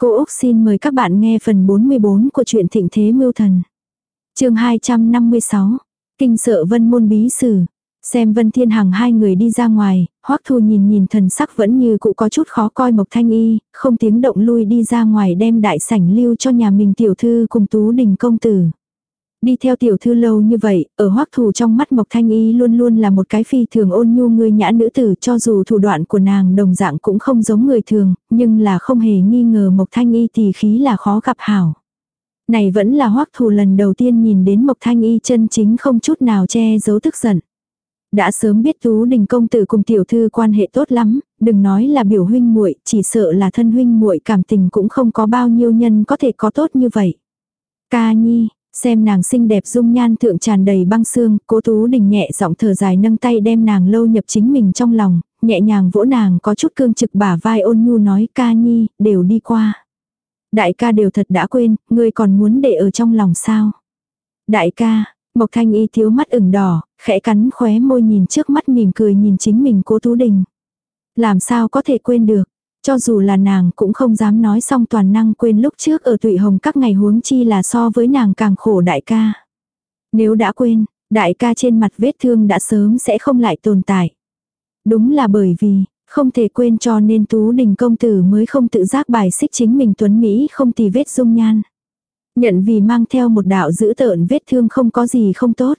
Cô Úc xin mời các bạn nghe phần 44 của truyện Thịnh Thế Mưu Thần. chương 256. Kinh sợ vân môn bí sử. Xem Vân Thiên Hằng hai người đi ra ngoài, Hoắc Thu nhìn nhìn thần sắc vẫn như cũ có chút khó coi Mộc Thanh Y, không tiếng động lui đi ra ngoài đem đại sảnh lưu cho nhà mình tiểu thư cùng Tú Đình công tử. Đi theo tiểu thư lâu như vậy, ở hoắc thủ trong mắt Mộc Thanh Y luôn luôn là một cái phi thường ôn nhu người nhã nữ tử cho dù thủ đoạn của nàng đồng dạng cũng không giống người thường, nhưng là không hề nghi ngờ Mộc Thanh Y thì khí là khó gặp hảo. Này vẫn là hoắc thủ lần đầu tiên nhìn đến Mộc Thanh Y chân chính không chút nào che giấu tức giận. Đã sớm biết Tú Đình công tử cùng tiểu thư quan hệ tốt lắm, đừng nói là biểu huynh muội, chỉ sợ là thân huynh muội cảm tình cũng không có bao nhiêu nhân có thể có tốt như vậy. Ca Nhi, Xem nàng xinh đẹp dung nhan thượng tràn đầy băng xương, cố tú đình nhẹ giọng thở dài nâng tay đem nàng lâu nhập chính mình trong lòng, nhẹ nhàng vỗ nàng có chút cương trực bả vai ôn nhu nói ca nhi, đều đi qua. Đại ca đều thật đã quên, ngươi còn muốn để ở trong lòng sao. Đại ca, Mộc Thanh Y thiếu mắt ửng đỏ, khẽ cắn khóe môi nhìn trước mắt mỉm cười nhìn chính mình cố Tú Đình. Làm sao có thể quên được, cho dù là nàng cũng không dám nói xong toàn năng quên lúc trước ở tụy hồng các ngày huống chi là so với nàng càng khổ đại ca. Nếu đã quên, đại ca trên mặt vết thương đã sớm sẽ không lại tồn tại. Đúng là bởi vì, không thể quên cho nên Tú Đình công tử mới không tự giác bài xích chính mình tuấn Mỹ không tì vết dung nhan. Nhận vì mang theo một đạo giữ tợn vết thương không có gì không tốt.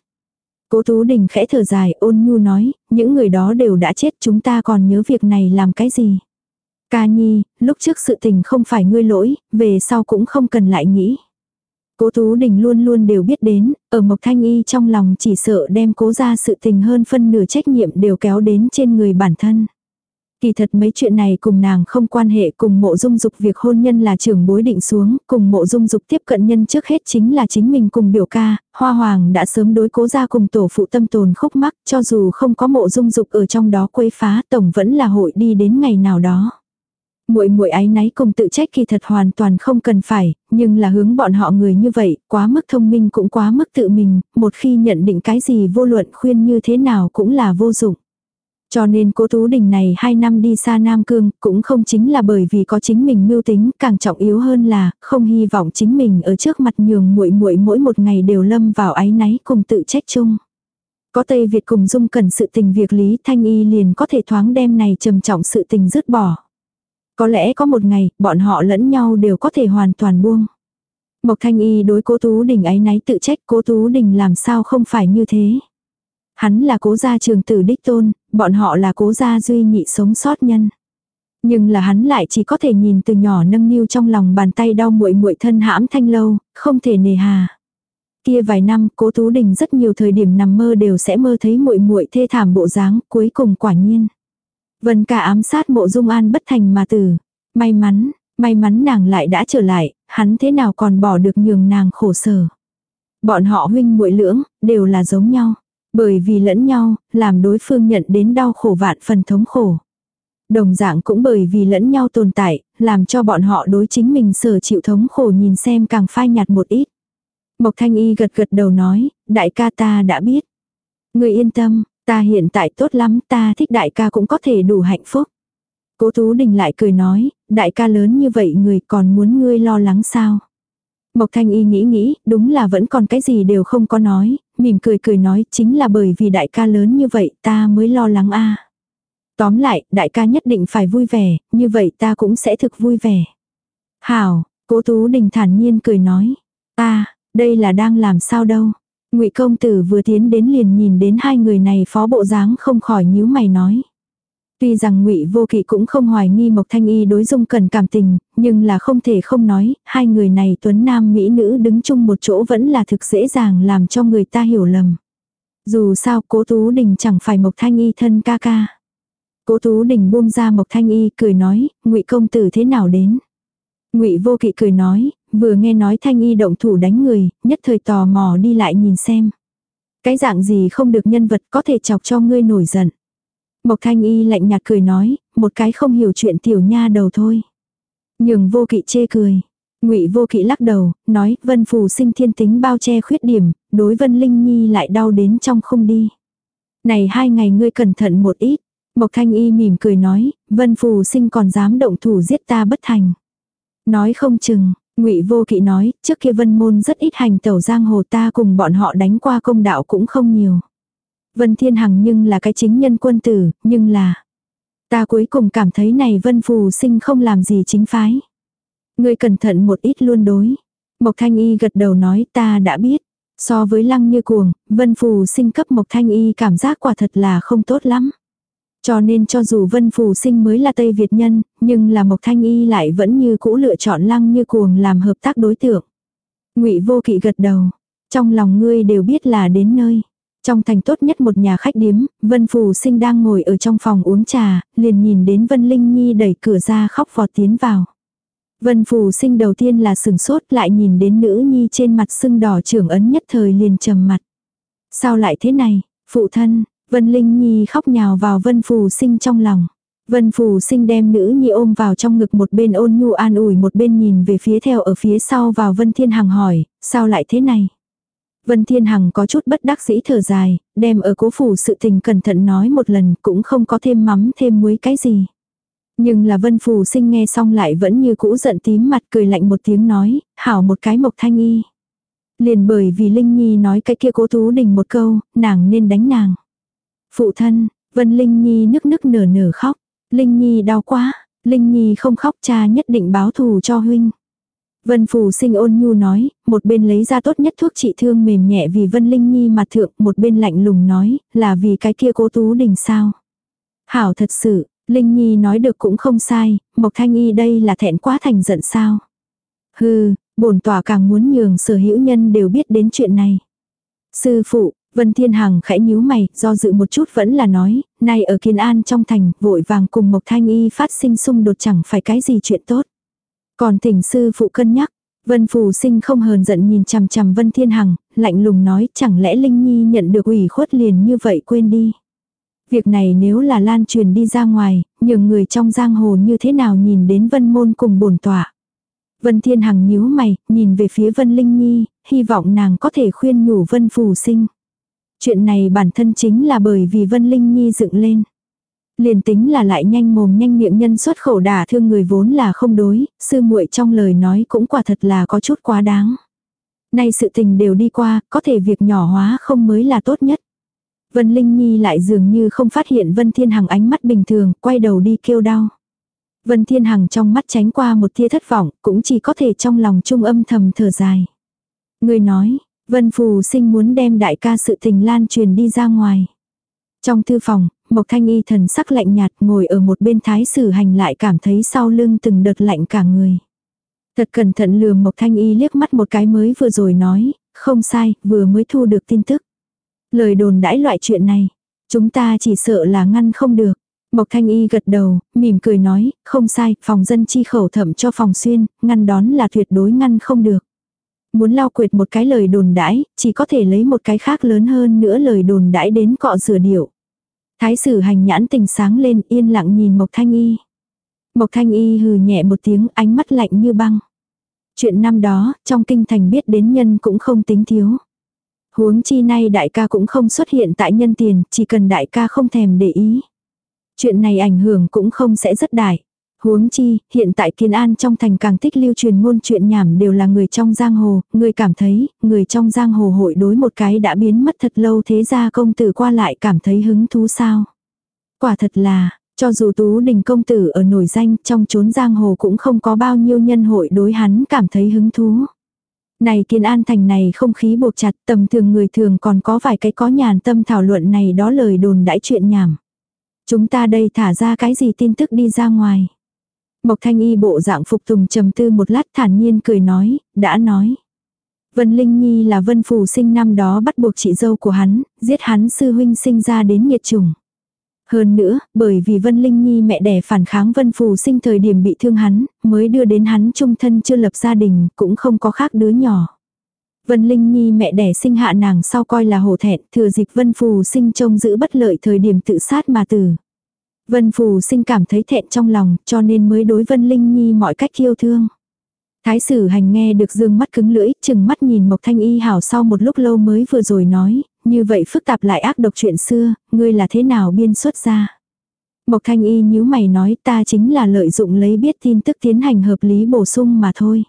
Cố Tú Đình khẽ thở dài ôn nhu nói, những người đó đều đã chết chúng ta còn nhớ việc này làm cái gì. Ca nhi, lúc trước sự tình không phải ngươi lỗi, về sau cũng không cần lại nghĩ. Cố Tú Đình luôn luôn đều biết đến, ở Mộc Thanh Y trong lòng chỉ sợ đem cố ra sự tình hơn phân nửa trách nhiệm đều kéo đến trên người bản thân. Kỳ thật mấy chuyện này cùng nàng không quan hệ cùng mộ dung dục việc hôn nhân là trưởng bối định xuống, cùng mộ dung dục tiếp cận nhân trước hết chính là chính mình cùng biểu ca, hoa hoàng đã sớm đối cố ra cùng tổ phụ tâm tồn khúc mắc cho dù không có mộ dung dục ở trong đó quấy phá tổng vẫn là hội đi đến ngày nào đó muội muội ái náy cùng tự trách kỳ thật hoàn toàn không cần phải, nhưng là hướng bọn họ người như vậy, quá mức thông minh cũng quá mức tự mình, một khi nhận định cái gì vô luận khuyên như thế nào cũng là vô dụng. Cho nên cố Tú Đình này hai năm đi xa Nam Cương cũng không chính là bởi vì có chính mình mưu tính, càng trọng yếu hơn là không hy vọng chính mình ở trước mặt nhường muội muội mỗi một ngày đều lâm vào ái náy cùng tự trách chung. Có Tây Việt cùng dung cần sự tình việc Lý Thanh Y liền có thể thoáng đem này trầm trọng sự tình dứt bỏ. Có lẽ có một ngày, bọn họ lẫn nhau đều có thể hoàn toàn buông. Mộc Thanh Y đối cố Tú Đình ấy náy tự trách cố Tú Đình làm sao không phải như thế. Hắn là cố gia trường tử đích tôn, bọn họ là cố gia duy nhị sống sót nhân. Nhưng là hắn lại chỉ có thể nhìn từ nhỏ nâng niu trong lòng bàn tay đau muội muội thân hãm thanh lâu, không thể nề hà. Kia vài năm, Cố Tú Đình rất nhiều thời điểm nằm mơ đều sẽ mơ thấy muội muội thê thảm bộ dáng, cuối cùng quả nhiên. Vân cả ám sát mộ dung an bất thành mà tử. May mắn, may mắn nàng lại đã trở lại, hắn thế nào còn bỏ được nhường nàng khổ sở. Bọn họ huynh muội lưỡng, đều là giống nhau. Bởi vì lẫn nhau, làm đối phương nhận đến đau khổ vạn phần thống khổ. Đồng dạng cũng bởi vì lẫn nhau tồn tại, làm cho bọn họ đối chính mình sở chịu thống khổ nhìn xem càng phai nhạt một ít. Mộc Thanh Y gật gật đầu nói, đại ca ta đã biết. Người yên tâm, Ta hiện tại tốt lắm, ta thích đại ca cũng có thể đủ hạnh phúc. Cố Tú Đình lại cười nói, đại ca lớn như vậy người còn muốn ngươi lo lắng sao? Mộc Thanh Y nghĩ nghĩ, đúng là vẫn còn cái gì đều không có nói, mỉm cười cười nói, chính là bởi vì đại ca lớn như vậy ta mới lo lắng a. Tóm lại, đại ca nhất định phải vui vẻ, như vậy ta cũng sẽ thực vui vẻ. Hảo, cố Tú Đình thản nhiên cười nói, ta, đây là đang làm sao đâu. Ngụy công tử vừa tiến đến liền nhìn đến hai người này phó bộ dáng không khỏi nhíu mày nói. Tuy rằng Ngụy Vô Kỵ cũng không hoài nghi Mộc Thanh Y đối Dung Cần cảm tình, nhưng là không thể không nói, hai người này tuấn nam mỹ nữ đứng chung một chỗ vẫn là thực dễ dàng làm cho người ta hiểu lầm. Dù sao, Cố Tú Đình chẳng phải Mộc Thanh Y thân ca ca. Cố Tú Đình buông ra Mộc Thanh Y cười nói, Ngụy công tử thế nào đến? Ngụy Vô Kỵ cười nói, vừa nghe nói thanh y động thủ đánh người, nhất thời tò mò đi lại nhìn xem. Cái dạng gì không được nhân vật có thể chọc cho ngươi nổi giận. Mộc thanh y lạnh nhạt cười nói, một cái không hiểu chuyện tiểu nha đầu thôi. Nhường vô kỵ chê cười. ngụy vô kỵ lắc đầu, nói vân phù sinh thiên tính bao che khuyết điểm, đối vân linh nhi lại đau đến trong không đi. Này hai ngày ngươi cẩn thận một ít. Mộc thanh y mỉm cười nói, vân phù sinh còn dám động thủ giết ta bất thành. Nói không chừng, ngụy Vô Kỵ nói, trước kia Vân Môn rất ít hành tẩu giang hồ ta cùng bọn họ đánh qua công đạo cũng không nhiều. Vân Thiên Hằng nhưng là cái chính nhân quân tử, nhưng là... Ta cuối cùng cảm thấy này Vân Phù sinh không làm gì chính phái. Ngươi cẩn thận một ít luôn đối. Mộc Thanh Y gật đầu nói ta đã biết. So với lăng như cuồng, Vân Phù sinh cấp Mộc Thanh Y cảm giác quả thật là không tốt lắm. Cho nên cho dù Vân Phù sinh mới là Tây Việt nhân, nhưng là Mộc Thanh Y lại vẫn như cũ lựa chọn lăng như cuồng làm hợp tác đối tượng. ngụy vô kỵ gật đầu. Trong lòng ngươi đều biết là đến nơi. Trong thành tốt nhất một nhà khách điếm, Vân Phù sinh đang ngồi ở trong phòng uống trà, liền nhìn đến Vân Linh Nhi đẩy cửa ra khóc vọt tiến vào. Vân Phù sinh đầu tiên là sừng sốt lại nhìn đến nữ nhi trên mặt sưng đỏ trưởng ấn nhất thời liền trầm mặt. Sao lại thế này, phụ thân, Vân Linh Nhi khóc nhào vào Vân Phù sinh trong lòng. Vân Phù sinh đem nữ nhi ôm vào trong ngực một bên ôn nhu an ủi một bên nhìn về phía theo ở phía sau vào Vân Thiên Hằng hỏi, sao lại thế này? Vân Thiên Hằng có chút bất đắc dĩ thở dài, đem ở cố phủ sự tình cẩn thận nói một lần cũng không có thêm mắm thêm muối cái gì. Nhưng là Vân Phù sinh nghe xong lại vẫn như cũ giận tím mặt cười lạnh một tiếng nói, hảo một cái mộc thanh y. Liền bởi vì Linh Nhi nói cái kia cố tú đình một câu, nàng nên đánh nàng. Phụ thân, Vân Linh Nhi nức nức nở nở khóc. Linh Nhi đau quá, Linh Nhi không khóc cha nhất định báo thù cho huynh. Vân Phù sinh ôn nhu nói, một bên lấy ra tốt nhất thuốc trị thương mềm nhẹ vì Vân Linh Nhi mặt thượng, một bên lạnh lùng nói, là vì cái kia cố tú đình sao. Hảo thật sự, Linh Nhi nói được cũng không sai, Mộc Thanh Y đây là thẹn quá thành giận sao. Hừ, bổn tòa càng muốn nhường sở hữu nhân đều biết đến chuyện này. Sư phụ, Vân Thiên Hằng khẽ nhíu mày, do dự một chút vẫn là nói, nay ở Kiên An trong thành, vội vàng cùng Mộc Thanh Y phát sinh xung đột chẳng phải cái gì chuyện tốt. Còn thỉnh sư phụ cân nhắc, Vân Phù sinh không hờn giận nhìn chằm chằm Vân Thiên Hằng, lạnh lùng nói chẳng lẽ Linh Nhi nhận được ủy khuất liền như vậy quên đi. Việc này nếu là lan truyền đi ra ngoài, những người trong giang hồ như thế nào nhìn đến Vân Môn cùng bổn tỏa. Vân Thiên Hằng nhíu mày, nhìn về phía Vân Linh Nhi, hy vọng nàng có thể khuyên nhủ Vân Phù sinh. Chuyện này bản thân chính là bởi vì Vân Linh Nhi dựng lên. Liền tính là lại nhanh mồm nhanh miệng nhân xuất khẩu đả thương người vốn là không đối, sư muội trong lời nói cũng quả thật là có chút quá đáng. Nay sự tình đều đi qua, có thể việc nhỏ hóa không mới là tốt nhất. Vân Linh Nhi lại dường như không phát hiện Vân Thiên Hằng ánh mắt bình thường, quay đầu đi kêu đau. Vân Thiên Hằng trong mắt tránh qua một tia thất vọng, cũng chỉ có thể trong lòng trung âm thầm thở dài. Người nói, Vân Phù sinh muốn đem đại ca sự tình lan truyền đi ra ngoài. Trong thư phòng, Mộc Thanh Y thần sắc lạnh nhạt ngồi ở một bên thái sử hành lại cảm thấy sau lưng từng đợt lạnh cả người. Thật cẩn thận lừa Mộc Thanh Y liếc mắt một cái mới vừa rồi nói, không sai, vừa mới thu được tin tức. Lời đồn đãi loại chuyện này, chúng ta chỉ sợ là ngăn không được. Mộc Thanh Y gật đầu, mỉm cười nói, không sai, phòng dân chi khẩu thẩm cho phòng xuyên, ngăn đón là tuyệt đối ngăn không được. Muốn lao quyệt một cái lời đồn đãi, chỉ có thể lấy một cái khác lớn hơn nữa lời đồn đãi đến cọ rửa điệu. Thái sử hành nhãn tình sáng lên yên lặng nhìn Mộc Thanh Y. Mộc Thanh Y hừ nhẹ một tiếng ánh mắt lạnh như băng. Chuyện năm đó, trong kinh thành biết đến nhân cũng không tính thiếu. Huống chi nay đại ca cũng không xuất hiện tại nhân tiền, chỉ cần đại ca không thèm để ý. Chuyện này ảnh hưởng cũng không sẽ rất đại. Huống chi, hiện tại Kiên An trong thành càng thích lưu truyền ngôn chuyện nhảm đều là người trong giang hồ, người cảm thấy, người trong giang hồ hội đối một cái đã biến mất thật lâu thế ra công tử qua lại cảm thấy hứng thú sao. Quả thật là, cho dù Tú Đình công tử ở nổi danh trong chốn giang hồ cũng không có bao nhiêu nhân hội đối hắn cảm thấy hứng thú. Này Kiên An thành này không khí buộc chặt tầm thường người thường còn có vài cái có nhàn tâm thảo luận này đó lời đồn đãi chuyện nhảm. Chúng ta đây thả ra cái gì tin tức đi ra ngoài. Mộc thanh y bộ dạng phục tùng trầm tư một lát thản nhiên cười nói, đã nói. Vân Linh Nhi là vân phù sinh năm đó bắt buộc chị dâu của hắn, giết hắn sư huynh sinh ra đến nhiệt trùng. Hơn nữa, bởi vì Vân Linh Nhi mẹ đẻ phản kháng Vân Phù sinh thời điểm bị thương hắn, mới đưa đến hắn trung thân chưa lập gia đình, cũng không có khác đứa nhỏ. Vân Linh Nhi mẹ đẻ sinh hạ nàng sau coi là hổ thẹn, thừa dịp Vân Phù sinh trông giữ bất lợi thời điểm tự sát mà tử. Vân Phù sinh cảm thấy thẹn trong lòng, cho nên mới đối Vân Linh Nhi mọi cách yêu thương. Thái sử hành nghe được dương mắt cứng lưỡi, chừng mắt nhìn Mộc Thanh Y hảo sau một lúc lâu mới vừa rồi nói, như vậy phức tạp lại ác độc chuyện xưa, ngươi là thế nào biên xuất ra. Mộc Thanh Y nhíu mày nói ta chính là lợi dụng lấy biết tin tức tiến hành hợp lý bổ sung mà thôi.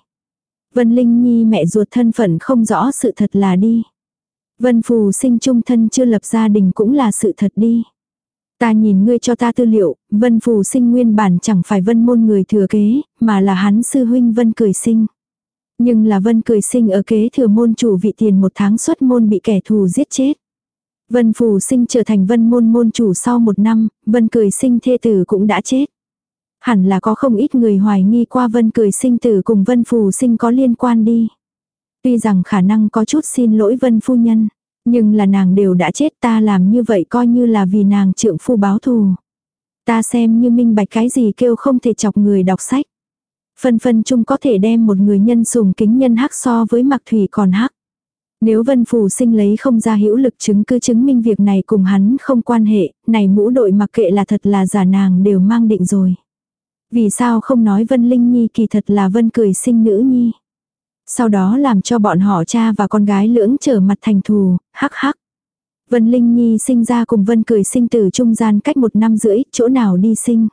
Vân Linh Nhi mẹ ruột thân phận không rõ sự thật là đi. Vân Phù sinh trung thân chưa lập gia đình cũng là sự thật đi. Ta nhìn ngươi cho ta tư liệu, Vân Phù sinh nguyên bản chẳng phải Vân môn người thừa kế, mà là hắn sư huynh Vân Cười sinh. Nhưng là Vân Cười sinh ở kế thừa môn chủ vị tiền một tháng xuất môn bị kẻ thù giết chết. Vân Phù sinh trở thành Vân môn môn chủ sau một năm, Vân Cười sinh thê tử cũng đã chết. Hẳn là có không ít người hoài nghi qua Vân Cười sinh tử cùng Vân Phù sinh có liên quan đi. Tuy rằng khả năng có chút xin lỗi Vân phu nhân, nhưng là nàng đều đã chết ta làm như vậy coi như là vì nàng trượng phu báo thù. Ta xem như minh bạch cái gì kêu không thể chọc người đọc sách. Phân phân chung có thể đem một người nhân sùng kính nhân hắc so với mặc thủy còn hắc. Nếu vân phù sinh lấy không ra hữu lực chứng cứ chứng minh việc này cùng hắn không quan hệ, này mũ đội mặc kệ là thật là giả nàng đều mang định rồi. Vì sao không nói vân linh nhi kỳ thật là vân cười sinh nữ nhi. Sau đó làm cho bọn họ cha và con gái lưỡng trở mặt thành thù, hắc hắc. Vân Linh Nhi sinh ra cùng Vân Cười sinh từ trung gian cách một năm rưỡi, chỗ nào đi sinh.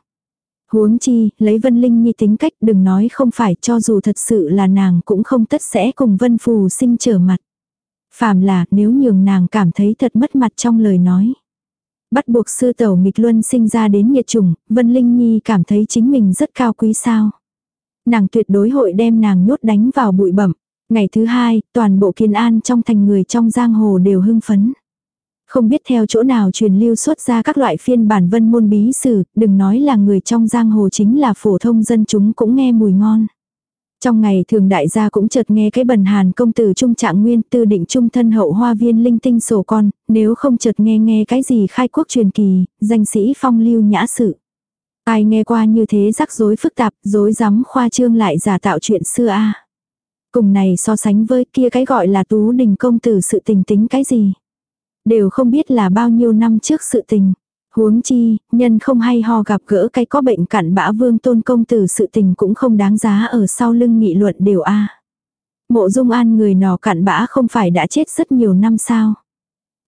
Huống chi, lấy Vân Linh Nhi tính cách đừng nói không phải cho dù thật sự là nàng cũng không tất sẽ cùng Vân Phù sinh trở mặt. Phàm là nếu nhường nàng cảm thấy thật mất mặt trong lời nói. Bắt buộc sư tẩu nghịch luân sinh ra đến nhiệt trùng, Vân Linh Nhi cảm thấy chính mình rất cao quý sao. Nàng tuyệt đối hội đem nàng nhốt đánh vào bụi bẩm. Ngày thứ hai, toàn bộ kiên an trong thành người trong giang hồ đều hưng phấn. Không biết theo chỗ nào truyền lưu xuất ra các loại phiên bản vân môn bí sử, đừng nói là người trong giang hồ chính là phổ thông dân chúng cũng nghe mùi ngon. Trong ngày thường đại gia cũng chợt nghe cái bần hàn công tử trung trạng nguyên tư định trung thân hậu hoa viên linh tinh sổ con, nếu không chợt nghe nghe cái gì khai quốc truyền kỳ, danh sĩ phong lưu nhã sự. Ai nghe qua như thế rắc rối phức tạp, rối rắm khoa trương lại giả tạo chuyện xưa a Cùng này so sánh với kia cái gọi là tú đình công tử sự tình tính cái gì. Đều không biết là bao nhiêu năm trước sự tình. Huống chi, nhân không hay ho gặp gỡ cái có bệnh cặn bã vương tôn công tử sự tình cũng không đáng giá ở sau lưng nghị luận đều a Mộ dung an người nọ cặn bã không phải đã chết rất nhiều năm sao.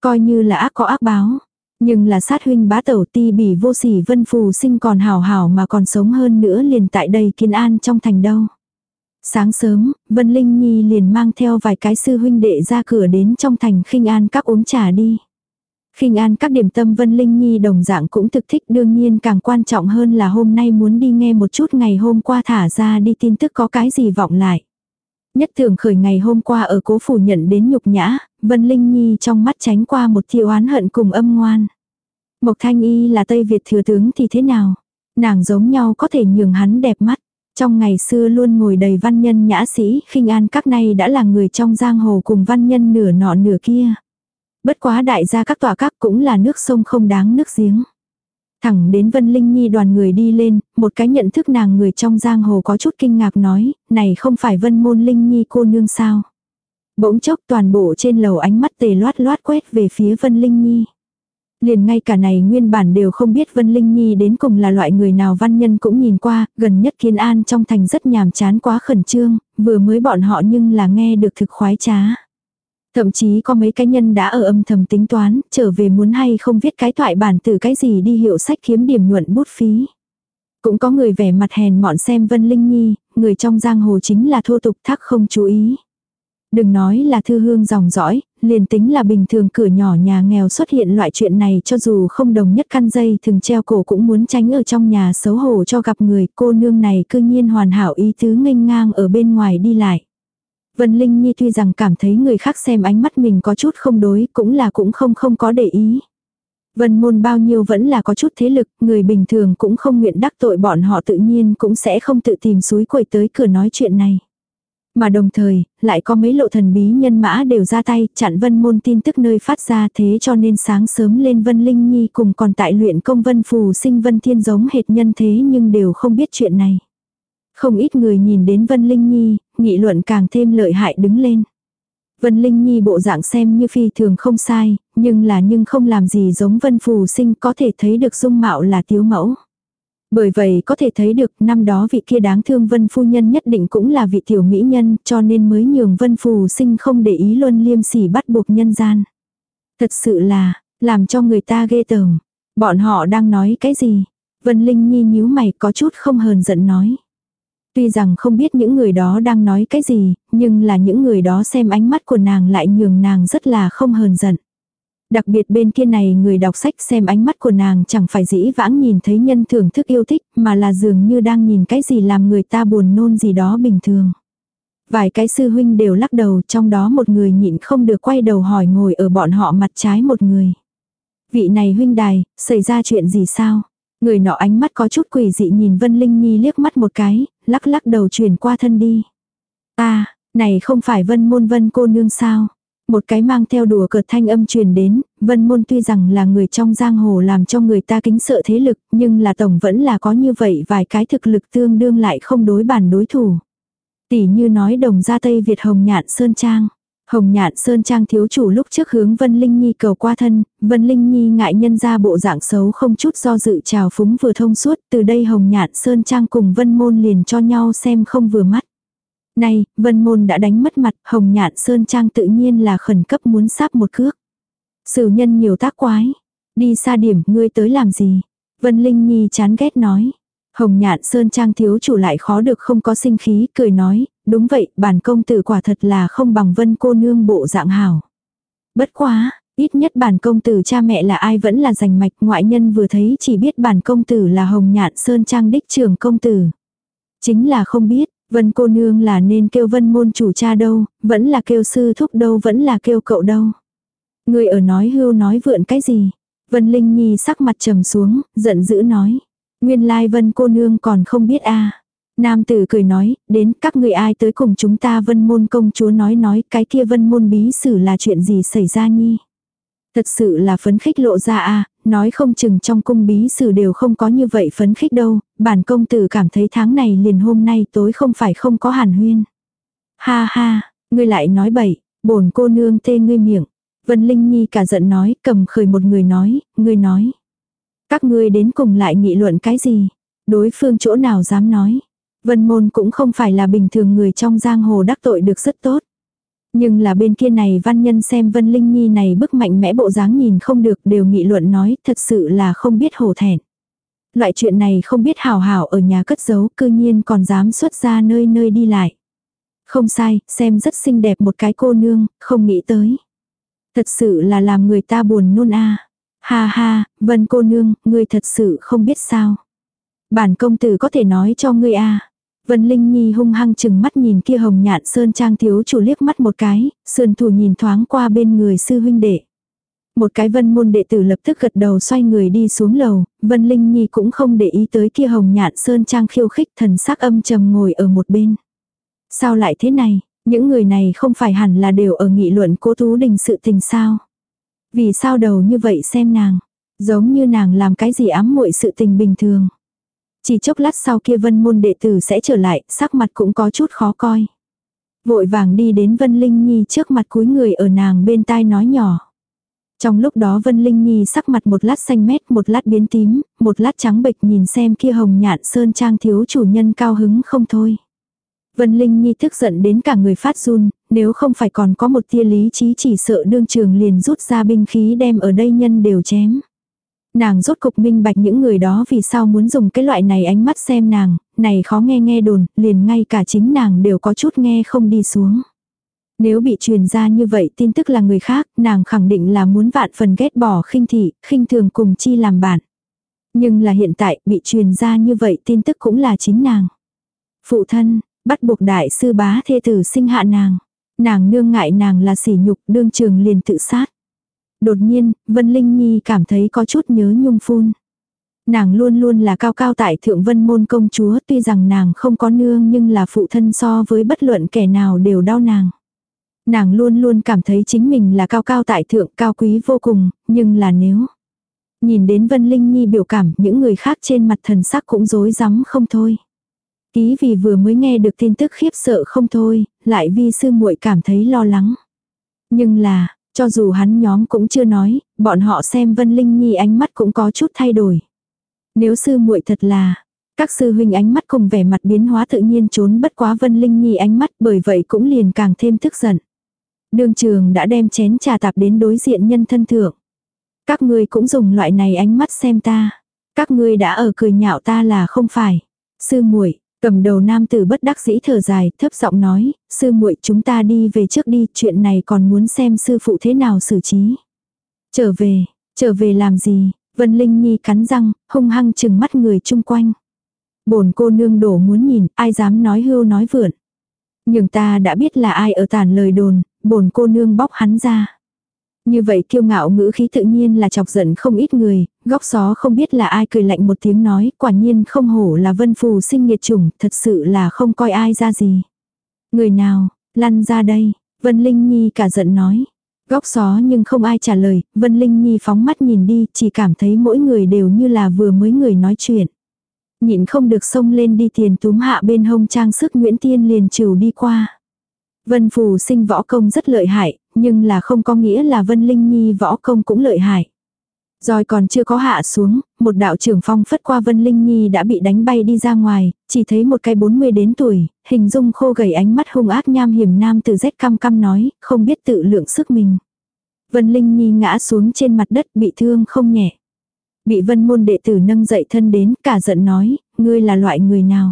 Coi như là ác có ác báo. Nhưng là sát huynh bá tẩu ti bỉ vô sỉ vân phù sinh còn hảo hảo mà còn sống hơn nữa liền tại đây kiên an trong thành đâu. Sáng sớm, Vân Linh Nhi liền mang theo vài cái sư huynh đệ ra cửa đến trong thành khinh an các uống trà đi. Khinh an các điểm tâm Vân Linh Nhi đồng dạng cũng thực thích đương nhiên càng quan trọng hơn là hôm nay muốn đi nghe một chút ngày hôm qua thả ra đi tin tức có cái gì vọng lại. Nhất thường khởi ngày hôm qua ở cố phủ nhận đến nhục nhã, Vân Linh Nhi trong mắt tránh qua một thi oán hận cùng âm ngoan. Mộc Thanh Y là Tây Việt thừa tướng thì thế nào? Nàng giống nhau có thể nhường hắn đẹp mắt. Trong ngày xưa luôn ngồi đầy văn nhân nhã sĩ, khinh an các nay đã là người trong giang hồ cùng văn nhân nửa nọ nửa kia. Bất quá đại gia các tòa các cũng là nước sông không đáng nước giếng. Thẳng đến Vân Linh Nhi đoàn người đi lên, một cái nhận thức nàng người trong giang hồ có chút kinh ngạc nói, này không phải Vân Môn Linh Nhi cô nương sao. Bỗng chốc toàn bộ trên lầu ánh mắt tề loát loát quét về phía Vân Linh Nhi. Liền ngay cả này nguyên bản đều không biết Vân Linh Nhi đến cùng là loại người nào văn nhân cũng nhìn qua, gần nhất Kiên An trong thành rất nhàm chán quá khẩn trương, vừa mới bọn họ nhưng là nghe được thực khoái trá. Thậm chí có mấy cái nhân đã ở âm thầm tính toán, trở về muốn hay không viết cái thoại bản từ cái gì đi hiệu sách kiếm điểm nhuận bút phí. Cũng có người vẻ mặt hèn mọn xem Vân Linh Nhi, người trong giang hồ chính là thô tục thắc không chú ý. Đừng nói là thư hương dòng dõi, liền tính là bình thường cửa nhỏ nhà nghèo xuất hiện loại chuyện này cho dù không đồng nhất căn dây thường treo cổ cũng muốn tránh ở trong nhà xấu hổ cho gặp người cô nương này cư nhiên hoàn hảo ý tứ nghênh ngang ở bên ngoài đi lại. Vân Linh Nhi tuy rằng cảm thấy người khác xem ánh mắt mình có chút không đối cũng là cũng không không có để ý. Vân môn bao nhiêu vẫn là có chút thế lực, người bình thường cũng không nguyện đắc tội bọn họ tự nhiên cũng sẽ không tự tìm suối quẩy tới cửa nói chuyện này. Mà đồng thời, lại có mấy lộ thần bí nhân mã đều ra tay, chặn vân môn tin tức nơi phát ra thế cho nên sáng sớm lên vân linh nhi cùng còn tại luyện công vân phù sinh vân thiên giống hệt nhân thế nhưng đều không biết chuyện này. Không ít người nhìn đến vân linh nhi, nghị luận càng thêm lợi hại đứng lên. Vân Linh Nhi bộ dạng xem như phi thường không sai, nhưng là nhưng không làm gì giống Vân Phù Sinh có thể thấy được dung mạo là tiếu mẫu. Bởi vậy có thể thấy được năm đó vị kia đáng thương Vân Phu Nhân nhất định cũng là vị tiểu mỹ nhân cho nên mới nhường Vân Phù sinh không để ý luôn liêm sỉ bắt buộc nhân gian. Thật sự là, làm cho người ta ghê tởm. Bọn họ đang nói cái gì? Vân Linh Nhi nhíu mày có chút không hờn giận nói. Tuy rằng không biết những người đó đang nói cái gì, nhưng là những người đó xem ánh mắt của nàng lại nhường nàng rất là không hờn giận. Đặc biệt bên kia này người đọc sách xem ánh mắt của nàng chẳng phải dĩ vãng nhìn thấy nhân thưởng thức yêu thích mà là dường như đang nhìn cái gì làm người ta buồn nôn gì đó bình thường. Vài cái sư huynh đều lắc đầu trong đó một người nhịn không được quay đầu hỏi ngồi ở bọn họ mặt trái một người. Vị này huynh đài, xảy ra chuyện gì sao? Người nọ ánh mắt có chút quỷ dị nhìn Vân Linh Nhi liếc mắt một cái, lắc lắc đầu chuyển qua thân đi. Ta, này không phải Vân môn Vân cô nương sao? Một cái mang theo đùa cợt thanh âm truyền đến, Vân môn tuy rằng là người trong giang hồ làm cho người ta kính sợ thế lực, nhưng là tổng vẫn là có như vậy vài cái thực lực tương đương lại không đối bản đối thủ. Tỷ như nói đồng gia Tây Việt Hồng Nhạn Sơn Trang. Hồng Nhạn Sơn Trang thiếu chủ lúc trước hướng Vân Linh Nhi cầu qua thân, Vân Linh Nhi ngại nhân ra bộ dạng xấu không chút do dự trào phúng vừa thông suốt, từ đây Hồng Nhạn Sơn Trang cùng Vân Môn liền cho nhau xem không vừa mắt. Nay, Vân Môn đã đánh mất mặt, Hồng Nhạn Sơn Trang tự nhiên là khẩn cấp muốn sáp một cước. Sử nhân nhiều tác quái. Đi xa điểm, ngươi tới làm gì? Vân Linh Nhi chán ghét nói. Hồng Nhạn Sơn Trang thiếu chủ lại khó được không có sinh khí, cười nói, đúng vậy, bản công tử quả thật là không bằng vân cô nương bộ dạng hảo. Bất quá, ít nhất bản công tử cha mẹ là ai vẫn là giành mạch, ngoại nhân vừa thấy chỉ biết bản công tử là Hồng Nhạn Sơn Trang đích trưởng công tử. Chính là không biết, vân cô nương là nên kêu vân môn chủ cha đâu, vẫn là kêu sư thúc đâu, vẫn là kêu cậu đâu. Người ở nói hưu nói vượn cái gì. Vân Linh Nhi sắc mặt trầm xuống, giận dữ nói. Nguyên lai vân cô nương còn không biết a Nam tử cười nói, đến các người ai tới cùng chúng ta vân môn công chúa nói nói cái kia vân môn bí sử là chuyện gì xảy ra nhi. Thật sự là phấn khích lộ ra a nói không chừng trong cung bí sử đều không có như vậy phấn khích đâu, bản công tử cảm thấy tháng này liền hôm nay tối không phải không có hàn huyên. Ha ha, ngươi lại nói bậy, bổn cô nương tê ngươi miệng. Vân Linh Nhi cả giận nói, cầm khởi một người nói, ngươi nói. Các ngươi đến cùng lại nghị luận cái gì? Đối phương chỗ nào dám nói? Vân môn cũng không phải là bình thường người trong giang hồ đắc tội được rất tốt. Nhưng là bên kia này văn nhân xem Vân Linh Nhi này bức mạnh mẽ bộ dáng nhìn không được đều nghị luận nói thật sự là không biết hổ thẹn. Loại chuyện này không biết hào hào ở nhà cất giấu cư nhiên còn dám xuất ra nơi nơi đi lại. Không sai, xem rất xinh đẹp một cái cô nương, không nghĩ tới. Thật sự là làm người ta buồn nôn a Ha ha, Vân cô nương, ngươi thật sự không biết sao. Bản công tử có thể nói cho ngươi a Vân Linh Nhi hung hăng chừng mắt nhìn kia hồng nhạn sơn trang thiếu chủ liếc mắt một cái, sườn thủ nhìn thoáng qua bên người sư huynh đệ. Một cái vân môn đệ tử lập tức gật đầu xoay người đi xuống lầu, Vân Linh Nhi cũng không để ý tới kia hồng nhạn sơn trang khiêu khích thần sắc âm trầm ngồi ở một bên. Sao lại thế này, những người này không phải hẳn là đều ở nghị luận cố tú đình sự tình sao? Vì sao đầu như vậy xem nàng, giống như nàng làm cái gì ám muội sự tình bình thường. Chỉ chốc lát sau kia vân môn đệ tử sẽ trở lại, sắc mặt cũng có chút khó coi. Vội vàng đi đến Vân Linh Nhi trước mặt cúi người ở nàng bên tai nói nhỏ. Trong lúc đó Vân Linh Nhi sắc mặt một lát xanh mét, một lát biến tím, một lát trắng bệch nhìn xem kia hồng nhạn sơn trang thiếu chủ nhân cao hứng không thôi. Vân Linh Nhi tức giận đến cả người phát run, nếu không phải còn có một tia lý trí chỉ sợ đương trường liền rút ra binh khí đem ở đây nhân đều chém. Nàng rốt cục minh bạch những người đó vì sao muốn dùng cái loại này ánh mắt xem nàng, này khó nghe nghe đồn, liền ngay cả chính nàng đều có chút nghe không đi xuống. Nếu bị truyền ra như vậy tin tức là người khác, nàng khẳng định là muốn vạn phần ghét bỏ khinh thị, khinh thường cùng chi làm bạn. Nhưng là hiện tại, bị truyền ra như vậy tin tức cũng là chính nàng. Phụ thân, bắt buộc đại sư bá thê tử sinh hạ nàng. Nàng nương ngại nàng là sỉ nhục, đương trường liền tự sát. Đột nhiên, Vân Linh Nhi cảm thấy có chút nhớ nhung phun. Nàng luôn luôn là cao cao tại thượng vân môn công chúa tuy rằng nàng không có nương nhưng là phụ thân so với bất luận kẻ nào đều đau nàng. Nàng luôn luôn cảm thấy chính mình là cao cao tại thượng cao quý vô cùng, nhưng là nếu nhìn đến Vân Linh Nhi biểu cảm những người khác trên mặt thần sắc cũng rối rắm không thôi ý vì vừa mới nghe được tin tức khiếp sợ không thôi, lại vi sư muội cảm thấy lo lắng. Nhưng là, cho dù hắn nhóm cũng chưa nói, bọn họ xem Vân Linh Nhi ánh mắt cũng có chút thay đổi. Nếu sư muội thật là, các sư huynh ánh mắt cùng vẻ mặt biến hóa tự nhiên trốn bất quá Vân Linh Nhi ánh mắt bởi vậy cũng liền càng thêm tức giận. Đường trường đã đem chén trà tạp đến đối diện nhân thân thượng. Các người cũng dùng loại này ánh mắt xem ta. Các ngươi đã ở cười nhạo ta là không phải. Sư muội cầm đầu nam tử bất đắc dĩ thở dài, thấp giọng nói, sư muội chúng ta đi về trước đi, chuyện này còn muốn xem sư phụ thế nào xử trí. Trở về, trở về làm gì? Vân Linh Nhi cắn răng, hung hăng chừng mắt người chung quanh. Bổn cô nương đổ muốn nhìn, ai dám nói hưu nói vượn. Nhưng ta đã biết là ai ở tàn lời đồn, bổn cô nương bóc hắn ra. Như vậy kiêu ngạo ngữ khí tự nhiên là chọc giận không ít người, góc xó không biết là ai cười lạnh một tiếng nói, quả nhiên không hổ là vân phù sinh nghiệt chủng, thật sự là không coi ai ra gì. Người nào, lăn ra đây, Vân Linh Nhi cả giận nói. Góc xó nhưng không ai trả lời, Vân Linh Nhi phóng mắt nhìn đi, chỉ cảm thấy mỗi người đều như là vừa mới người nói chuyện. Nhịn không được xông lên đi tiền túm hạ bên hông trang sức Nguyễn Tiên liền trừ đi qua. Vân Phù sinh võ công rất lợi hại, nhưng là không có nghĩa là Vân Linh Nhi võ công cũng lợi hại. Rồi còn chưa có hạ xuống, một đạo trưởng phong phất qua Vân Linh Nhi đã bị đánh bay đi ra ngoài, chỉ thấy một cái 40 đến tuổi, hình dung khô gầy ánh mắt hung ác nham hiểm nam từ rét cam cam nói, không biết tự lượng sức mình. Vân Linh Nhi ngã xuống trên mặt đất bị thương không nhẹ. Bị vân môn đệ tử nâng dậy thân đến cả giận nói, ngươi là loại người nào.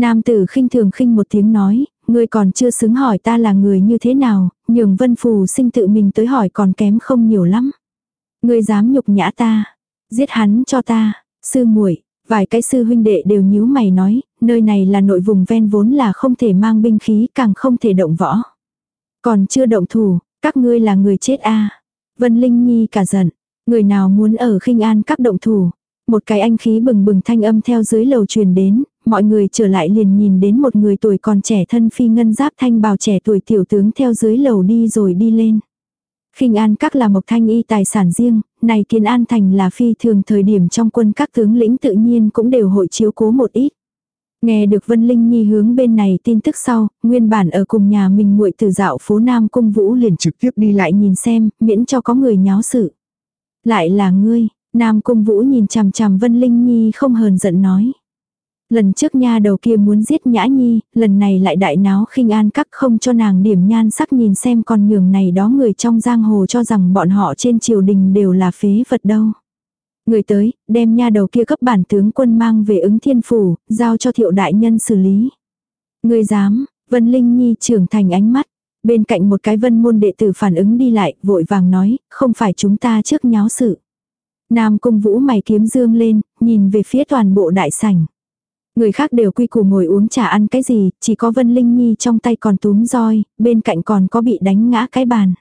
Nam tử khinh thường khinh một tiếng nói, ngươi còn chưa xứng hỏi ta là người như thế nào, nhường vân phù sinh tự mình tới hỏi còn kém không nhiều lắm. Ngươi dám nhục nhã ta, giết hắn cho ta, sư muội vài cái sư huynh đệ đều nhíu mày nói, nơi này là nội vùng ven vốn là không thể mang binh khí càng không thể động võ. Còn chưa động thủ, các ngươi là người chết a Vân Linh Nhi cả giận, người nào muốn ở khinh an các động thủ. Một cái anh khí bừng bừng thanh âm theo dưới lầu truyền đến, mọi người trở lại liền nhìn đến một người tuổi còn trẻ thân phi ngân giáp thanh bào trẻ tuổi tiểu tướng theo dưới lầu đi rồi đi lên. khinh an các là mộc thanh y tài sản riêng, này kiến an thành là phi thường thời điểm trong quân các tướng lĩnh tự nhiên cũng đều hội chiếu cố một ít. Nghe được Vân Linh Nhi hướng bên này tin tức sau, nguyên bản ở cùng nhà mình muội từ dạo phố Nam Cung Vũ liền trực tiếp đi lại nhìn xem, miễn cho có người nháo sự. Lại là ngươi, Nam Cung Vũ nhìn chằm chằm Vân Linh Nhi không hờn giận nói. Lần trước nha đầu kia muốn giết Nhã Nhi, lần này lại đại náo khinh an các không cho nàng điểm nhan sắc nhìn xem còn nhường này đó người trong giang hồ cho rằng bọn họ trên triều đình đều là phế vật đâu. Người tới, đem nha đầu kia cấp bản tướng quân mang về ứng thiên phủ, giao cho thiệu đại nhân xử lý. Người dám, Vân Linh Nhi trưởng thành ánh mắt. Bên cạnh một cái vân môn đệ tử phản ứng đi lại, vội vàng nói, không phải chúng ta trước nháo sự. Nam cung vũ mày kiếm dương lên, nhìn về phía toàn bộ đại sảnh. Người khác đều quy củ ngồi uống trà ăn cái gì, chỉ có Vân Linh Nhi trong tay còn túm roi, bên cạnh còn có bị đánh ngã cái bàn.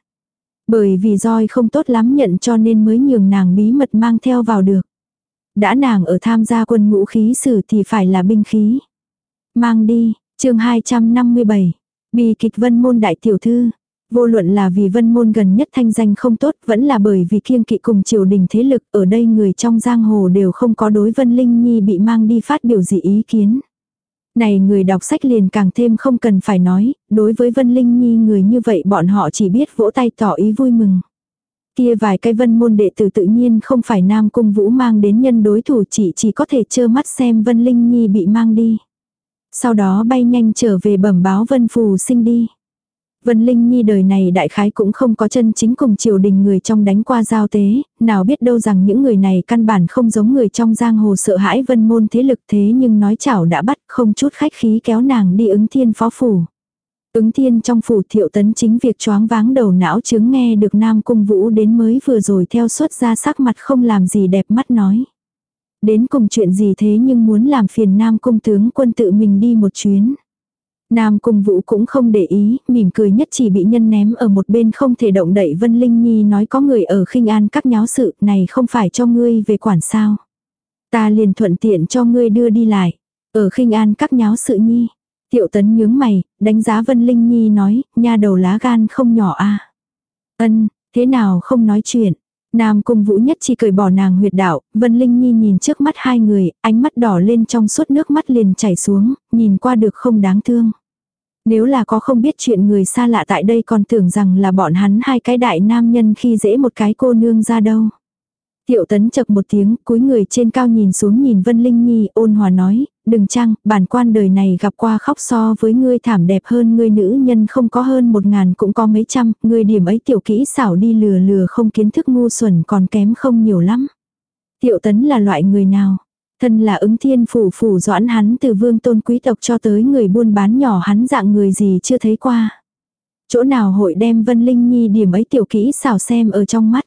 Bởi vì roi không tốt lắm nhận cho nên mới nhường nàng bí mật mang theo vào được. Đã nàng ở tham gia quân ngũ khí sử thì phải là binh khí. Mang đi, chương 257. Bì kịch vân môn đại tiểu thư. Vô luận là vì vân môn gần nhất thanh danh không tốt vẫn là bởi vì kiêng kỵ cùng triều đình thế lực ở đây người trong giang hồ đều không có đối vân linh nhi bị mang đi phát biểu gì ý kiến. Này người đọc sách liền càng thêm không cần phải nói, đối với Vân Linh Nhi người như vậy bọn họ chỉ biết vỗ tay tỏ ý vui mừng. Kia vài cái vân môn đệ tử tự nhiên không phải Nam Cung Vũ mang đến nhân đối thủ chỉ chỉ có thể trơ mắt xem Vân Linh Nhi bị mang đi. Sau đó bay nhanh trở về bẩm báo Vân Phù sinh đi. Vân Linh Nhi đời này đại khái cũng không có chân chính cùng triều đình người trong đánh qua giao tế, nào biết đâu rằng những người này căn bản không giống người trong giang hồ sợ hãi vân môn thế lực thế nhưng nói chảo đã bắt không chút khách khí kéo nàng đi ứng thiên phó phủ. Ứng thiên trong phủ thiệu tấn chính việc choáng váng đầu não chứng nghe được Nam Cung Vũ đến mới vừa rồi theo xuất ra sắc mặt không làm gì đẹp mắt nói. Đến cùng chuyện gì thế nhưng muốn làm phiền Nam Cung tướng quân tự mình đi một chuyến. Nam Cung Vũ cũng không để ý, mỉm cười nhất chỉ bị nhân ném ở một bên không thể động đậy Vân Linh Nhi nói có người ở khinh an các nháo sự này không phải cho ngươi về quản sao. Ta liền thuận tiện cho ngươi đưa đi lại. Ở khinh an các nháo sự nhi. Tiệu tấn nhướng mày, đánh giá Vân Linh Nhi nói, nha đầu lá gan không nhỏ a Ân, thế nào không nói chuyện. Nam Cung Vũ nhất chỉ cười bỏ nàng huyệt đạo, Vân Linh Nhi nhìn trước mắt hai người, ánh mắt đỏ lên trong suốt nước mắt liền chảy xuống, nhìn qua được không đáng thương. Nếu là có không biết chuyện người xa lạ tại đây còn tưởng rằng là bọn hắn hai cái đại nam nhân khi dễ một cái cô nương ra đâu. Tiệu tấn chập một tiếng, cúi người trên cao nhìn xuống nhìn Vân Linh Nhi ôn hòa nói, đừng chăng, bản quan đời này gặp qua khóc so với ngươi thảm đẹp hơn ngươi nữ nhân không có hơn một ngàn cũng có mấy trăm, ngươi điểm ấy tiểu kỹ xảo đi lừa lừa không kiến thức ngu xuẩn còn kém không nhiều lắm. Tiểu tấn là loại người nào? Thân là ứng thiên phủ phủ doãn hắn từ vương tôn quý tộc cho tới người buôn bán nhỏ hắn dạng người gì chưa thấy qua. Chỗ nào hội đem Vân Linh Nhi điểm ấy tiểu kỹ xảo xem ở trong mắt.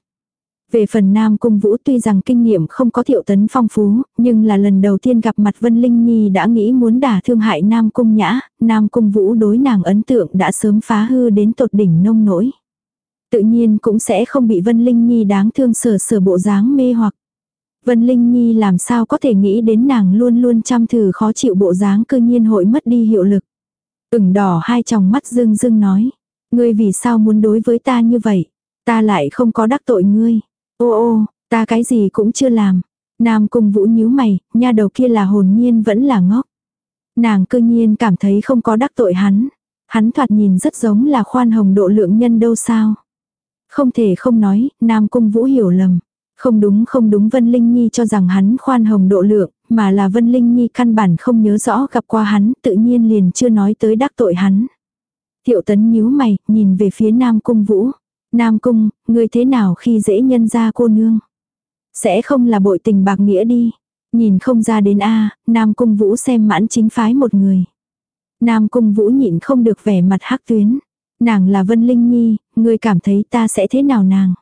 Về phần Nam Cung Vũ tuy rằng kinh nghiệm không có thiệu tấn phong phú, nhưng là lần đầu tiên gặp mặt Vân Linh Nhi đã nghĩ muốn đả thương hại Nam Cung Nhã, Nam Cung Vũ đối nàng ấn tượng đã sớm phá hư đến tột đỉnh nông nỗi. Tự nhiên cũng sẽ không bị Vân Linh Nhi đáng thương sờ sờ bộ dáng mê hoặc. Vân Linh Nhi làm sao có thể nghĩ đến nàng luôn luôn chăm thử khó chịu bộ dáng cơ nhiên hội mất đi hiệu lực. Ửng đỏ hai tròng mắt dương dương nói. Ngươi vì sao muốn đối với ta như vậy? Ta lại không có đắc tội ngươi. Ô ô, ta cái gì cũng chưa làm. Nam cung vũ nhíu mày, nha đầu kia là hồn nhiên vẫn là ngốc. Nàng cơ nhiên cảm thấy không có đắc tội hắn. Hắn thoạt nhìn rất giống là khoan hồng độ lượng nhân đâu sao. Không thể không nói, Nam cung vũ hiểu lầm. Không đúng không đúng Vân Linh Nhi cho rằng hắn khoan hồng độ lượng, mà là Vân Linh Nhi căn bản không nhớ rõ gặp qua hắn, tự nhiên liền chưa nói tới đắc tội hắn. Thiệu tấn nhíu mày, nhìn về phía Nam Cung Vũ. Nam Cung, người thế nào khi dễ nhân ra cô nương? Sẽ không là bội tình bạc nghĩa đi. Nhìn không ra đến a Nam Cung Vũ xem mãn chính phái một người. Nam Cung Vũ nhịn không được vẻ mặt hắc tuyến. Nàng là Vân Linh Nhi, người cảm thấy ta sẽ thế nào nàng?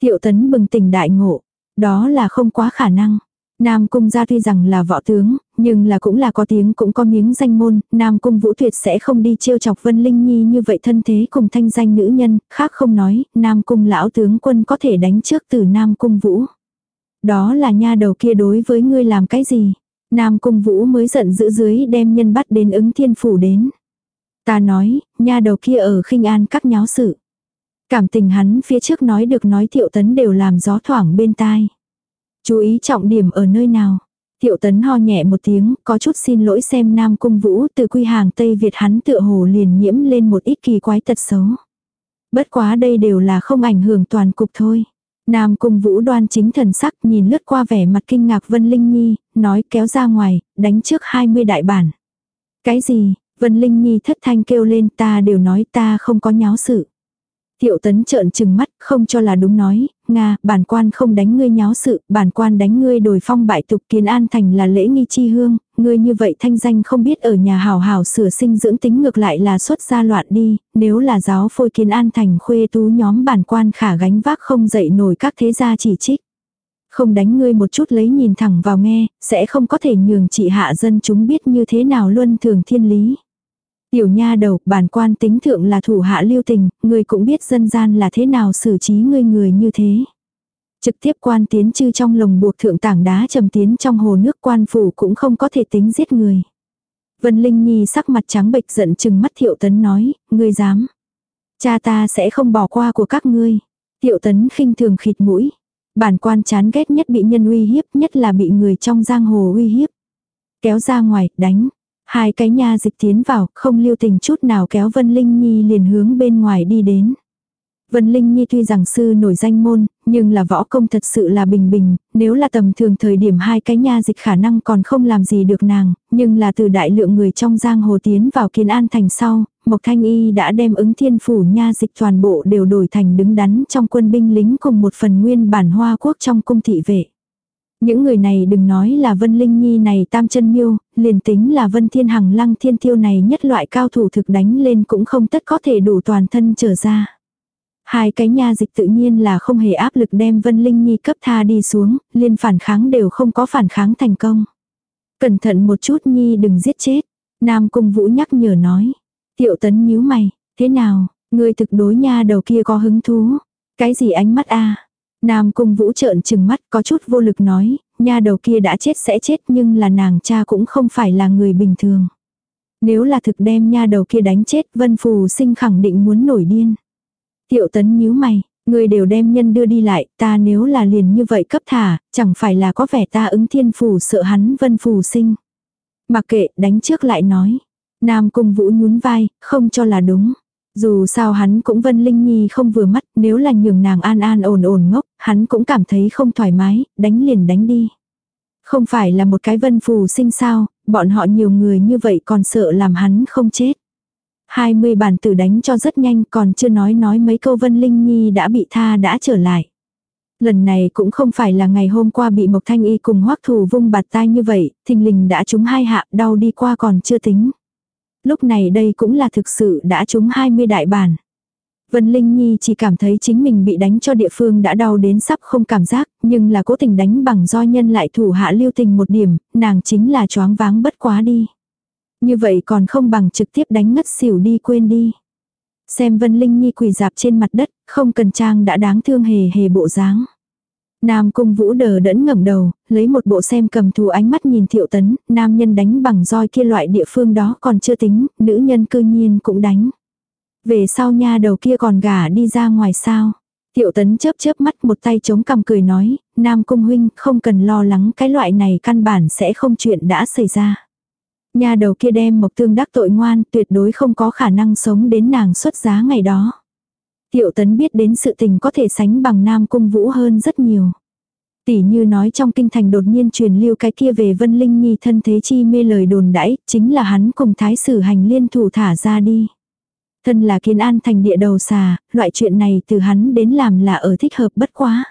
Tiệu tấn bừng tỉnh đại ngộ. Đó là không quá khả năng. Nam Cung gia tuy rằng là võ tướng, nhưng là cũng là có tiếng cũng có miếng danh môn, Nam Cung Vũ Tuyệt sẽ không đi trêu chọc Vân Linh Nhi như vậy thân thế cùng thanh danh nữ nhân, khác không nói, Nam Cung lão tướng quân có thể đánh trước từ Nam Cung Vũ. Đó là nha đầu kia đối với ngươi làm cái gì? Nam Cung Vũ mới giận dữ dưới đem nhân bắt đến ứng thiên phủ đến. Ta nói, nha đầu kia ở khinh an các nháo sự. Cảm tình hắn phía trước nói được nói thiệu tấn đều làm gió thoảng bên tai. Chú ý trọng điểm ở nơi nào. Thiệu tấn ho nhẹ một tiếng, có chút xin lỗi xem Nam Cung Vũ từ quy hàng Tây Việt hắn tựa hồ liền nhiễm lên một ít kỳ quái tật xấu. Bất quá đây đều là không ảnh hưởng toàn cục thôi. Nam Cung Vũ đoan chính thần sắc nhìn lướt qua vẻ mặt kinh ngạc Vân Linh Nhi, nói kéo ra ngoài, đánh trước 20 đại bản. Cái gì, Vân Linh Nhi thất thanh kêu lên ta đều nói ta không có nháo sự. Thiệu tấn trợn trừng mắt, không cho là đúng nói, Nga, bản quan không đánh ngươi nháo sự, bản quan đánh ngươi đổi phong bại tục kiến an thành là lễ nghi chi hương, ngươi như vậy thanh danh không biết ở nhà hào hào sửa sinh dưỡng tính ngược lại là xuất gia loạn đi, nếu là giáo phôi kiến an thành khuê tú nhóm bản quan khả gánh vác không dậy nổi các thế gia chỉ trích. Không đánh ngươi một chút lấy nhìn thẳng vào nghe, sẽ không có thể nhường trị hạ dân chúng biết như thế nào luân thường thiên lý. Tiểu nha đầu, bản quan tính thượng là thủ hạ lưu tình, người cũng biết dân gian là thế nào xử trí người người như thế. Trực tiếp quan tiến chư trong lồng buộc thượng tảng đá trầm tiến trong hồ nước quan phủ cũng không có thể tính giết người. Vân Linh Nhi sắc mặt trắng bệch giận chừng mắt Thiệu Tấn nói, ngươi dám. Cha ta sẽ không bỏ qua của các ngươi. Thiệu Tấn khinh thường khịt mũi. Bản quan chán ghét nhất bị nhân uy hiếp nhất là bị người trong giang hồ uy hiếp. Kéo ra ngoài, đánh. Hai cái nha dịch tiến vào, không lưu tình chút nào kéo Vân Linh Nhi liền hướng bên ngoài đi đến. Vân Linh Nhi tuy rằng sư nổi danh môn, nhưng là võ công thật sự là bình bình, nếu là tầm thường thời điểm hai cái nha dịch khả năng còn không làm gì được nàng, nhưng là từ đại lượng người trong giang hồ tiến vào kiến an thành sau, Mộc Thanh Y đã đem ứng thiên phủ nha dịch toàn bộ đều đổi thành đứng đắn trong quân binh lính cùng một phần nguyên bản hoa quốc trong cung thị vệ. Những người này đừng nói là Vân Linh Nhi này tam chân miêu, liền tính là Vân Thiên Hằng lăng thiên tiêu này nhất loại cao thủ thực đánh lên cũng không tất có thể đủ toàn thân trở ra. Hai cái nha dịch tự nhiên là không hề áp lực đem Vân Linh Nhi cấp tha đi xuống, liên phản kháng đều không có phản kháng thành công. Cẩn thận một chút Nhi đừng giết chết. Nam Cung Vũ nhắc nhở nói. Tiệu tấn nhíu mày, thế nào, người thực đối nha đầu kia có hứng thú. Cái gì ánh mắt a Nam cung vũ trợn trừng mắt có chút vô lực nói, nha đầu kia đã chết sẽ chết nhưng là nàng cha cũng không phải là người bình thường. Nếu là thực đem nha đầu kia đánh chết vân phù sinh khẳng định muốn nổi điên. Tiệu tấn nhíu mày, người đều đem nhân đưa đi lại, ta nếu là liền như vậy cấp thả, chẳng phải là có vẻ ta ứng thiên phù sợ hắn vân phù sinh. Mặc kệ, đánh trước lại nói. Nam cung vũ nhún vai, không cho là đúng. Dù sao hắn cũng Vân Linh Nhi không vừa mắt, nếu là nhường nàng an an ổn ổn ngốc, hắn cũng cảm thấy không thoải mái, đánh liền đánh đi. Không phải là một cái vân phù sinh sao, bọn họ nhiều người như vậy còn sợ làm hắn không chết. 20 bản tử đánh cho rất nhanh còn chưa nói nói mấy câu Vân Linh Nhi đã bị tha đã trở lại. Lần này cũng không phải là ngày hôm qua bị Mộc Thanh Y cùng hoắc thù vung bạt tai như vậy, thình lình đã trúng hai hạ đau đi qua còn chưa tính. Lúc này đây cũng là thực sự đã trúng 20 đại bản. Vân Linh Nhi chỉ cảm thấy chính mình bị đánh cho địa phương đã đau đến sắp không cảm giác, nhưng là cố tình đánh bằng do nhân lại thủ hạ lưu tình một điểm, nàng chính là choáng váng bất quá đi. Như vậy còn không bằng trực tiếp đánh ngất xỉu đi quên đi. Xem Vân Linh Nhi quỳ dạp trên mặt đất, không cần trang đã đáng thương hề hề bộ dáng. Nam cung vũ đờ đẫn ngẩng đầu, lấy một bộ xem cầm thù ánh mắt nhìn thiệu tấn, nam nhân đánh bằng roi kia loại địa phương đó còn chưa tính, nữ nhân cư nhiên cũng đánh. Về sau nha đầu kia còn gả đi ra ngoài sao. Thiệu tấn chớp chớp mắt một tay chống cằm cười nói, Nam cung huynh không cần lo lắng cái loại này căn bản sẽ không chuyện đã xảy ra. Nhà đầu kia đem mộc tương đắc tội ngoan tuyệt đối không có khả năng sống đến nàng xuất giá ngày đó. Tiệu tấn biết đến sự tình có thể sánh bằng nam cung vũ hơn rất nhiều. Tỷ như nói trong kinh thành đột nhiên truyền lưu cái kia về Vân Linh Nhi thân thế chi mê lời đồn đãi, chính là hắn cùng thái sử hành liên thủ thả ra đi. Thân là kiến an thành địa đầu xà, loại chuyện này từ hắn đến làm là ở thích hợp bất quá.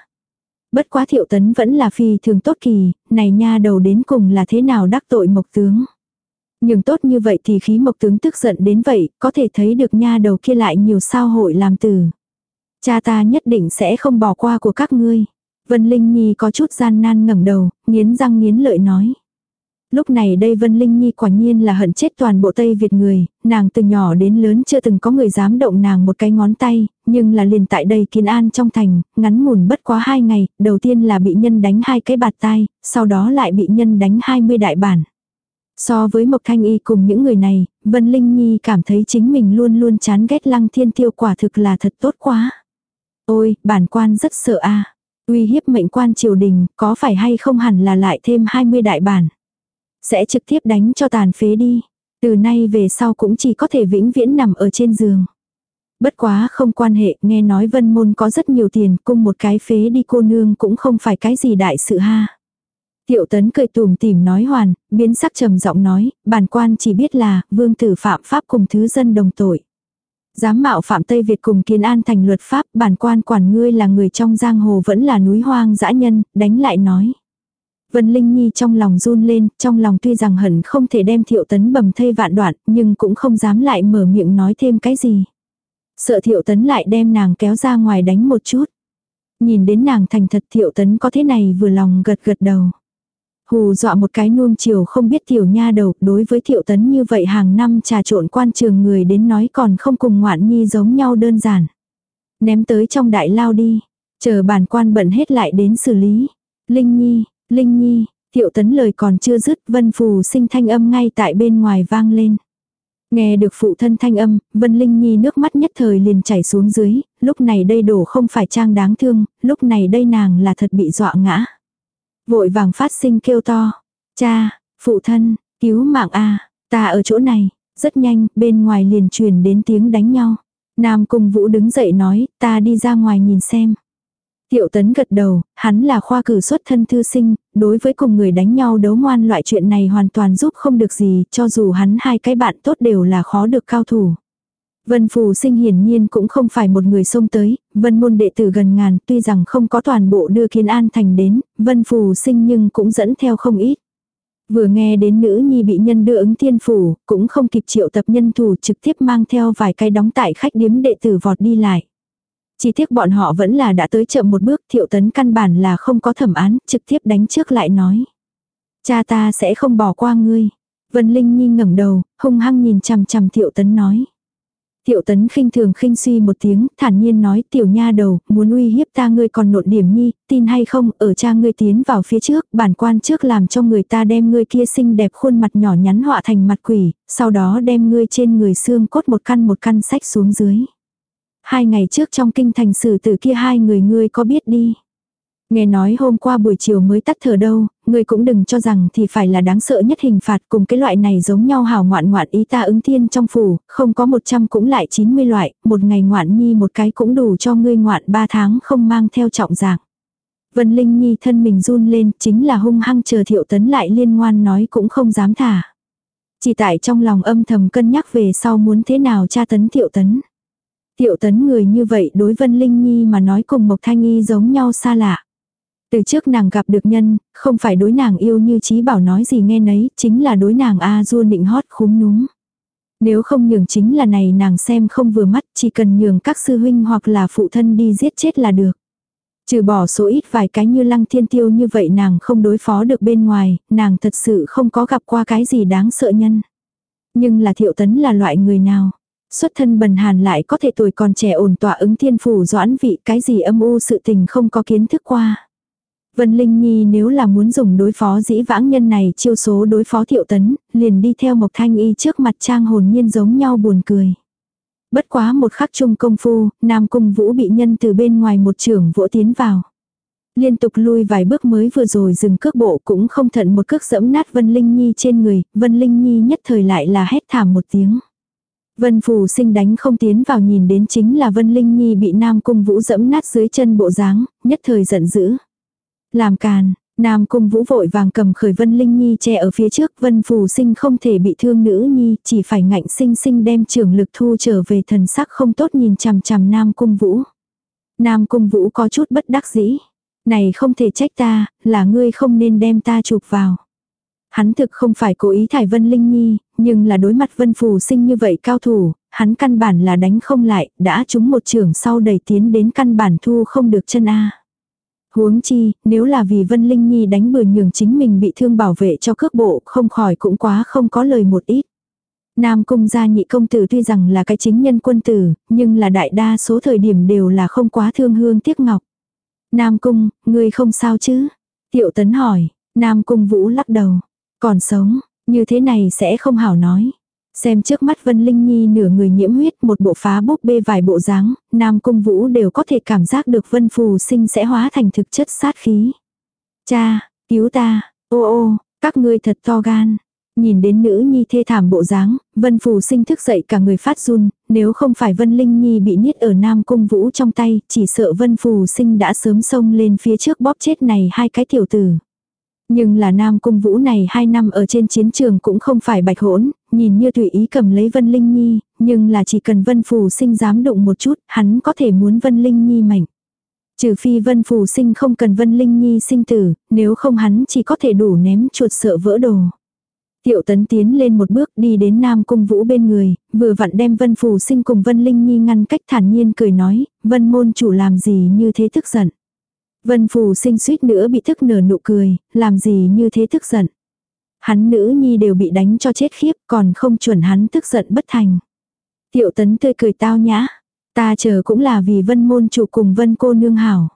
Bất quá thiệu tấn vẫn là phi thường tốt kỳ, này nha đầu đến cùng là thế nào đắc tội mộc tướng. Nhưng tốt như vậy thì khí mộc tướng tức giận đến vậy, có thể thấy được nha đầu kia lại nhiều sao hội làm từ. Cha ta nhất định sẽ không bỏ qua của các ngươi. Vân Linh Nhi có chút gian nan ngẩng đầu, nghiến răng nghiến lợi nói. Lúc này đây Vân Linh Nhi quả nhiên là hận chết toàn bộ Tây Việt người, nàng từ nhỏ đến lớn chưa từng có người dám động nàng một cái ngón tay, nhưng là liền tại đây kiến an trong thành, ngắn ngủn bất quá hai ngày, đầu tiên là bị nhân đánh hai cái bạt tai, sau đó lại bị nhân đánh hai mươi đại bản. So với Mộc Thanh Y cùng những người này, Vân Linh Nhi cảm thấy chính mình luôn luôn chán ghét lăng thiên tiêu quả thực là thật tốt quá. Ôi, bản quan rất sợ a Uy hiếp mệnh quan triều đình, có phải hay không hẳn là lại thêm 20 đại bản. Sẽ trực tiếp đánh cho tàn phế đi. Từ nay về sau cũng chỉ có thể vĩnh viễn nằm ở trên giường. Bất quá không quan hệ, nghe nói vân môn có rất nhiều tiền, cung một cái phế đi cô nương cũng không phải cái gì đại sự ha. Tiệu tấn cười tùm tìm nói hoàn, biến sắc trầm giọng nói, bản quan chỉ biết là, vương tử phạm pháp cùng thứ dân đồng tội. Dám mạo phạm Tây Việt cùng kiến an thành luật pháp, bản quan quản ngươi là người trong giang hồ vẫn là núi hoang dã nhân, đánh lại nói. Vân Linh Nhi trong lòng run lên, trong lòng tuy rằng hận không thể đem thiệu tấn bầm thây vạn đoạn, nhưng cũng không dám lại mở miệng nói thêm cái gì. Sợ thiệu tấn lại đem nàng kéo ra ngoài đánh một chút. Nhìn đến nàng thành thật thiệu tấn có thế này vừa lòng gật gật đầu. Hù dọa một cái nuông chiều không biết tiểu nha đầu, đối với thiệu tấn như vậy hàng năm trà trộn quan trường người đến nói còn không cùng ngoạn nhi giống nhau đơn giản. Ném tới trong đại lao đi, chờ bản quan bận hết lại đến xử lý. Linh nhi, linh nhi, thiệu tấn lời còn chưa dứt vân phù sinh thanh âm ngay tại bên ngoài vang lên. Nghe được phụ thân thanh âm, Vân Linh Nhi nước mắt nhất thời liền chảy xuống dưới, lúc này đây đổ không phải trang đáng thương, lúc này đây nàng là thật bị dọa ngã. Vội vàng phát sinh kêu to. Cha, phụ thân, cứu mạng a ta ở chỗ này. Rất nhanh, bên ngoài liền truyền đến tiếng đánh nhau. Nam Cung Vũ đứng dậy nói, ta đi ra ngoài nhìn xem. Tiệu tấn gật đầu, hắn là khoa cử xuất thân thư sinh, đối với cùng người đánh nhau đấu ngoan loại chuyện này hoàn toàn giúp không được gì, cho dù hắn hai cái bạn tốt đều là khó được cao thủ. Vân Phù sinh hiển nhiên cũng không phải một người xông tới, vân môn đệ tử gần ngàn tuy rằng không có toàn bộ đưa kiến an thành đến, vân phù sinh nhưng cũng dẫn theo không ít. Vừa nghe đến nữ nhi bị nhân đưa ứng thiên phủ, cũng không kịp triệu tập nhân thủ trực tiếp mang theo vài cái đóng tại khách điếm đệ tử vọt đi lại. Chỉ tiếc bọn họ vẫn là đã tới chậm một bước thiệu tấn căn bản là không có thẩm án, trực tiếp đánh trước lại nói. Cha ta sẽ không bỏ qua ngươi. Vân Linh Nhi ngẩng đầu, hung hăng nhìn chằm chằm thiệu tấn nói. Tiểu tấn khinh thường khinh suy một tiếng, thản nhiên nói tiểu nha đầu, muốn uy hiếp ta ngươi còn nộn điểm nhi, tin hay không, ở cha ngươi tiến vào phía trước, bản quan trước làm cho người ta đem ngươi kia xinh đẹp khuôn mặt nhỏ nhắn họa thành mặt quỷ, sau đó đem ngươi trên người xương cốt một căn một căn sách xuống dưới. Hai ngày trước trong kinh thành sử tử kia hai người ngươi có biết đi. Nghe nói hôm qua buổi chiều mới tắt thở đâu, người cũng đừng cho rằng thì phải là đáng sợ nhất hình phạt cùng cái loại này giống nhau hào ngoạn ngoạn ý ta ứng thiên trong phủ, không có 100 cũng lại 90 loại, một ngày ngoạn nhi một cái cũng đủ cho ngươi ngoạn 3 tháng không mang theo trọng dạng. Vân Linh Nhi thân mình run lên, chính là hung hăng chờ thiệu tấn lại liên ngoan nói cũng không dám thả. Chỉ tại trong lòng âm thầm cân nhắc về sau muốn thế nào tra tấn thiệu tấn. Thiệu tấn người như vậy đối Vân Linh Nhi mà nói cùng Mộc Thanh Y giống nhau xa lạ. Từ trước nàng gặp được nhân, không phải đối nàng yêu như trí bảo nói gì nghe nấy, chính là đối nàng A du nịnh hót khúm núm. Nếu không nhường chính là này nàng xem không vừa mắt, chỉ cần nhường các sư huynh hoặc là phụ thân đi giết chết là được. Trừ bỏ số ít vài cái như lăng thiên tiêu như vậy nàng không đối phó được bên ngoài, nàng thật sự không có gặp qua cái gì đáng sợ nhân. Nhưng là thiệu tấn là loại người nào? Xuất thân bần hàn lại có thể tuổi còn trẻ ổn tỏa ứng thiên phủ doãn vị cái gì âm u sự tình không có kiến thức qua. Vân Linh Nhi nếu là muốn dùng đối phó dĩ vãng nhân này chiêu số đối phó thiệu tấn, liền đi theo Mộc Thanh Y trước mặt trang hồn nhiên giống nhau buồn cười. Bất quá một khắc chung công phu, Nam Cung Vũ bị nhân từ bên ngoài một trường vỗ tiến vào. Liên tục lui vài bước mới vừa rồi dừng cước bộ cũng không thận một cước dẫm nát Vân Linh Nhi trên người, Vân Linh Nhi nhất thời lại là hét thảm một tiếng. Vân Phù sinh đánh không tiến vào nhìn đến chính là Vân Linh Nhi bị Nam Cung Vũ dẫm nát dưới chân bộ dáng, nhất thời giận dữ. Làm càn, Nam Cung Vũ vội vàng cầm khởi Vân Linh Nhi che ở phía trước, Vân Phù Sinh không thể bị thương nữ nhi, chỉ phải ngạnh sinh sinh đem trưởng lực thu trở về thần sắc không tốt nhìn chằm chằm Nam Cung Vũ. Nam Cung Vũ có chút bất đắc dĩ. Này không thể trách ta, là ngươi không nên đem ta chụp vào. Hắn thực không phải cố ý thải Vân Linh Nhi, nhưng là đối mặt Vân Phù Sinh như vậy cao thủ, hắn căn bản là đánh không lại, đã trúng một trưởng sau đẩy tiến đến căn bản thu không được chân A. Huống chi, nếu là vì Vân Linh Nhi đánh bừa nhường chính mình bị thương bảo vệ cho cước bộ, không khỏi cũng quá không có lời một ít. Nam cung gia nhị công tử tuy rằng là cái chính nhân quân tử, nhưng là đại đa số thời điểm đều là không quá thương hương tiếc ngọc. Nam cung, ngươi không sao chứ? Tiệu tấn hỏi, Nam cung vũ lắc đầu. Còn sống, như thế này sẽ không hảo nói. Xem trước mắt Vân Linh Nhi nửa người nhiễm huyết một bộ phá búp bê vài bộ dáng, Nam Cung Vũ đều có thể cảm giác được Vân Phù sinh sẽ hóa thành thực chất sát khí. Cha, cứu ta, ô ô, các ngươi thật to gan. Nhìn đến nữ nhi thê thảm bộ dáng, Vân Phù sinh thức dậy cả người phát run, nếu không phải Vân Linh Nhi bị niết ở Nam Cung Vũ trong tay, chỉ sợ Vân Phù sinh đã sớm xông lên phía trước bóp chết này hai cái tiểu tử. Nhưng là Nam Cung Vũ này hai năm ở trên chiến trường cũng không phải bạch hỗn, nhìn như tùy ý cầm lấy Vân Linh Nhi, nhưng là chỉ cần Vân Phù sinh dám động một chút, hắn có thể muốn Vân Linh Nhi mạnh. Trừ phi Vân Phù sinh không cần Vân Linh Nhi sinh tử, nếu không hắn chỉ có thể đủ ném chuột sợ vỡ đồ. Tiệu tấn tiến lên một bước đi đến Nam Cung Vũ bên người, vừa vặn đem Vân Phù sinh cùng Vân Linh Nhi ngăn cách thản nhiên cười nói, Vân môn chủ làm gì như thế tức giận. Vân Phù sinh suýt nữa bị thức nở nụ cười, làm gì như thế tức giận. Hắn nữ nhi đều bị đánh cho chết khiếp còn không chuẩn hắn tức giận bất thành. Tiệu tấn tươi cười tao nhã. Ta chờ cũng là vì vân môn chủ cùng vân cô nương hảo.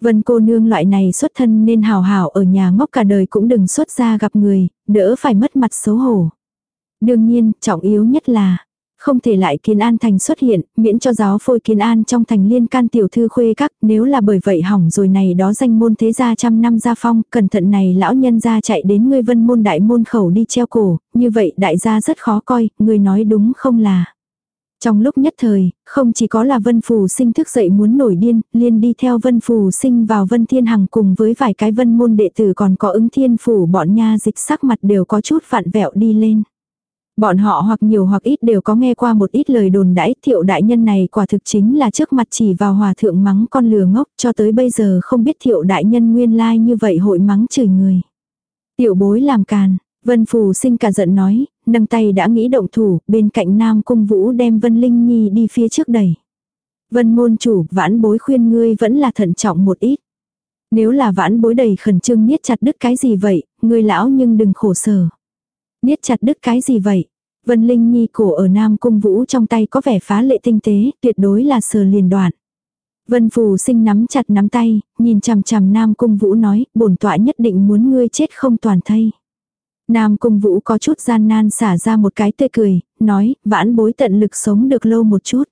Vân cô nương loại này xuất thân nên hảo hảo ở nhà ngốc cả đời cũng đừng xuất ra gặp người, đỡ phải mất mặt xấu hổ. Đương nhiên, trọng yếu nhất là, không thể lại kiến an thành xuất hiện, miễn cho giáo phôi kiến an trong thành liên can tiểu thư khuê các, nếu là bởi vậy hỏng rồi này đó danh môn thế gia trăm năm gia phong, cẩn thận này lão nhân gia chạy đến ngươi vân môn đại môn khẩu đi treo cổ, như vậy đại gia rất khó coi, ngươi nói đúng không là. Trong lúc nhất thời, không chỉ có là Vân Phù sinh thức dậy muốn nổi điên, liên đi theo Vân Phù sinh vào Vân Thiên Hằng cùng với vài cái vân môn đệ tử còn có ứng thiên phủ bọn nha dịch sắc mặt đều có chút vạn vẹo đi lên. Bọn họ hoặc nhiều hoặc ít đều có nghe qua một ít lời đồn đãi thiệu đại nhân này quả thực chính là trước mặt chỉ vào hòa thượng mắng con lừa ngốc cho tới bây giờ không biết thiệu đại nhân nguyên lai like như vậy hội mắng chửi người. Tiểu bối làm càn, Vân Phù sinh cả giận nói, nâng tay đã nghĩ động thủ, bên cạnh Nam Cung Vũ đem Vân Linh Nhi đi phía trước đẩy. Vân môn chủ, vãn bối khuyên ngươi vẫn là thận trọng một ít. Nếu là vãn bối đầy khẩn trương niết chặt đứt cái gì vậy, ngươi lão nhưng đừng khổ sở. Niết chặt đứt cái gì vậy? Vân Linh Nhi cổ ở Nam Cung Vũ trong tay có vẻ phá lệ tinh tế, tuyệt đối là sờ liền đoạn. Vân Phù sinh nắm chặt nắm tay, nhìn chằm chằm Nam Cung Vũ nói, bổn tọa nhất định muốn ngươi chết không toàn thây. Nam Cung Vũ có chút gian nan xả ra một cái tươi cười, nói, vãn bối tận lực sống được lâu một chút.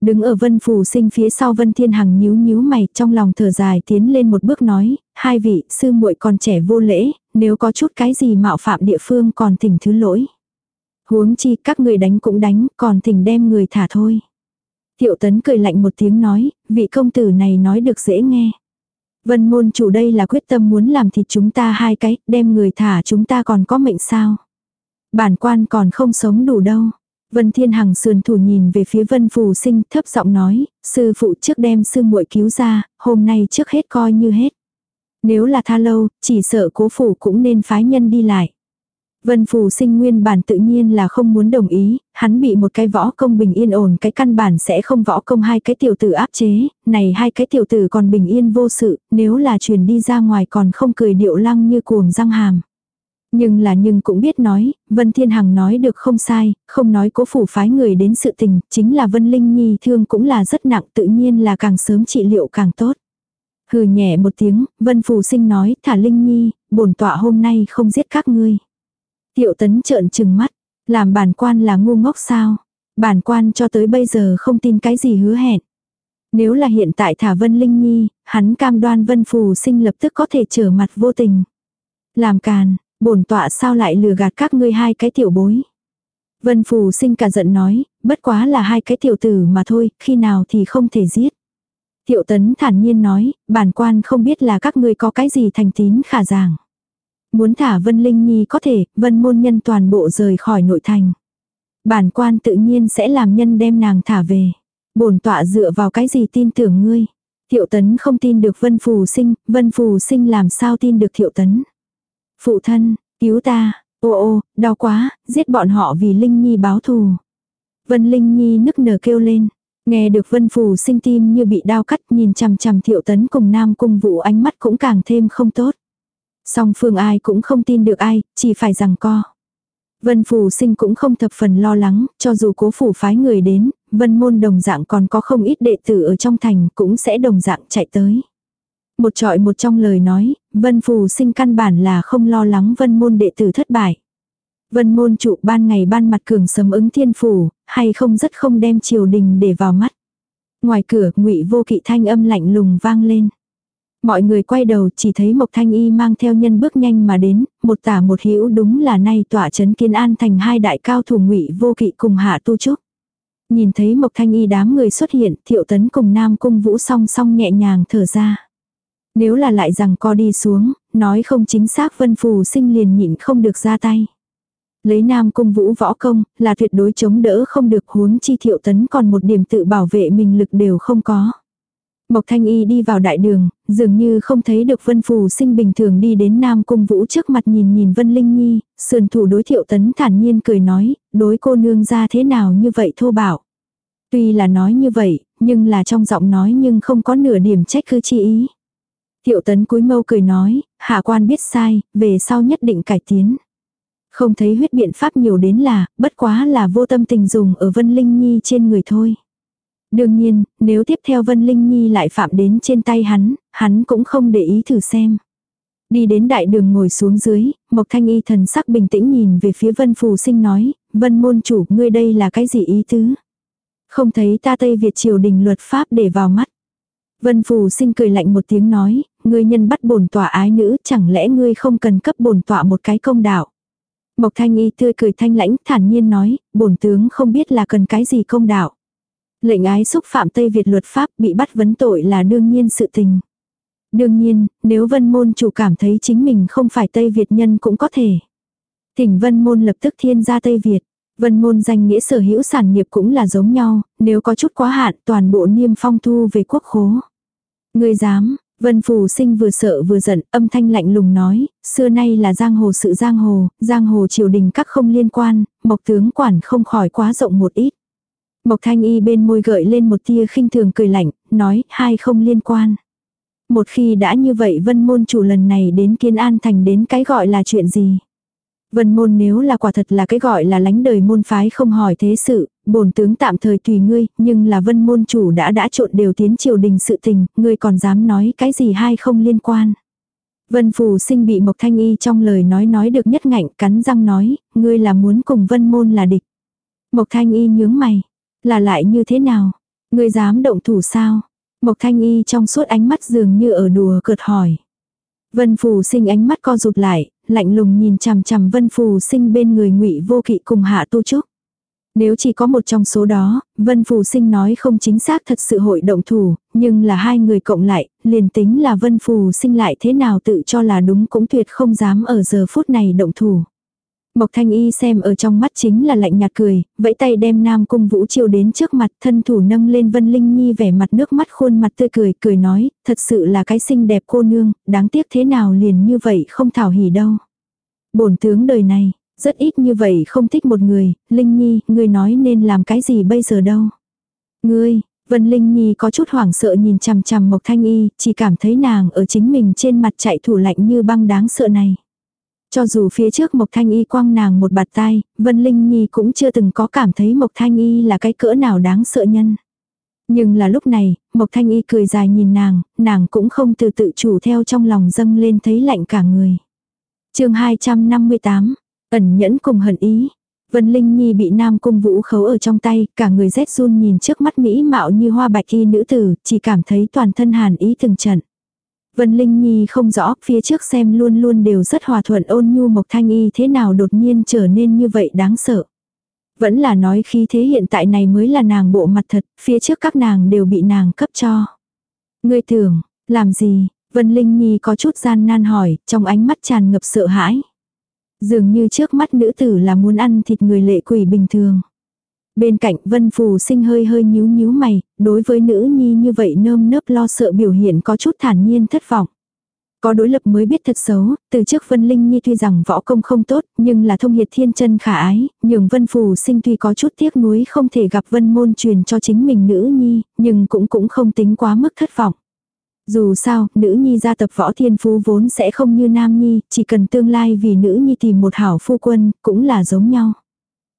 Đứng ở Vân Phù sinh phía sau Vân Thiên Hằng nhíu nhíu mày, trong lòng thở dài tiến lên một bước nói, hai vị, sư muội còn trẻ vô lễ, nếu có chút cái gì mạo phạm địa phương còn thỉnh thứ lỗi. Huống chi các người đánh cũng đánh, còn thỉnh đem người thả thôi. Tiệu tấn cười lạnh một tiếng nói, vị công tử này nói được dễ nghe. Vân môn chủ đây là quyết tâm muốn làm thịt chúng ta hai cái, đem người thả chúng ta còn có mệnh sao. Bản quan còn không sống đủ đâu. Vân Thiên Hằng sườn thủ nhìn về phía Vân Phù Sinh thấp giọng nói, sư phụ trước đem sư muội cứu ra, hôm nay trước hết coi như hết. Nếu là tha lâu, chỉ sợ cố phủ cũng nên phái nhân đi lại. Vân Phù sinh nguyên bản tự nhiên là không muốn đồng ý, hắn bị một cái võ công bình yên ổn cái căn bản sẽ không võ công hai cái tiểu tử áp chế, này hai cái tiểu tử còn bình yên vô sự, nếu là truyền đi ra ngoài còn không cười điệu lăng như cuồng răng hàm. Nhưng là nhưng cũng biết nói, Vân Thiên Hằng nói được không sai, không nói cố phủ phái người đến sự tình, chính là Vân Linh Nhi thương cũng là rất nặng tự nhiên là càng sớm trị liệu càng tốt. Hừ nhẹ một tiếng, Vân Phù sinh nói thả Linh Nhi, bổn tọa hôm nay không giết các ngươi. Tiệu tấn trợn trừng mắt, làm bản quan là ngu ngốc sao? Bản quan cho tới bây giờ không tin cái gì hứa hẹn. Nếu là hiện tại thả Vân Linh Nhi, hắn cam đoan Vân Phù sinh lập tức có thể trở mặt vô tình. Làm càn, bổn tọa sao lại lừa gạt các ngươi hai cái tiểu bối. Vân Phù sinh cả giận nói, bất quá là hai cái tiểu tử mà thôi, khi nào thì không thể giết. Tiểu tấn thản nhiên nói, bản quan không biết là các ngươi có cái gì thành tín khả giảng. Muốn thả Vân Linh Nhi có thể, Vân môn nhân toàn bộ rời khỏi nội thành. Bản quan tự nhiên sẽ làm nhân đem nàng thả về. bổn tọa dựa vào cái gì tin tưởng ngươi. Thiệu tấn không tin được Vân Phù sinh, Vân Phù sinh làm sao tin được thiệu tấn. Phụ thân, cứu ta, ô ô, đau quá, giết bọn họ vì Linh Nhi báo thù. Vân Linh Nhi nức nở kêu lên. Nghe được Vân Phù sinh tim như bị đau cắt nhìn chằm chằm thiệu tấn cùng nam cung vũ ánh mắt cũng càng thêm không tốt. Song phương ai cũng không tin được ai, chỉ phải rằng co. Vân Phù sinh cũng không thập phần lo lắng, cho dù cố phủ phái người đến, vân môn đồng dạng còn có không ít đệ tử ở trong thành cũng sẽ đồng dạng chạy tới. Một trọi một trong lời nói, vân phù sinh căn bản là không lo lắng vân môn đệ tử thất bại. Vân môn trụ ban ngày ban mặt cường sấm ứng thiên phủ, hay không rất không đem triều đình để vào mắt. Ngoài cửa ngụy vô kỵ thanh âm lạnh lùng vang lên. Mọi người quay đầu chỉ thấy Mộc Thanh Y mang theo nhân bước nhanh mà đến, một tả một hữu đúng là nay tỏa chấn kiên an thành hai đại cao thủ ngụy vô kỵ cùng hạ tu trúc. Nhìn thấy Mộc Thanh Y đám người xuất hiện, thiệu tấn cùng Nam Cung Vũ song song nhẹ nhàng thở ra. Nếu là lại rằng co đi xuống, nói không chính xác vân phù sinh liền nhịn không được ra tay. Lấy Nam Cung Vũ võ công, là tuyệt đối chống đỡ không được huống chi thiệu tấn còn một điểm tự bảo vệ mình lực đều không có. Mộc Thanh Y đi vào đại đường, dường như không thấy được Vân Phù sinh bình thường đi đến Nam Cung Vũ trước mặt nhìn nhìn Vân Linh Nhi, sườn thủ đối thiệu tấn thản nhiên cười nói, đối cô nương ra thế nào như vậy thô bảo. Tuy là nói như vậy, nhưng là trong giọng nói nhưng không có nửa điểm trách cứ chi ý. Thiệu tấn cúi mâu cười nói, hạ quan biết sai, về sau nhất định cải tiến. Không thấy huyết biện pháp nhiều đến là, bất quá là vô tâm tình dùng ở Vân Linh Nhi trên người thôi. Đương nhiên, nếu tiếp theo Vân Linh Nhi lại phạm đến trên tay hắn, hắn cũng không để ý thử xem. Đi đến đại đường ngồi xuống dưới, Mộc Thanh Y thần sắc bình tĩnh nhìn về phía Vân Phù Sinh nói, Vân môn chủ, ngươi đây là cái gì ý tứ? Không thấy ta Tây Việt triều đình luật pháp để vào mắt. Vân Phù Sinh cười lạnh một tiếng nói, ngươi nhân bắt bổn tọa ái nữ, chẳng lẽ ngươi không cần cấp bổn tọa một cái công đạo? Mộc Thanh Y tươi cười thanh lãnh, thản nhiên nói, bổn tướng không biết là cần cái gì công đạo. Lệnh ái xúc phạm Tây Việt luật pháp bị bắt vấn tội là đương nhiên sự tình. Đương nhiên, nếu vân môn chủ cảm thấy chính mình không phải Tây Việt nhân cũng có thể. Thỉnh vân môn lập tức thiên ra Tây Việt. Vân môn danh nghĩa sở hữu sản nghiệp cũng là giống nhau, nếu có chút quá hạn toàn bộ niêm phong thu về quốc khố. Người dám, Vân Phù sinh vừa sợ vừa giận, âm thanh lạnh lùng nói, xưa nay là giang hồ sự giang hồ, giang hồ triều đình các không liên quan, mộc tướng quản không khỏi quá rộng một ít. Mộc thanh y bên môi gợi lên một tia khinh thường cười lạnh, nói, hai không liên quan. Một khi đã như vậy vân môn chủ lần này đến kiên an thành đến cái gọi là chuyện gì. Vân môn nếu là quả thật là cái gọi là lánh đời môn phái không hỏi thế sự, bổn tướng tạm thời tùy ngươi, nhưng là vân môn chủ đã đã trộn đều tiến triều đình sự tình, ngươi còn dám nói cái gì hai không liên quan. Vân phù sinh bị Mộc Thanh Y trong lời nói nói được nhất ngạnh cắn răng nói, ngươi là muốn cùng vân môn là địch. Mộc Thanh Y nhướng mày, là lại như thế nào? Ngươi dám động thủ sao? Mộc thanh y trong suốt ánh mắt dường như ở đùa cợt hỏi. Vân phù sinh ánh mắt co rụt lại, lạnh lùng nhìn chằm chằm vân phù sinh bên người ngụy vô kỵ cùng hạ tu trúc. Nếu chỉ có một trong số đó, Vân Phù Sinh nói không chính xác thật sự hội động thủ, nhưng là hai người cộng lại, liền tính là Vân Phù Sinh lại thế nào tự cho là đúng cũng tuyệt không dám ở giờ phút này động thủ. Mộc Thanh Y xem ở trong mắt chính là lạnh nhạt cười, vẫy tay đem Nam Cung Vũ chiêu đến trước mặt, thân thủ nâng lên Vân Linh Nhi vẻ mặt nước mắt khuôn mặt tươi cười, cười nói, thật sự là cái xinh đẹp cô nương, đáng tiếc thế nào liền như vậy không thảo hỉ đâu. Bổn tướng đời này, rất ít như vậy không thích một người, Linh Nhi, ngươi nói nên làm cái gì bây giờ đâu. Ngươi, Vân Linh Nhi có chút hoảng sợ nhìn chằm chằm Mộc Thanh Y, chỉ cảm thấy nàng ở chính mình trên mặt chạy thủ lạnh như băng đáng sợ này. Cho dù phía trước Mộc Thanh Y quăng nàng một bạt tai, Vân Linh Nhi cũng chưa từng có cảm thấy Mộc Thanh Y là cái cỡ nào đáng sợ nhân. Nhưng là lúc này, Mộc Thanh Y cười dài nhìn nàng, nàng cũng không từ tự chủ theo trong lòng dâng lên thấy lạnh cả người. chương 258, ẩn nhẫn cùng hận ý. Vân Linh Nhi bị Nam Cung Vũ khấu ở trong tay, cả người rét run nhìn trước mắt mỹ mạo như hoa bạch y nữ tử, chỉ cảm thấy toàn thân hàn ý từng trận. Vân Linh Nhi không rõ, phía trước xem luôn luôn đều rất hòa thuận ôn nhu Mộc Thanh Y thế nào đột nhiên trở nên như vậy đáng sợ. Vẫn là nói khi thế hiện tại này mới là nàng bộ mặt thật, phía trước các nàng đều bị nàng cấp cho. Ngươi tưởng, làm gì? Vân Linh Nhi có chút gian nan hỏi, trong ánh mắt tràn ngập sợ hãi. Dường như trước mắt nữ tử là muốn ăn thịt người lệ quỷ bình thường. Bên cạnh Vân Phù sinh hơi hơi nhíu nhíu mày, đối với nữ nhi như vậy nơm nớp lo sợ biểu hiện có chút thản nhiên thất vọng. Có đối lập mới biết thật xấu, từ trước Vân Linh Nhi tuy rằng võ công không tốt, nhưng là thông hiệt thiên chân khả ái, nhường Vân Phù sinh tuy có chút tiếc nuối không thể gặp Vân môn truyền cho chính mình nữ nhi, nhưng cũng cũng không tính quá mức thất vọng. Dù sao, nữ nhi gia tập võ thiên phú vốn sẽ không như nam nhi, chỉ cần tương lai vì nữ nhi tìm một hảo phu quân, cũng là giống nhau.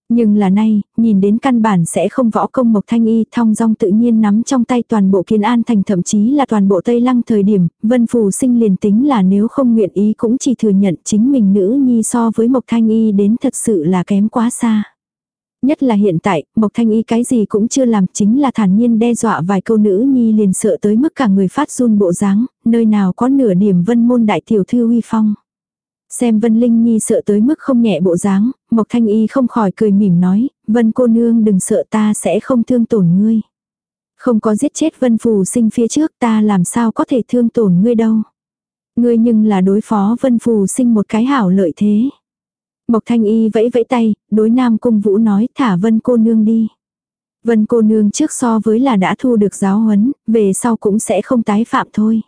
Nhưng là nay, nhìn đến căn bản sẽ không võ công Mộc Thanh Y thong dong tự nhiên nắm trong tay toàn bộ kiến an thành thậm chí là toàn bộ Tây Lăng thời điểm, Vân Phù sinh liền tính là nếu không nguyện ý cũng chỉ thừa nhận chính mình nữ nhi so với Mộc Thanh Y đến thật sự là kém quá xa. Nhất là hiện tại, Mộc Thanh Y cái gì cũng chưa làm chính là thản nhiên đe dọa vài câu nữ nhi liền sợ tới mức cả người phát run bộ dáng, nơi nào có nửa điểm vân môn đại tiểu thư uy phong. Xem Vân Linh Nhi sợ tới mức không nhẹ bộ dáng, Mộc Thanh Y không khỏi cười mỉm nói, Vân cô nương đừng sợ ta sẽ không thương tổn ngươi. Không có giết chết Vân Phù sinh phía trước ta làm sao có thể thương tổn ngươi đâu. Ngươi nhưng là đối phó Vân Phù sinh một cái hảo lợi thế. Mộc Thanh Y vẫy vẫy tay, đối Nam Cung Vũ nói thả Vân cô nương đi. Vân cô nương trước so với là đã thu được giáo huấn, về sau cũng sẽ không tái phạm thôi.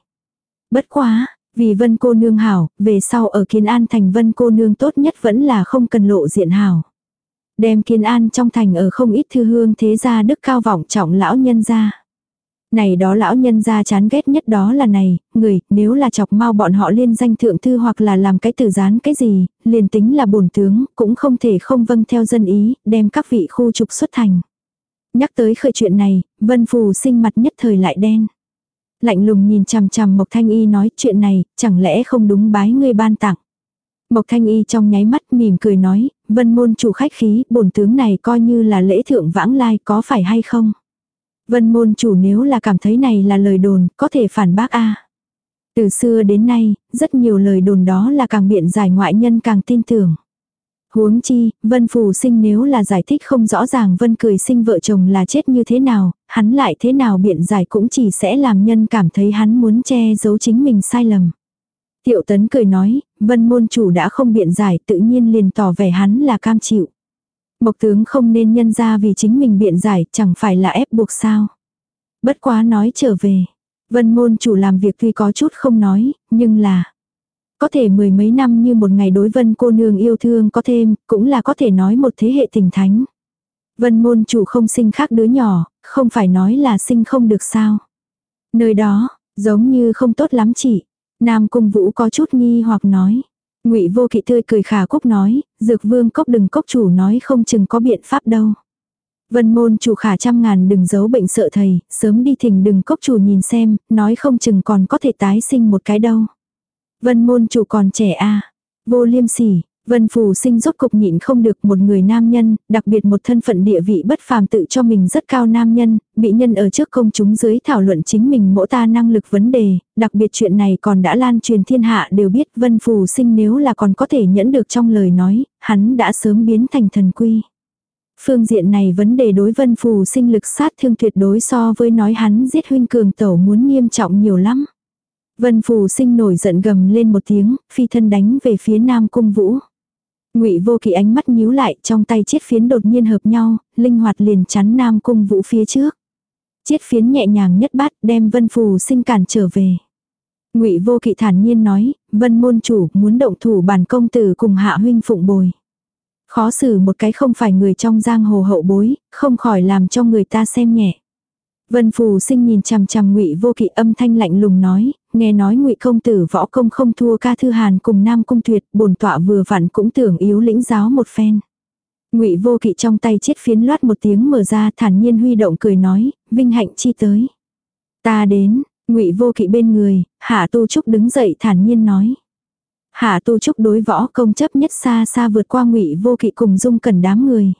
Bất quá, vì vân cô nương hảo, về sau ở Kiên An thành vân cô nương tốt nhất vẫn là không cần lộ diện hảo. Đem Kiên An trong thành ở không ít thư hương thế gia đức cao vọng trọng lão nhân gia. Này đó lão nhân gia chán ghét nhất đó là này, người, nếu là chọc mau bọn họ liên danh thượng thư hoặc là làm cái từ gián cái gì, liền tính là bổn tướng, cũng không thể không vâng theo dân ý, đem các vị khu trục xuất thành. Nhắc tới khởi chuyện này, vân phù sinh mặt nhất thời lại đen. Lạnh lùng nhìn chằm chằm Mộc Thanh Y nói chuyện này, chẳng lẽ không đúng bái ngươi ban tặng. Mộc Thanh Y trong nháy mắt mỉm cười nói, vân môn chủ khách khí, bổn tướng này coi như là lễ thượng vãng lai có phải hay không. Vân môn chủ nếu là cảm thấy này là lời đồn, có thể phản bác a Từ xưa đến nay, rất nhiều lời đồn đó là càng biện giải ngoại nhân càng tin tưởng. Huống chi, Vân Phù sinh nếu là giải thích không rõ ràng Vân cười sinh vợ chồng là chết như thế nào, hắn lại thế nào biện giải cũng chỉ sẽ làm nhân cảm thấy hắn muốn che giấu chính mình sai lầm. Tiệu tấn cười nói, Vân môn chủ đã không biện giải tự nhiên liền tỏ vẻ hắn là cam chịu. Mộc tướng không nên nhân ra vì chính mình biện giải chẳng phải là ép buộc sao. Bất quá nói trở về. Vân môn chủ làm việc tuy có chút không nói, nhưng là có thể mười mấy năm như một ngày đối vân cô nương yêu thương có thêm, cũng là có thể nói một thế hệ tình thánh. Vân môn chủ không sinh khác đứa nhỏ, không phải nói là sinh không được sao. Nơi đó, giống như không tốt lắm chị. Nam cung vũ có chút nghi hoặc nói. ngụy vô kỵ tươi cười khả cúc nói, dược vương cốc đừng cốc chủ nói không chừng có biện pháp đâu. Vân môn chủ khả trăm ngàn đừng giấu bệnh sợ thầy, sớm đi thỉnh đừng cốc chủ nhìn xem, nói không chừng còn có thể tái sinh một cái đâu. Vân môn chủ còn trẻ a à. Vô liêm sỉ, Vân phù sinh rốt cục nhịn không được một người nam nhân, đặc biệt một thân phận địa vị bất phàm tự cho mình rất cao nam nhân, bị nhân ở trước công chúng dưới thảo luận chính mình mỗ ta năng lực vấn đề, đặc biệt chuyện này còn đã lan truyền thiên hạ đều biết vân phù sinh nếu là còn có thể nhẫn được trong lời nói, hắn đã sớm biến thành thần quy. Phương diện này vấn đề đối vân phù sinh lực sát thương tuyệt đối so với nói hắn giết huynh cường tẩu muốn nghiêm trọng nhiều lắm. Vân Phù sinh nổi giận gầm lên một tiếng, phi thân đánh về phía Nam Cung Vũ. Ngụy Vô Kỵ ánh mắt nhíu lại, trong tay chiết phiến đột nhiên hợp nhau, linh hoạt liền chắn Nam Cung Vũ phía trước. Chiết phiến nhẹ nhàng nhất bát, đem Vân Phù Sinh cản trở về. Ngụy Vô Kỵ thản nhiên nói, "Vân môn chủ muốn động thủ bản công tử cùng hạ huynh phụng bồi." Khó xử một cái không phải người trong giang hồ hậu bối, không khỏi làm cho người ta xem nhẹ. Vân Phù Sinh nhìn chằm chằm Ngụy Vô Kỵ âm thanh lạnh lùng nói, nghe nói Ngụy công tử võ công không thua ca thư hàn cùng Nam cung Tuyệt, bổn tọa vừa vặn cũng tưởng yếu lĩnh giáo một phen. Ngụy Vô Kỵ trong tay chết phiến loát một tiếng mở ra, thản nhiên huy động cười nói, vinh hạnh chi tới. Ta đến, Ngụy Vô Kỵ bên người, Hạ Tu Trúc đứng dậy thản nhiên nói. Hạ Tu Trúc đối võ công chấp nhất xa xa vượt qua Ngụy Vô Kỵ cùng Dung Cẩn đám người.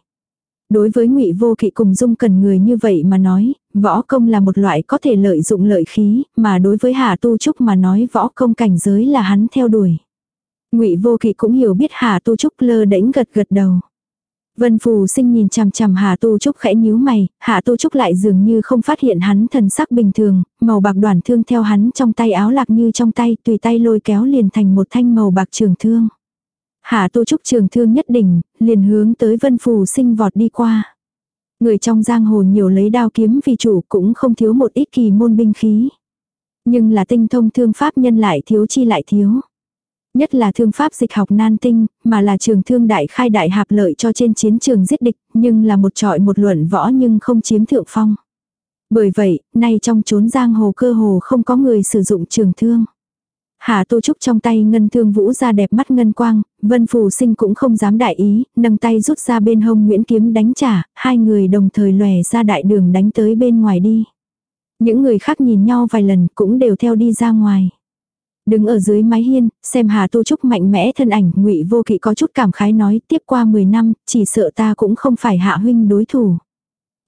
Đối với Ngụy Vô Kỵ cùng Dung cần người như vậy mà nói, võ công là một loại có thể lợi dụng lợi khí, mà đối với hà Tu Trúc mà nói võ công cảnh giới là hắn theo đuổi. Ngụy Vô Kỵ cũng hiểu biết hà Tu Trúc lơ đễnh gật gật đầu. Vân Phù Sinh nhìn chằm chằm hà Tu Trúc khẽ nhíu mày, hà Tu Trúc lại dường như không phát hiện hắn thần sắc bình thường, màu bạc đoàn thương theo hắn trong tay áo lạc như trong tay, tùy tay lôi kéo liền thành một thanh màu bạc trường thương. Hạ Tu Trúc trường thương nhất đỉnh liền hướng tới Vân Phù Sinh vọt đi qua. Người trong giang hồ nhiều lấy đao kiếm vì chủ cũng không thiếu một ít kỳ môn binh khí. Nhưng là tinh thông thương pháp nhân lại thiếu chi lại thiếu. Nhất là thương pháp dịch học nan tinh, mà là trường thương đại khai đại hạp lợi cho trên chiến trường giết địch, nhưng là một trọi một luận võ nhưng không chiếm thượng phong. Bởi vậy, nay trong chốn giang hồ cơ hồ không có người sử dụng trường thương. Hạ Tô Trúc trong tay ngân thương vũ ra đẹp mắt ngân quang, Vân Phù Sinh cũng không dám đại ý, nâng tay rút ra bên hông Nguyễn Kiếm đánh trả, hai người đồng thời lòe ra đại đường đánh tới bên ngoài đi. Những người khác nhìn nhau vài lần cũng đều theo đi ra ngoài. Đứng ở dưới mái hiên, xem Hà Tô Trúc mạnh mẽ thân ảnh, Ngụy Vô Kỵ có chút cảm khái nói, tiếp qua 10 năm, chỉ sợ ta cũng không phải hạ huynh đối thủ.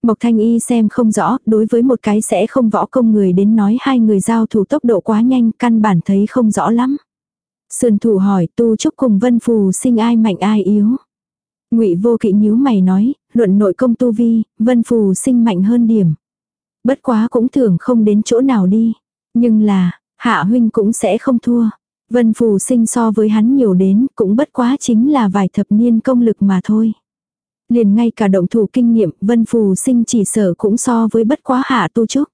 Mộc Thanh Y xem không rõ, đối với một cái sẽ không võ công người đến nói hai người giao thủ tốc độ quá nhanh, căn bản thấy không rõ lắm. Sườn thủ hỏi, Tu Trúc cùng Vân Phù sinh ai mạnh ai yếu. Ngụy Vô Kỵ nhíu mày nói, luận nội công tu vi, Vân Phù sinh mạnh hơn điểm. Bất quá cũng thường không đến chỗ nào đi. Nhưng là, Hạ huynh cũng sẽ không thua. Vân Phù sinh so với hắn nhiều đến, cũng bất quá chính là vài thập niên công lực mà thôi. Liền ngay cả động thủ kinh nghiệm, Vân Phù sinh chỉ sở cũng so với bất quá Hạ Tu Trúc.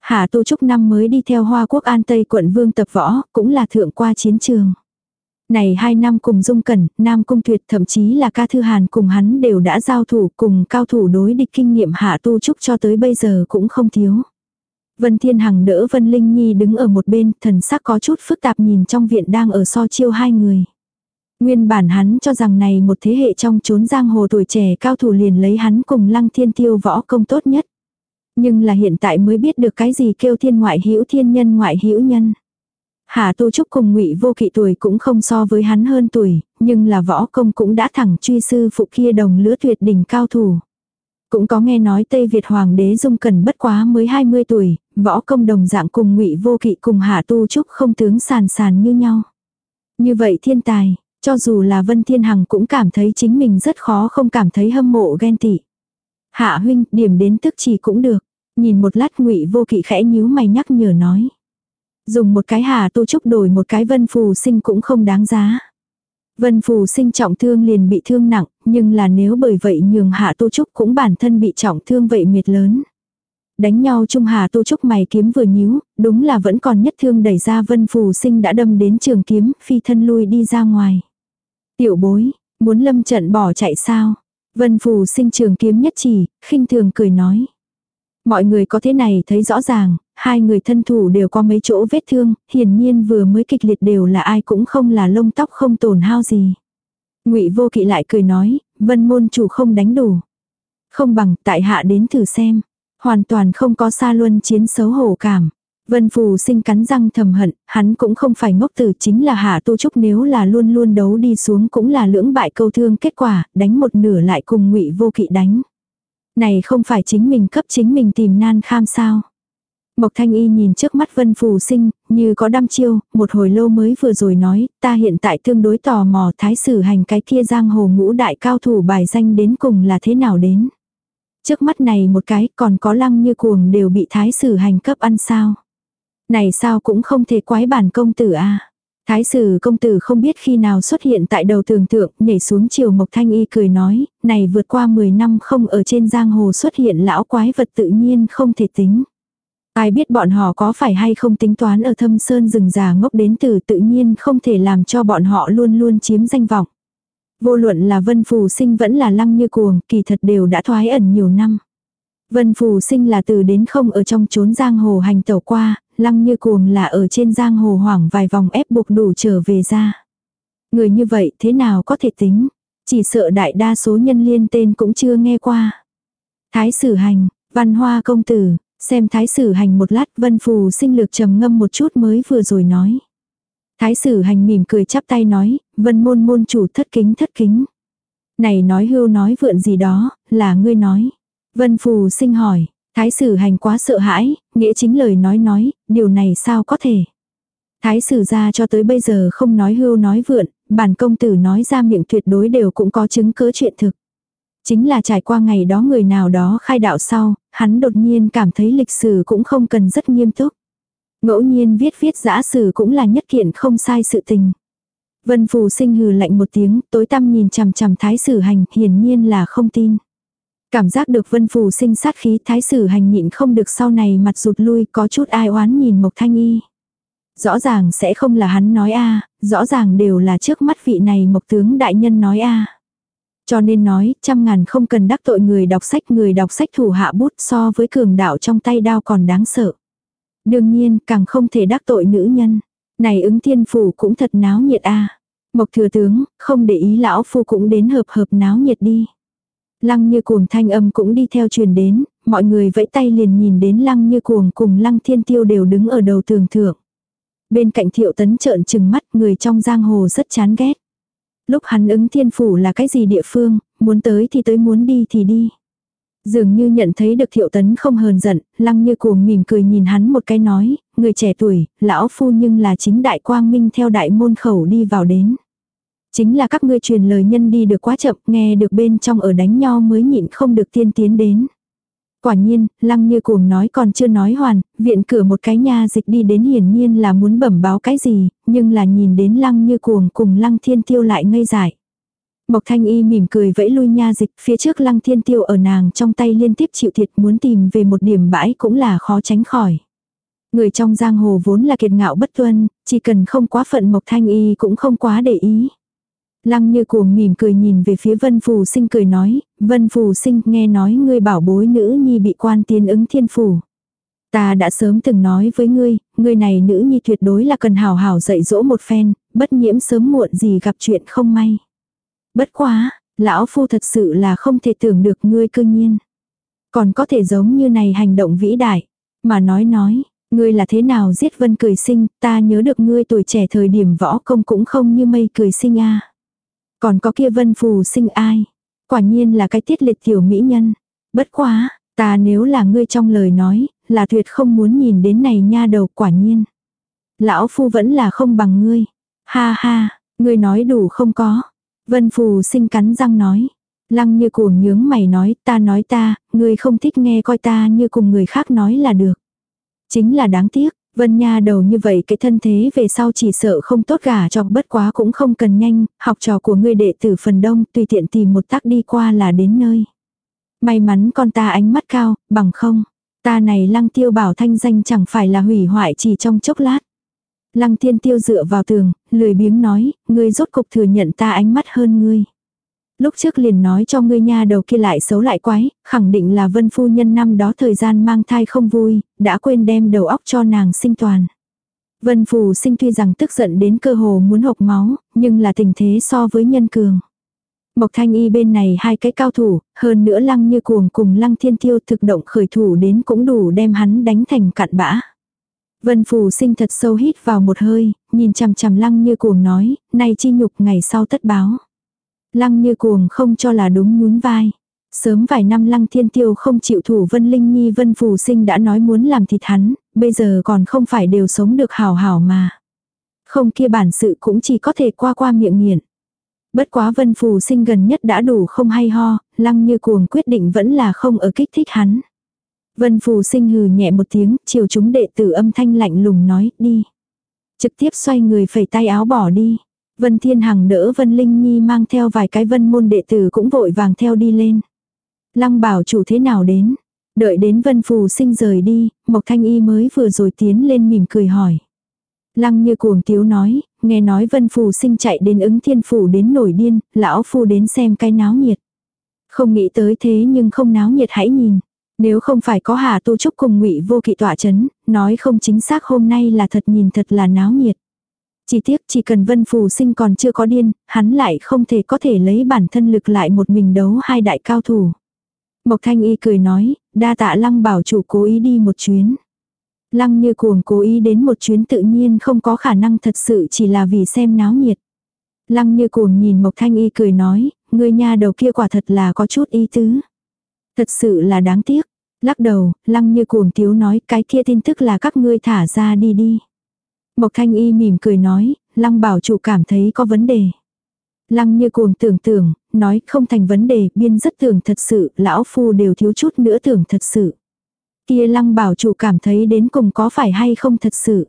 Hạ Tu Trúc năm mới đi theo Hoa Quốc An Tây quận Vương tập võ, cũng là thượng qua chiến trường. Này hai năm cùng Dung Cẩn, Nam Cung Tuyệt thậm chí là ca thư hàn cùng hắn đều đã giao thủ cùng cao thủ đối địch kinh nghiệm Hạ Tu Trúc cho tới bây giờ cũng không thiếu. Vân Thiên Hằng đỡ Vân Linh Nhi đứng ở một bên, thần sắc có chút phức tạp nhìn trong viện đang ở so chiêu hai người. Nguyên bản hắn cho rằng này một thế hệ trong chốn giang hồ tuổi trẻ cao thủ liền lấy hắn cùng lăng thiên tiêu võ công tốt nhất. Nhưng là hiện tại mới biết được cái gì kêu thiên ngoại hữu thiên nhân ngoại hữu nhân. Hà Tu Trúc cùng ngụy vô kỵ tuổi cũng không so với hắn hơn tuổi, nhưng là võ công cũng đã thẳng truy sư phụ kia đồng lứa tuyệt đỉnh cao thủ. Cũng có nghe nói Tây Việt Hoàng đế Dung Cần bất quá mới 20 tuổi, võ công đồng dạng cùng ngụy vô kỵ cùng hà Tu Trúc không tướng sàn sàn như nhau. Như vậy thiên tài, cho dù là Vân Thiên Hằng cũng cảm thấy chính mình rất khó không cảm thấy hâm mộ ghen tị. Hạ huynh, điểm đến tức chỉ cũng được. Nhìn một lát ngụy vô kỵ khẽ nhíu mày nhắc nhở nói. Dùng một cái hà Tu Trúc đổi một cái Vân Phù sinh cũng không đáng giá. Vân Phù sinh trọng thương liền bị thương nặng, nhưng là nếu bởi vậy nhường Hạ Tu Trúc cũng bản thân bị trọng thương vậy miệt lớn. Đánh nhau Trung Hà Tu Trúc mày kiếm vừa nhíu, đúng là vẫn còn nhất thương đẩy ra Vân Phù sinh đã đâm đến trường kiếm, phi thân lui đi ra ngoài. Tiểu bối, muốn lâm trận bỏ chạy sao? Vân Phù sinh trường kiếm nhất chỉ, khinh thường cười nói. Mọi người có thế này thấy rõ ràng, hai người thân thủ đều có mấy chỗ vết thương, hiển nhiên vừa mới kịch liệt đều là ai cũng không là lông tóc không tổn hao gì. Ngụy Vô Kỵ lại cười nói, Vân môn chủ không đánh đủ. Không bằng tại hạ đến thử xem. Hoàn toàn không có xa luân chiến xấu hổ cảm. Vân Phù sinh cắn răng thầm hận, hắn cũng không phải ngốc tử chính là hạ tu trúc nếu là luôn luôn đấu đi xuống cũng là lưỡng bại câu thương kết quả, đánh một nửa lại cùng ngụy vô kỵ đánh. Này không phải chính mình cấp chính mình tìm nan kham sao. Mộc Thanh Y nhìn trước mắt Vân Phù Sinh, như có đăm chiêu, một hồi lâu mới vừa rồi nói, ta hiện tại tương đối tò mò thái sử hành cái kia giang hồ ngũ đại cao thủ bài danh đến cùng là thế nào đến. Trước mắt này một cái còn có lăng như cuồng đều bị thái sử hành cấp ăn sao. Này sao cũng không thể quái bản công tử a Thái sử công tử không biết khi nào xuất hiện tại đầu tường tượng, nhảy xuống chiều Mộc Thanh Y cười nói, này vượt qua 10 năm không ở trên giang hồ xuất hiện lão quái vật tự nhiên không thể tính. Ai biết bọn họ có phải hay không tính toán ở thâm sơn rừng già ngốc đến từ tự nhiên không thể làm cho bọn họ luôn luôn chiếm danh vọng. Vô luận là vân phù sinh vẫn là lăng như cuồng, kỳ thật đều đã thoái ẩn nhiều năm. Vân phù sinh là từ đến không ở trong chốn giang hồ hành tẩu qua, lăng như cuồng là ở trên giang hồ hoảng vài vòng ép buộc đủ trở về ra. Người như vậy thế nào có thể tính, chỉ sợ đại đa số nhân liên tên cũng chưa nghe qua. Thái sử hành, văn hoa công tử, xem thái sử hành một lát vân phù sinh lược trầm ngâm một chút mới vừa rồi nói. Thái sử hành mỉm cười chắp tay nói, vân môn môn chủ thất kính thất kính. Này nói hưu nói vượn gì đó, là ngươi nói. Vân phù sinh hỏi, thái sử hành quá sợ hãi, nghĩa chính lời nói nói, điều này sao có thể. Thái sử ra cho tới bây giờ không nói hưu nói vượn, bản công tử nói ra miệng tuyệt đối đều cũng có chứng cứ chuyện thực. Chính là trải qua ngày đó người nào đó khai đạo sau, hắn đột nhiên cảm thấy lịch sử cũng không cần rất nghiêm túc. Ngẫu nhiên viết viết giã sử cũng là nhất kiện không sai sự tình. Vân Phù sinh hừ lạnh một tiếng, tối tăm nhìn chằm chằm thái sử hành, hiển nhiên là không tin. Cảm giác được vân phù sinh sát khí thái sử hành nhịn không được sau này mặt rụt lui có chút ai oán nhìn Mộc Thanh Y. Rõ ràng sẽ không là hắn nói a rõ ràng đều là trước mắt vị này Mộc tướng đại nhân nói a Cho nên nói, trăm ngàn không cần đắc tội người đọc sách người đọc sách thủ hạ bút so với cường đạo trong tay đao còn đáng sợ. Đương nhiên, càng không thể đắc tội nữ nhân. Này ứng thiên phủ cũng thật náo nhiệt a Mộc thừa tướng, không để ý lão phu cũng đến hợp hợp náo nhiệt đi. Lăng như cuồng thanh âm cũng đi theo truyền đến, mọi người vẫy tay liền nhìn đến lăng như cuồng cùng lăng thiên tiêu đều đứng ở đầu tường thượng. Bên cạnh thiệu tấn trợn trừng mắt người trong giang hồ rất chán ghét. Lúc hắn ứng thiên phủ là cái gì địa phương, muốn tới thì tới muốn đi thì đi. Dường như nhận thấy được thiệu tấn không hờn giận, lăng như cuồng mỉm cười nhìn hắn một cái nói, người trẻ tuổi, lão phu nhưng là chính đại quang minh theo đại môn khẩu đi vào đến. Chính là các ngươi truyền lời nhân đi được quá chậm, nghe được bên trong ở đánh nhau mới nhịn không được tiên tiến đến. Quả nhiên, lăng như cuồng nói còn chưa nói hoàn, viện cửa một cái nha dịch đi đến hiển nhiên là muốn bẩm báo cái gì, nhưng là nhìn đến lăng như cuồng cùng lăng thiên tiêu lại ngây dại. Mộc thanh y mỉm cười vẫy lui nha dịch, phía trước lăng thiên tiêu ở nàng trong tay liên tiếp chịu thiệt muốn tìm về một điểm bãi cũng là khó tránh khỏi. Người trong giang hồ vốn là kiệt ngạo bất tuân, chỉ cần không quá phận mộc thanh y cũng không quá để ý. Lăng như cuồng mỉm cười nhìn về phía vân phù sinh cười nói, vân phù sinh nghe nói ngươi bảo bối nữ nhi bị quan tiến ứng thiên phủ. Ta đã sớm từng nói với ngươi, ngươi này nữ nhi tuyệt đối là cần hào hào dạy dỗ một phen, bất nhiễm sớm muộn gì gặp chuyện không may. Bất quá, lão phu thật sự là không thể tưởng được ngươi cư nhiên. Còn có thể giống như này hành động vĩ đại. Mà nói nói, ngươi là thế nào giết vân cười sinh, ta nhớ được ngươi tuổi trẻ thời điểm võ công cũng không như mây cười sinh a còn có kia vân phù sinh ai? Quả nhiên là cái tiết liệt tiểu mỹ nhân. Bất quá, ta nếu là ngươi trong lời nói, là tuyệt không muốn nhìn đến này nha đầu quả nhiên. Lão phu vẫn là không bằng ngươi. Ha ha, ngươi nói đủ không có. Vân phù sinh cắn răng nói. Lăng như cuồng nhướng mày nói ta nói ta, ngươi không thích nghe coi ta như cùng người khác nói là được. Chính là đáng tiếc, Vân Nha đầu như vậy cái thân thế về sau chỉ sợ không tốt gả cho bất quá cũng không cần nhanh, học trò của ngươi đệ tử phần đông tùy tiện tìm một tác đi qua là đến nơi. May mắn con ta ánh mắt cao, bằng không. Ta này lăng tiêu bảo thanh danh chẳng phải là hủy hoại chỉ trong chốc lát. Lăng thiên tiêu dựa vào tường, lười biếng nói, ngươi rốt cục thừa nhận ta ánh mắt hơn ngươi. Lúc trước liền nói cho ngươi nha đầu kia lại xấu lại quái, khẳng định là vân phu nhân năm đó thời gian mang thai không vui, đã quên đem đầu óc cho nàng sinh toàn. Vân phù sinh tuy rằng tức giận đến cơ hồ muốn hộc máu, nhưng là tình thế so với nhân cường. Mộc thanh y bên này hai cái cao thủ, hơn nữa lăng như cuồng cùng lăng thiên tiêu thực động khởi thủ đến cũng đủ đem hắn đánh thành cạn bã. Vân phù sinh thật sâu hít vào một hơi, nhìn chằm chằm lăng như cuồng nói, nay chi nhục ngày sau tất báo. Lăng như cuồng không cho là đúng nhún vai. Sớm vài năm lăng thiên tiêu không chịu thủ vân linh nhi vân phù sinh đã nói muốn làm thịt hắn, bây giờ còn không phải đều sống được hảo hảo mà. Không kia bản sự cũng chỉ có thể qua qua miệng nghiện. Bất quá vân phù sinh gần nhất đã đủ không hay ho, lăng như cuồng quyết định vẫn là không ở kích thích hắn. Vân phù sinh hừ nhẹ một tiếng, chiều chúng đệ tử âm thanh lạnh lùng nói, đi. Trực tiếp xoay người phẩy tay áo bỏ đi. Vân Thiên Hằng đỡ Vân Linh Nhi mang theo vài cái vân môn đệ tử cũng vội vàng theo đi lên. Lăng bảo chủ thế nào đến? Đợi đến Vân Phù sinh rời đi, Mộc Thanh Y mới vừa rồi tiến lên mỉm cười hỏi. Lăng như cuồng tiếu nói, nghe nói Vân Phù sinh chạy đến ứng thiên phủ đến nổi điên, lão phu đến xem cái náo nhiệt. Không nghĩ tới thế nhưng không náo nhiệt hãy nhìn. Nếu không phải có Hà Tu Trúc cùng ngụy vô kỵ tỏa chấn, nói không chính xác hôm nay là thật nhìn thật là náo nhiệt. Chỉ tiếc chỉ cần Vân Phù sinh còn chưa có điên, hắn lại không thể có thể lấy bản thân lực lại một mình đấu hai đại cao thủ. Mộc Thanh Y cười nói, đa tạ lăng bảo chủ cố ý đi một chuyến. Lăng như cuồng cố ý đến một chuyến tự nhiên không có khả năng thật sự chỉ là vì xem náo nhiệt. Lăng như cuồng nhìn Mộc Thanh Y cười nói, người nhà đầu kia quả thật là có chút ý tứ. Thật sự là đáng tiếc. Lắc đầu, lăng như cuồng tiếu nói cái kia tin tức là các ngươi thả ra đi đi. Mộc Thanh Y mỉm cười nói, lăng bảo chủ cảm thấy có vấn đề. Lăng như cuồng tưởng tưởng, nói không thành vấn đề, biên rất tưởng thật sự, lão phu đều thiếu chút nữa tưởng thật sự. Kia lăng bảo chủ cảm thấy đến cùng có phải hay không thật sự.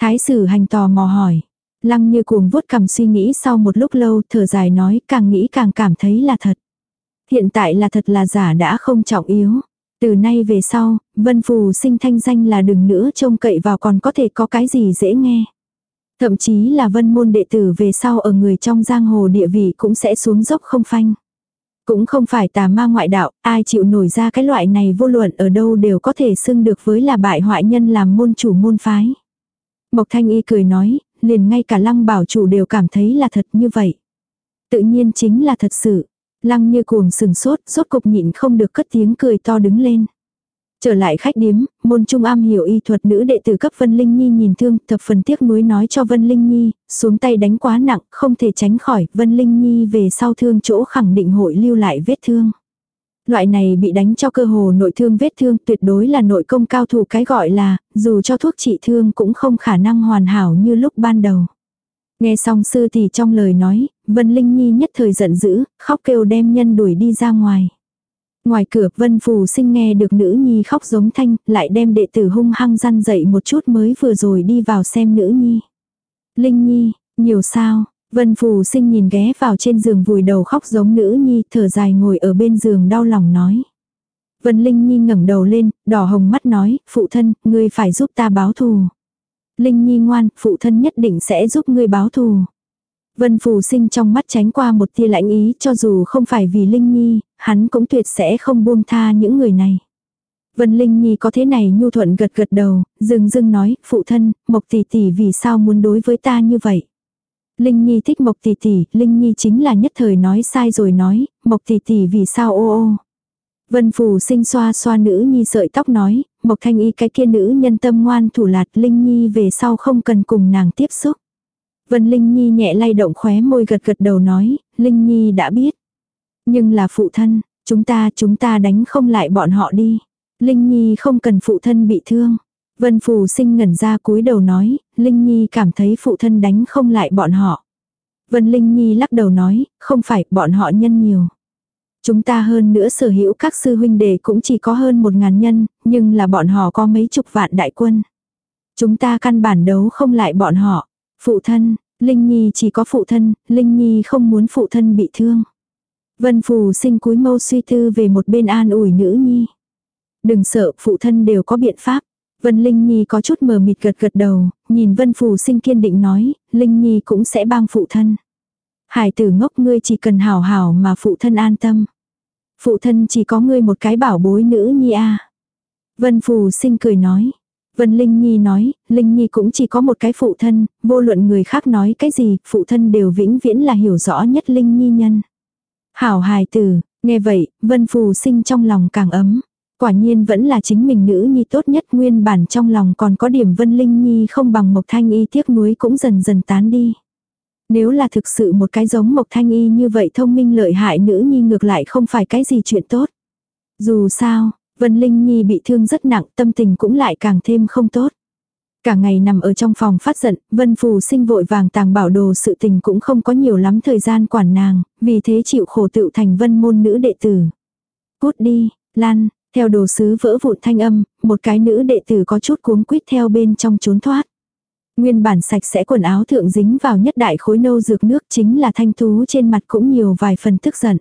Thái sử hành tò mò hỏi. Lăng như cuồng vuốt cầm suy nghĩ sau một lúc lâu thở dài nói càng nghĩ càng cảm thấy là thật. Hiện tại là thật là giả đã không trọng yếu. Từ nay về sau, vân phù sinh thanh danh là đừng nữa trông cậy vào còn có thể có cái gì dễ nghe. Thậm chí là vân môn đệ tử về sau ở người trong giang hồ địa vị cũng sẽ xuống dốc không phanh. Cũng không phải tà ma ngoại đạo, ai chịu nổi ra cái loại này vô luận ở đâu đều có thể xưng được với là bại hoại nhân làm môn chủ môn phái. Mộc Thanh Y cười nói, liền ngay cả lăng bảo chủ đều cảm thấy là thật như vậy. Tự nhiên chính là thật sự. Lăng như cuồng sừng sốt, rốt cục nhịn không được cất tiếng cười to đứng lên. Trở lại khách điếm, môn trung am hiểu y thuật nữ đệ tử cấp Vân Linh Nhi nhìn thương, thập phần tiếc nuối nói cho Vân Linh Nhi, xuống tay đánh quá nặng, không thể tránh khỏi, Vân Linh Nhi về sau thương chỗ khẳng định hội lưu lại vết thương. Loại này bị đánh cho cơ hồ nội thương vết thương tuyệt đối là nội công cao thủ cái gọi là, dù cho thuốc trị thương cũng không khả năng hoàn hảo như lúc ban đầu. Nghe xong sư tỷ trong lời nói, Vân Linh Nhi nhất thời giận dữ, khóc kêu đem nhân đuổi đi ra ngoài. Ngoài cửa Vân Phù sinh nghe được nữ nhi khóc giống thanh, lại đem đệ tử hung hăng răn dậy một chút mới vừa rồi đi vào xem nữ nhi. Linh Nhi, nhiều sao, Vân Phù sinh nhìn ghé vào trên giường vùi đầu khóc giống nữ nhi, thở dài ngồi ở bên giường đau lòng nói. Vân Linh Nhi ngẩng đầu lên, đỏ hồng mắt nói, phụ thân, ngươi phải giúp ta báo thù. Linh Nhi ngoan, phụ thân nhất định sẽ giúp ngươi báo thù. Vân Phù sinh trong mắt tránh qua một tia lãnh ý cho dù không phải vì Linh Nhi, hắn cũng tuyệt sẽ không buông tha những người này. Vân Linh Nhi có thế này nhu thuận gật gật đầu, dừng dưng nói, phụ thân, Mộc tỷ tỷ vì sao muốn đối với ta như vậy. Linh Nhi thích Mộc tỷ tỷ, Linh Nhi chính là nhất thời nói sai rồi nói, Mộc tỷ tỷ vì sao ô ô. Vân Phù sinh xoa xoa nữ nhi sợi tóc nói, Mộc Thanh Y cái kia nữ nhân tâm ngoan thủ lạt Linh Nhi về sau không cần cùng nàng tiếp xúc. Vân Linh Nhi nhẹ lay động khóe môi gật gật đầu nói, Linh Nhi đã biết. Nhưng là phụ thân, chúng ta chúng ta đánh không lại bọn họ đi. Linh Nhi không cần phụ thân bị thương. Vân Phù sinh ngẩn ra cúi đầu nói, Linh Nhi cảm thấy phụ thân đánh không lại bọn họ. Vân Linh Nhi lắc đầu nói, không phải, bọn họ nhân nhiều. Chúng ta hơn nữa sở hữu các sư huynh đệ cũng chỉ có hơn một ngàn nhân, nhưng là bọn họ có mấy chục vạn đại quân. Chúng ta căn bản đấu không lại bọn họ. Phụ thân, Linh Nhi chỉ có phụ thân, Linh Nhi không muốn phụ thân bị thương. Vân Phù sinh cúi mâu suy tư về một bên an ủi nữ nhi. Đừng sợ, phụ thân đều có biện pháp. Vân Linh Nhi có chút mờ mịt gật gật đầu, nhìn Vân Phù sinh kiên định nói, Linh Nhi cũng sẽ bang phụ thân. Hải tử ngốc ngươi chỉ cần hảo hảo mà phụ thân an tâm. Phụ thân chỉ có ngươi một cái bảo bối nữ nhi a. Vân Phù sinh cười nói. Vân Linh Nhi nói, Linh Nhi cũng chỉ có một cái phụ thân, vô luận người khác nói cái gì, phụ thân đều vĩnh viễn là hiểu rõ nhất Linh Nhi nhân. Hảo hài tử, nghe vậy, Vân Phù sinh trong lòng càng ấm. Quả nhiên vẫn là chính mình nữ nhi tốt nhất nguyên bản trong lòng còn có điểm Vân Linh Nhi không bằng Mộc Thanh Y tiếc nuối cũng dần dần tán đi. Nếu là thực sự một cái giống Mộc Thanh Y như vậy thông minh lợi hại nữ nhi ngược lại không phải cái gì chuyện tốt. Dù sao, Vân Linh Nhi bị thương rất nặng tâm tình cũng lại càng thêm không tốt. Cả ngày nằm ở trong phòng phát giận, Vân Phù sinh vội vàng tàng bảo đồ sự tình cũng không có nhiều lắm thời gian quản nàng, vì thế chịu khổ tựu thành vân môn nữ đệ tử. Cút đi, lan, theo đồ sứ vỡ vụn thanh âm, một cái nữ đệ tử có chút cuống quýt theo bên trong trốn thoát. Nguyên bản sạch sẽ quần áo thượng dính vào nhất đại khối nâu dược nước chính là thanh tú trên mặt cũng nhiều vài phần tức giận.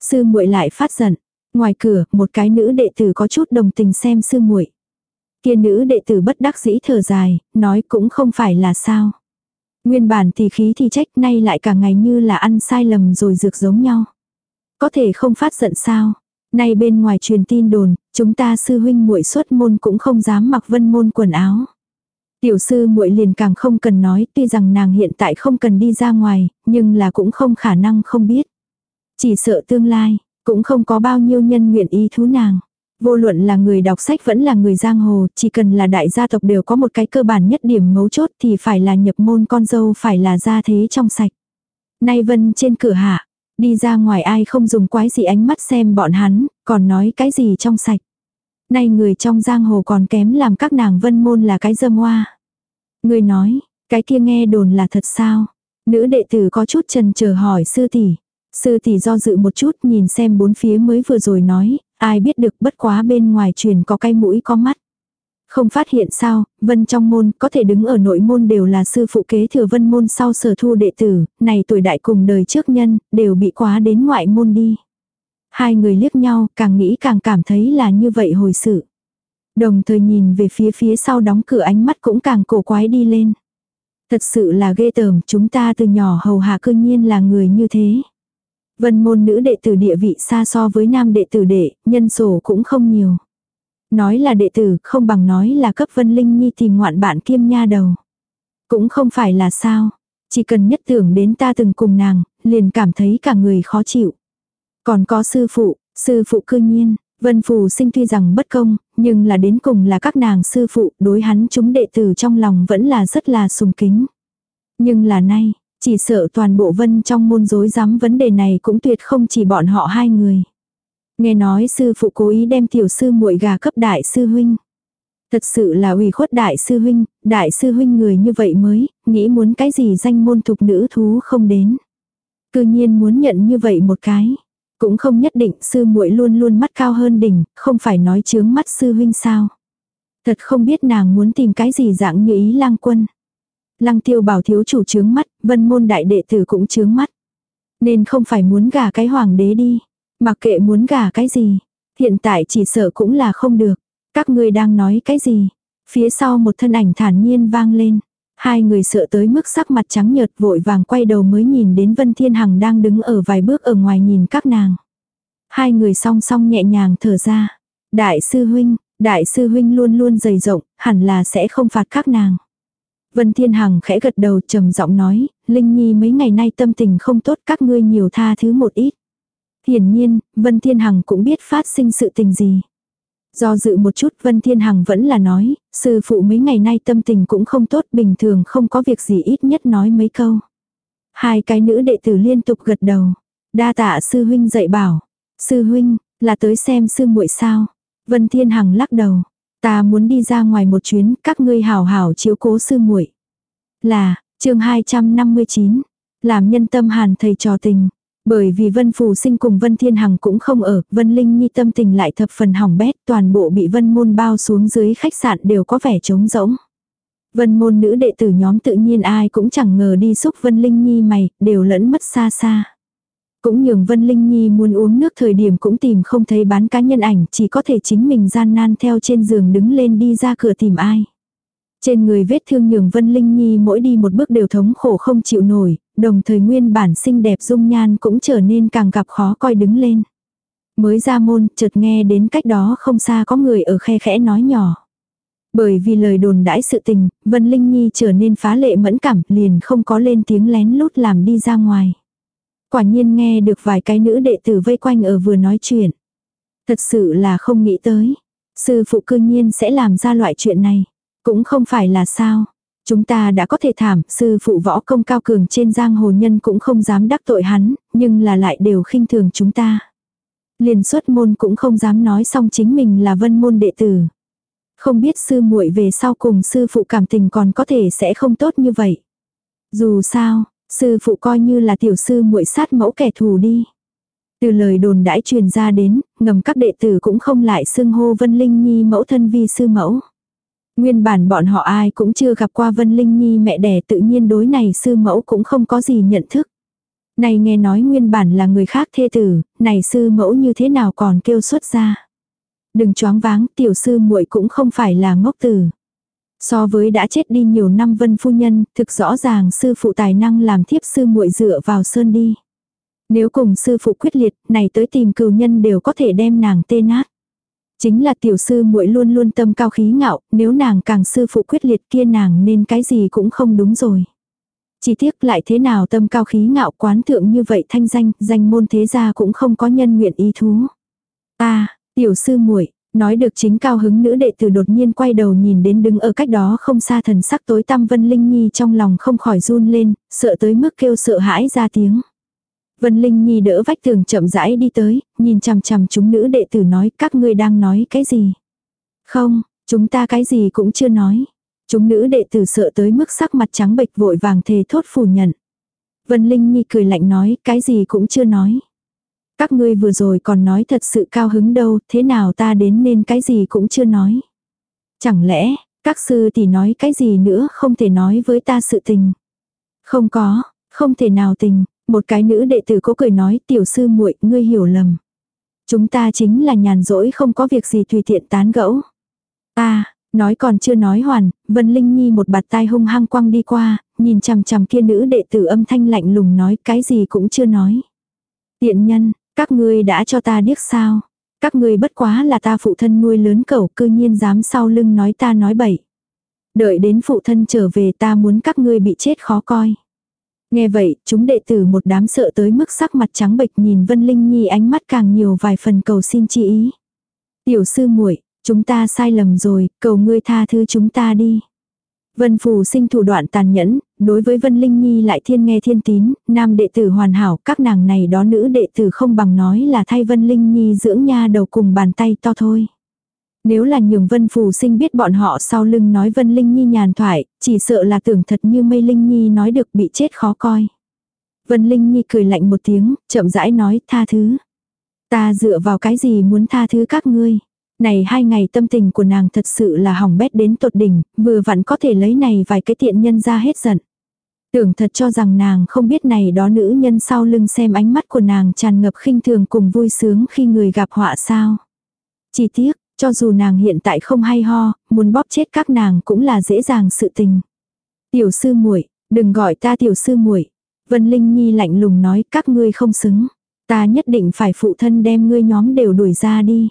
Sư muội lại phát giận. Ngoài cửa, một cái nữ đệ tử có chút đồng tình xem sư muội. Kia nữ đệ tử bất đắc dĩ thở dài, nói cũng không phải là sao. Nguyên bản thì khí thì trách nay lại cả ngày như là ăn sai lầm rồi dược giống nhau. Có thể không phát giận sao. Nay bên ngoài truyền tin đồn, chúng ta sư huynh muội xuất môn cũng không dám mặc vân môn quần áo. Tiểu sư muội liền càng không cần nói, tuy rằng nàng hiện tại không cần đi ra ngoài, nhưng là cũng không khả năng không biết. Chỉ sợ tương lai, cũng không có bao nhiêu nhân nguyện ý thú nàng. Vô luận là người đọc sách vẫn là người giang hồ, chỉ cần là đại gia tộc đều có một cái cơ bản nhất điểm mấu chốt thì phải là nhập môn con dâu phải là gia thế trong sạch. Nay vân trên cửa hạ, đi ra ngoài ai không dùng quái gì ánh mắt xem bọn hắn, còn nói cái gì trong sạch. Nay người trong giang hồ còn kém làm các nàng vân môn là cái dâm hoa. Người nói, cái kia nghe đồn là thật sao? Nữ đệ tử có chút trần chờ hỏi sư tỷ. Sư tỷ do dự một chút nhìn xem bốn phía mới vừa rồi nói, ai biết được bất quá bên ngoài truyền có cái mũi có mắt. Không phát hiện sao, vân trong môn có thể đứng ở nội môn đều là sư phụ kế thừa vân môn sau sở thu đệ tử, này tuổi đại cùng đời trước nhân, đều bị quá đến ngoại môn đi. Hai người liếc nhau, càng nghĩ càng cảm thấy là như vậy hồi sự. Đồng thời nhìn về phía phía sau đóng cửa ánh mắt cũng càng cổ quái đi lên. Thật sự là ghê tởm, chúng ta từ nhỏ hầu hạ cư nhiên là người như thế. Vân môn nữ đệ tử địa vị xa so với nam đệ tử đệ, nhân sổ cũng không nhiều. Nói là đệ tử, không bằng nói là cấp Vân Linh Nhi tìm ngoạn bạn kiêm nha đầu. Cũng không phải là sao. Chỉ cần nhất tưởng đến ta từng cùng nàng, liền cảm thấy cả người khó chịu. Còn có sư phụ, sư phụ cư nhiên, Vân Phù sinh tuy rằng bất công, nhưng là đến cùng là các nàng sư phụ, đối hắn chúng đệ tử trong lòng vẫn là rất là sùng kính. Nhưng là nay, chỉ sợ toàn bộ vân trong môn rối rắm vấn đề này cũng tuyệt không chỉ bọn họ hai người. Nghe nói sư phụ cố ý đem tiểu sư muội gà cấp đại sư huynh. Thật sự là ủy khuất đại sư huynh, đại sư huynh người như vậy mới, nghĩ muốn cái gì danh môn thục nữ thú không đến. Cư nhiên muốn nhận như vậy một cái. Cũng không nhất định sư muội luôn luôn mắt cao hơn đỉnh, không phải nói chướng mắt sư huynh sao. Thật không biết nàng muốn tìm cái gì dạng như ý lang quân. Lăng tiêu bảo thiếu chủ chướng mắt, vân môn đại đệ tử cũng chướng mắt. Nên không phải muốn gả cái hoàng đế đi. Mặc kệ muốn gả cái gì. Hiện tại chỉ sợ cũng là không được. Các ngươi đang nói cái gì. Phía sau một thân ảnh thản nhiên vang lên. Hai người sợ tới mức sắc mặt trắng nhợt vội vàng quay đầu mới nhìn đến Vân Thiên Hằng đang đứng ở vài bước ở ngoài nhìn các nàng. Hai người song song nhẹ nhàng thở ra. Đại sư huynh, đại sư huynh luôn luôn dày rộng, hẳn là sẽ không phạt các nàng. Vân Thiên Hằng khẽ gật đầu trầm giọng nói, Linh Nhi mấy ngày nay tâm tình không tốt các ngươi nhiều tha thứ một ít. Hiển nhiên, Vân Thiên Hằng cũng biết phát sinh sự tình gì. Do dự một chút Vân Thiên Hằng vẫn là nói, sư phụ mấy ngày nay tâm tình cũng không tốt bình thường không có việc gì ít nhất nói mấy câu. Hai cái nữ đệ tử liên tục gật đầu. Đa tạ sư huynh dạy bảo. Sư huynh, là tới xem sư muội sao. Vân Thiên Hằng lắc đầu. Ta muốn đi ra ngoài một chuyến, các ngươi hảo hảo chiếu cố sư muội. Là, chương 259. Làm nhân tâm hàn thầy trò tình. Bởi vì Vân Phù sinh cùng Vân Thiên Hằng cũng không ở, Vân Linh Nhi tâm tình lại thập phần hỏng bét, toàn bộ bị Vân Môn bao xuống dưới khách sạn đều có vẻ trống rỗng. Vân Môn nữ đệ tử nhóm tự nhiên ai cũng chẳng ngờ đi xúc Vân Linh Nhi mày, đều lẫn mất xa xa. Cũng nhường Vân Linh Nhi muốn uống nước thời điểm cũng tìm không thấy bán cá nhân ảnh, chỉ có thể chính mình gian nan theo trên giường đứng lên đi ra cửa tìm ai. Trên người vết thương nhường Vân Linh Nhi mỗi đi một bước đều thống khổ không chịu nổi, đồng thời nguyên bản xinh đẹp dung nhan cũng trở nên càng gặp khó coi đứng lên. Mới ra môn, chợt nghe đến cách đó không xa có người ở khe khẽ nói nhỏ. Bởi vì lời đồn đãi sự tình, Vân Linh Nhi trở nên phá lệ mẫn cảm, liền không có lên tiếng lén lút làm đi ra ngoài. Quả nhiên nghe được vài cái nữ đệ tử vây quanh ở vừa nói chuyện. Thật sự là không nghĩ tới. Sư phụ cư nhiên sẽ làm ra loại chuyện này. Cũng không phải là sao. Chúng ta đã có thể thảm, sư phụ võ công cao cường trên giang hồ nhân cũng không dám đắc tội hắn, nhưng là lại đều khinh thường chúng ta. Liền xuất môn cũng không dám nói xong chính mình là vân môn đệ tử. Không biết sư muội về sau cùng sư phụ cảm tình còn có thể sẽ không tốt như vậy. Dù sao, sư phụ coi như là tiểu sư muội sát mẫu kẻ thù đi. Từ lời đồn đãi truyền ra đến, ngầm các đệ tử cũng không lại xưng hô Vân Linh Nhi mẫu thân vi sư mẫu. Nguyên bản bọn họ ai cũng chưa gặp qua Vân Linh Nhi mẹ đẻ tự nhiên đối này sư mẫu cũng không có gì nhận thức. Này nghe nói nguyên bản là người khác thê tử, này sư mẫu như thế nào còn kêu xuất ra. Đừng choáng váng, tiểu sư muội cũng không phải là ngốc tử. So với đã chết đi nhiều năm vân phu nhân, thực rõ ràng sư phụ tài năng làm thiếp sư muội dựa vào sơn đi. Nếu cùng sư phụ quyết liệt, này tới tìm cừu nhân đều có thể đem nàng tê nát. Chính là tiểu sư muội luôn luôn tâm cao khí ngạo, nếu nàng càng sư phụ quyết liệt kia nàng nên cái gì cũng không đúng rồi. Chỉ tiếc lại thế nào tâm cao khí ngạo quán thượng như vậy thanh danh, danh môn thế gia cũng không có nhân nguyện ý thú. Ta, tiểu sư muội nói được chính cao hứng nữ đệ tử đột nhiên quay đầu nhìn đến đứng ở cách đó không xa thần sắc tối tăm Vân Linh Nhi trong lòng không khỏi run lên, sợ tới mức kêu sợ hãi ra tiếng. Vân Linh Nhi đỡ vách tường chậm rãi đi tới, nhìn chằm chằm chúng nữ đệ tử nói các ngươi đang nói cái gì. Không, chúng ta cái gì cũng chưa nói. Chúng nữ đệ tử sợ tới mức sắc mặt trắng bệch vội vàng thề thốt phủ nhận. Vân Linh Nhi cười lạnh nói cái gì cũng chưa nói. Các ngươi vừa rồi còn nói thật sự cao hứng đâu, thế nào ta đến nên cái gì cũng chưa nói. Chẳng lẽ, các sư tỷ nói cái gì nữa không thể nói với ta sự tình. Không có, không thể nào tình, một cái nữ đệ tử cố cười nói tiểu sư muội ngươi hiểu lầm. Chúng ta chính là nhàn rỗi không có việc gì tùy tiện tán gẫu. Ta, nói còn chưa nói hoàn, Vân Linh Nhi một bạt tai hung hăng quăng đi qua, nhìn chằm chằm kia nữ đệ tử âm thanh lạnh lùng nói cái gì cũng chưa nói. Tiện nhân, các ngươi đã cho ta điếc sao? Các ngươi bất quá là ta phụ thân nuôi lớn cẩu cư nhiên dám sau lưng nói ta nói bậy. Đợi đến phụ thân trở về ta muốn các ngươi bị chết khó coi. Nghe vậy, chúng đệ tử một đám sợ tới mức sắc mặt trắng bệch nhìn Vân Linh Nhi ánh mắt càng nhiều vài phần cầu xin chi ý. Tiểu sư muội, chúng ta sai lầm rồi, cầu ngươi tha thứ chúng ta đi. Vân Phù sinh thủ đoạn tàn nhẫn, đối với Vân Linh Nhi lại thiên nghe thiên tín, nam đệ tử hoàn hảo, các nàng này đó nữ đệ tử không bằng nói là thay Vân Linh Nhi dưỡng nha đầu cùng bàn tay to thôi. Nếu là nhường Vân Phù sinh biết bọn họ sau lưng nói Vân Linh Nhi nhàn thoại, chỉ sợ là tưởng thật như mây Linh Nhi nói được bị chết khó coi. Vân Linh Nhi cười lạnh một tiếng, chậm rãi nói tha thứ. Ta dựa vào cái gì muốn tha thứ các ngươi. Này hai ngày tâm tình của nàng thật sự là hỏng bét đến tột đỉnh, vừa vặn có thể lấy này vài cái tiện nhân ra hết giận. Tưởng thật cho rằng nàng không biết này đó nữ nhân sau lưng xem ánh mắt của nàng tràn ngập khinh thường cùng vui sướng khi người gặp họa sao. Chỉ tiếc, cho dù nàng hiện tại không hay ho, muốn bóp chết các nàng cũng là dễ dàng sự tình. Tiểu sư muội, đừng gọi ta tiểu sư muội. Vân Linh Nhi lạnh lùng nói các ngươi không xứng. Ta nhất định phải phụ thân đem ngươi nhóm đều đuổi ra đi.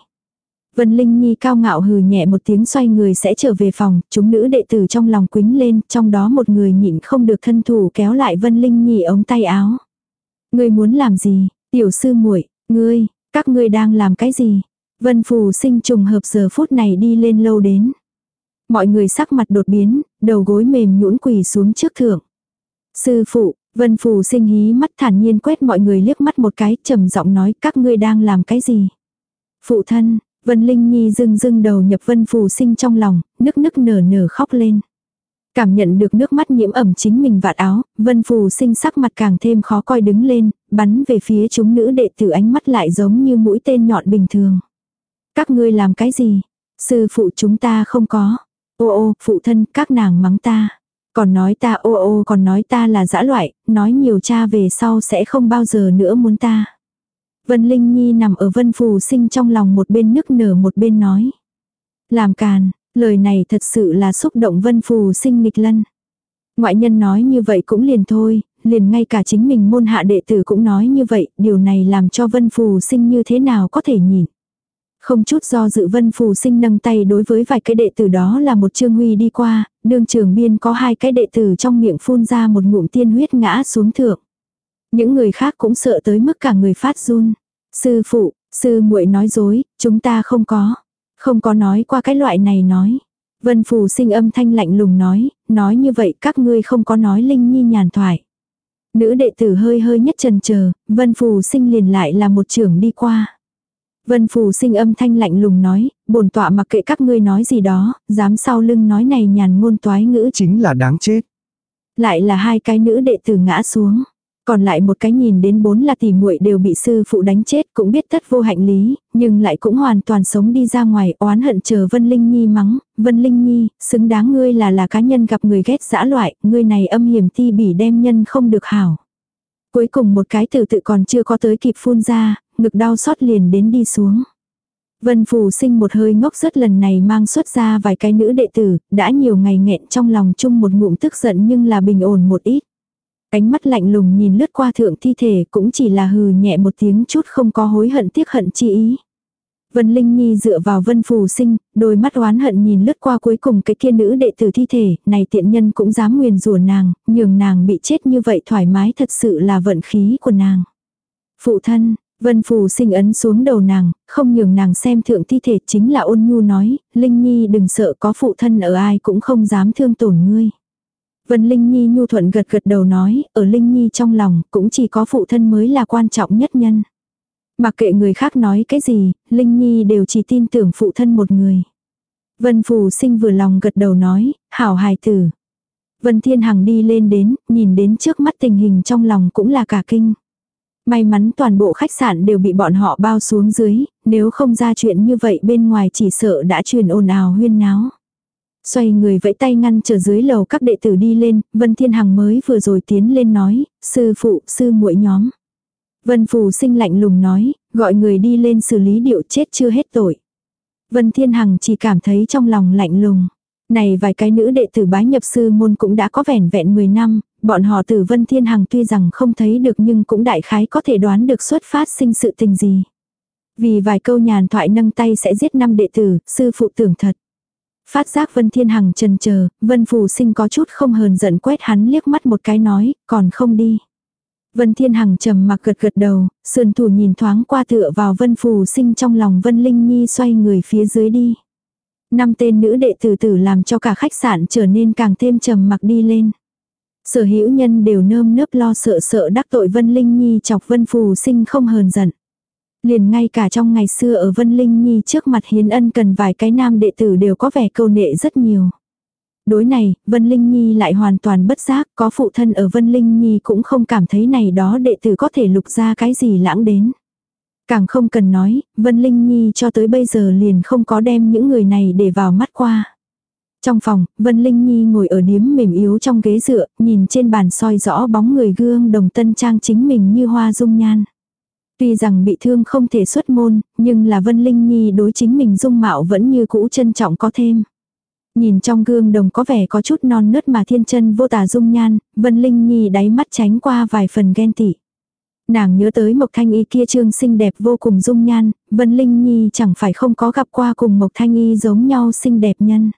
Vân Linh Nhi cao ngạo hừ nhẹ một tiếng xoay người sẽ trở về phòng, chúng nữ đệ tử trong lòng quính lên, trong đó một người nhịn không được thân thủ kéo lại Vân Linh Nhi ống tay áo. Ngươi muốn làm gì, tiểu sư muội, ngươi, các ngươi đang làm cái gì? Vân Phù sinh trùng hợp giờ phút này đi lên lâu đến. Mọi người sắc mặt đột biến, đầu gối mềm nhũn quỳ xuống trước thượng. Sư phụ, Vân Phù sinh hí mắt thản nhiên quét mọi người liếc mắt một cái, trầm giọng nói các ngươi đang làm cái gì. Phụ thân, Vân Linh Nhi dưng dưng đầu nhập Vân Phù sinh trong lòng, nức nức nở nở khóc lên. Cảm nhận được nước mắt nhiễm ẩm chính mình vạt áo, Vân Phù sinh sắc mặt càng thêm khó coi đứng lên, bắn về phía chúng nữ đệ tử ánh mắt lại giống như mũi tên nhọn bình thường. Các ngươi làm cái gì? Sư phụ chúng ta không có. Ô ô, phụ thân, các nàng mắng ta. Còn nói ta ô ô còn nói ta là dã loại, nói nhiều cha về sau sẽ không bao giờ nữa muốn ta. Vân Linh Nhi nằm ở vân phù sinh trong lòng một bên nức nở một bên nói. Làm càn, lời này thật sự là xúc động vân phù sinh nghịch lân. Ngoại nhân nói như vậy cũng liền thôi, liền ngay cả chính mình môn hạ đệ tử cũng nói như vậy, điều này làm cho vân phù sinh như thế nào có thể nhìn. Không chút do dự vân phù sinh nâng tay đối với vài cái đệ tử đó là một trương huy đi qua, đương trường biên có hai cái đệ tử trong miệng phun ra một ngụm tiên huyết ngã xuống thượng. Những người khác cũng sợ tới mức cả người phát run. Sư phụ, sư muội nói dối, chúng ta không có. Không có nói qua cái loại này nói. Vân phù sinh âm thanh lạnh lùng nói, nói như vậy các ngươi không có nói linh nhi nhàn thoại. Nữ đệ tử hơi hơi nhất trần chờ, vân phù sinh liền lại là một trưởng đi qua. Vân Phù sinh âm thanh lạnh lùng nói, bổn tọa mặc kệ các ngươi nói gì đó, dám sau lưng nói này nhàn ngôn toái ngữ. Chính là đáng chết. Lại là hai cái nữ đệ tử ngã xuống. Còn lại một cái nhìn đến bốn là tỷ muội đều bị sư phụ đánh chết cũng biết tất vô hạnh lý, nhưng lại cũng hoàn toàn sống đi ra ngoài oán hận chờ Vân Linh Nhi mắng, Vân Linh Nhi, xứng đáng ngươi là là cá nhân gặp người ghét dã loại, ngươi này âm hiểm ti bỉ đem nhân không được hảo. Cuối cùng một cái từ tự còn chưa có tới kịp phun ra, ngực đau xót liền đến đi xuống. Vân Phù sinh một hơi ngốc rất lần này mang xuất ra vài cái nữ đệ tử, đã nhiều ngày nghẹn trong lòng chung một ngụm tức giận nhưng là bình ổn một ít. Ánh mắt lạnh lùng nhìn lướt qua thượng thi thể cũng chỉ là hừ nhẹ một tiếng chút không có hối hận tiếc hận chi ý. Vân Linh Nhi dựa vào Vân Phù Sinh, đôi mắt oán hận nhìn lướt qua cuối cùng cái kia nữ đệ tử thi thể, này tiện nhân cũng dám nguyền rủa nàng, nhường nàng bị chết như vậy thoải mái thật sự là vận khí của nàng. Phụ thân, Vân Phù Sinh ấn xuống đầu nàng, không nhường nàng xem thượng thi thể chính là ôn nhu nói, Linh Nhi đừng sợ có phụ thân ở ai cũng không dám thương tổn ngươi. Vân Linh Nhi nhu thuận gật gật đầu nói, ở Linh Nhi trong lòng cũng chỉ có phụ thân mới là quan trọng nhất nhân. Mặc kệ người khác nói cái gì, Linh Nhi đều chỉ tin tưởng phụ thân một người. Vân Phù sinh vừa lòng gật đầu nói, hảo hài tử. Vân Thiên Hằng đi lên đến, nhìn đến trước mắt tình hình trong lòng cũng là cả kinh. May mắn toàn bộ khách sạn đều bị bọn họ bao xuống dưới, nếu không ra chuyện như vậy bên ngoài chỉ sợ đã truyền ồn ào huyên náo. Xoay người vẫy tay ngăn trở dưới lầu các đệ tử đi lên, Vân Thiên Hằng mới vừa rồi tiến lên nói, sư phụ, sư muội nhóm. Vân Phù sinh lạnh lùng nói, gọi người đi lên xử lý điệu chết chưa hết tội. Vân Thiên Hằng chỉ cảm thấy trong lòng lạnh lùng. Này vài cái nữ đệ tử bái nhập sư môn cũng đã có vẻn vẹn 10 năm, bọn họ từ Vân Thiên Hằng tuy rằng không thấy được nhưng cũng đại khái có thể đoán được xuất phát sinh sự tình gì. Vì vài câu nhàn thoại nâng tay sẽ giết năm đệ tử, sư phụ tưởng thật. Phát giác Vân Thiên Hằng trần chờ, Vân Phù Sinh có chút không hờn giận quét hắn liếc mắt một cái nói, còn không đi. Vân Thiên Hằng trầm mặc gật gật đầu, sườn thủ nhìn thoáng qua tựa vào Vân Phù Sinh trong lòng Vân Linh Nhi xoay người phía dưới đi. Năm tên nữ đệ tử tử làm cho cả khách sạn trở nên càng thêm trầm mặc đi lên. Sở hữu nhân đều nơm nớp lo sợ sợ đắc tội Vân Linh Nhi chọc Vân Phù Sinh không hờn giận. Liền ngay cả trong ngày xưa ở Vân Linh Nhi trước mặt hiến ân cần vài cái nam đệ tử đều có vẻ câu nệ rất nhiều. Đối này, Vân Linh Nhi lại hoàn toàn bất giác, có phụ thân ở Vân Linh Nhi cũng không cảm thấy này đó đệ tử có thể lục ra cái gì lãng đến. Càng không cần nói, Vân Linh Nhi cho tới bây giờ liền không có đem những người này để vào mắt qua. Trong phòng, Vân Linh Nhi ngồi ở điếm mềm yếu trong ghế dựa, nhìn trên bàn soi rõ bóng người gương đồng tân trang chính mình như hoa dung nhan. Tuy rằng bị thương không thể xuất môn, nhưng là Vân Linh Nhi đối chính mình dung mạo vẫn như cũ trân trọng có thêm. Nhìn trong gương đồng có vẻ có chút non nớt mà thiên chân vô tà dung nhan, Vân Linh Nhi đáy mắt tránh qua vài phần ghen tị. Nàng nhớ tới Mộc Thanh Y kia trương xinh đẹp vô cùng dung nhan, Vân Linh Nhi chẳng phải không có gặp qua cùng Mộc Thanh Y giống nhau xinh đẹp nhân.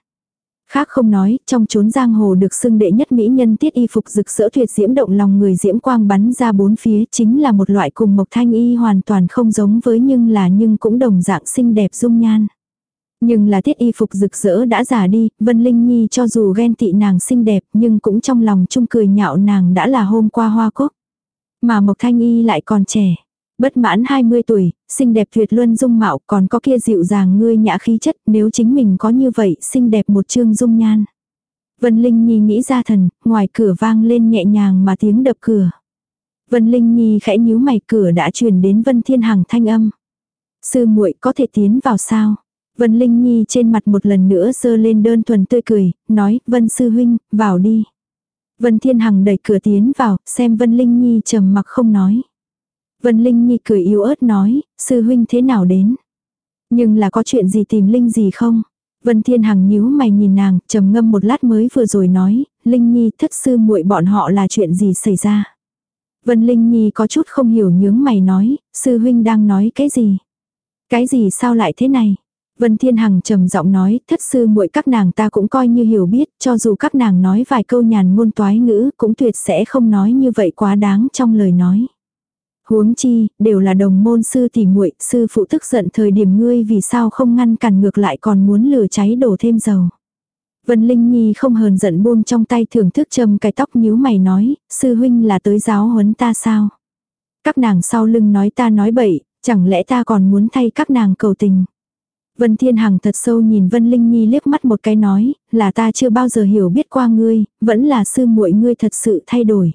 Khác không nói, trong chốn giang hồ được xưng đệ nhất mỹ nhân tiết y phục rực rỡ tuyệt diễm động lòng người diễm quang bắn ra bốn phía chính là một loại cùng Mộc Thanh Y hoàn toàn không giống với nhưng là nhưng cũng đồng dạng xinh đẹp dung nhan. Nhưng là tiết y phục rực rỡ đã giả đi, Vân Linh Nhi cho dù ghen tị nàng xinh đẹp nhưng cũng trong lòng chung cười nhạo nàng đã là hôm qua hoa cốc. Mà Mộc Thanh Y lại còn trẻ. Bất mãn 20 tuổi, xinh đẹp tuyệt luân dung mạo còn có kia dịu dàng ngươi nhã khí chất nếu chính mình có như vậy xinh đẹp một chương dung nhan. Vân Linh Nhi nghĩ ra thần, ngoài cửa vang lên nhẹ nhàng mà tiếng đập cửa. Vân Linh Nhi khẽ nhíu mày cửa đã truyền đến Vân Thiên Hằng thanh âm. Sư muội có thể tiến vào sao? Vân Linh Nhi trên mặt một lần nữa dơ lên đơn thuần tươi cười, nói, Vân Sư Huynh, vào đi. Vân Thiên Hằng đẩy cửa tiến vào, xem Vân Linh Nhi trầm mặc không nói. Vân Linh Nhi cười yếu ớt nói, Sư Huynh thế nào đến? Nhưng là có chuyện gì tìm Linh gì không? Vân Thiên Hằng nhíu mày nhìn nàng, trầm ngâm một lát mới vừa rồi nói, Linh Nhi thất sư muội bọn họ là chuyện gì xảy ra? Vân Linh Nhi có chút không hiểu nhướng mày nói, sư huynh đang nói cái gì? Cái gì sao lại thế này? Vân Thiên Hằng trầm giọng nói, thất sư muội các nàng ta cũng coi như hiểu biết, cho dù các nàng nói vài câu nhàn ngôn toái ngữ, cũng tuyệt sẽ không nói như vậy quá đáng trong lời nói. Huống chi, đều là đồng môn sư thì muội, sư phụ tức giận thời điểm ngươi vì sao không ngăn cản ngược lại còn muốn lửa cháy đổ thêm dầu. Vân Linh Nhi không hờn giận buông trong tay thưởng thức châm cái tóc nhíu mày nói, sư huynh là tới giáo huấn ta sao? Các nàng sau lưng nói ta nói bậy, chẳng lẽ ta còn muốn thay các nàng cầu tình? Vân Thiên Hằng thật sâu nhìn Vân Linh Nhi liếc mắt một cái nói, là ta chưa bao giờ hiểu biết qua ngươi, vẫn là sư muội ngươi thật sự thay đổi.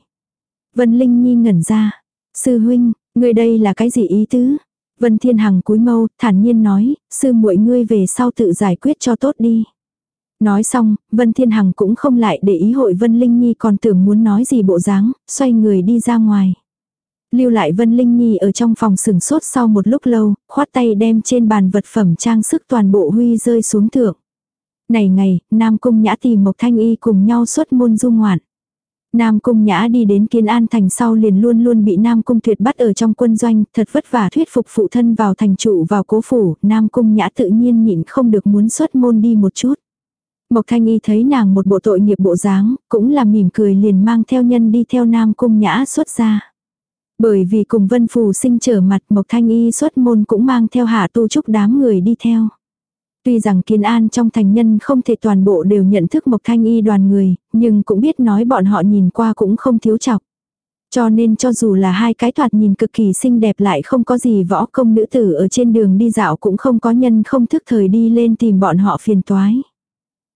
Vân Linh Nhi ngẩn ra. Sư huynh, ngươi đây là cái gì ý tứ? Vân Thiên Hằng cúi mâu, thản nhiên nói, sư muội ngươi về sau tự giải quyết cho tốt đi. Nói xong, Vân Thiên Hằng cũng không lại để ý hội Vân Linh Nhi còn tưởng muốn nói gì bộ dáng, xoay người đi ra ngoài. Lưu lại Vân Linh Nhi ở trong phòng sừng sốt sau một lúc lâu, khoát tay đem trên bàn vật phẩm trang sức toàn bộ huy rơi xuống thượng. Này ngày, Nam Cung Nhã tìm Mộc Thanh Y cùng nhau xuất môn du ngoạn. Nam Cung Nhã đi đến Kiến An thành sau liền luôn luôn bị Nam Cung Tuyệt bắt ở trong quân doanh, thật vất vả thuyết phục phụ thân vào thành trụ vào cố phủ, Nam Cung Nhã tự nhiên nhịn không được muốn xuất môn đi một chút. Mộc Thanh Y thấy nàng một bộ tội nghiệp bộ dáng, cũng là mỉm cười liền mang theo nhân đi theo Nam Cung Nhã xuất ra. Bởi vì cùng Vân Phù sinh trở mặt Mộc Thanh Y xuất môn cũng mang theo hạ tu trúc đám người đi theo. Tuy rằng Kiến An trong thành nhân không thể toàn bộ đều nhận thức Mộc Thanh Y đoàn người, nhưng cũng biết nói bọn họ nhìn qua cũng không thiếu chọc. Cho nên cho dù là hai cái thoạt nhìn cực kỳ xinh đẹp lại không có gì võ công nữ tử ở trên đường đi dạo cũng không có nhân không thức thời đi lên tìm bọn họ phiền toái.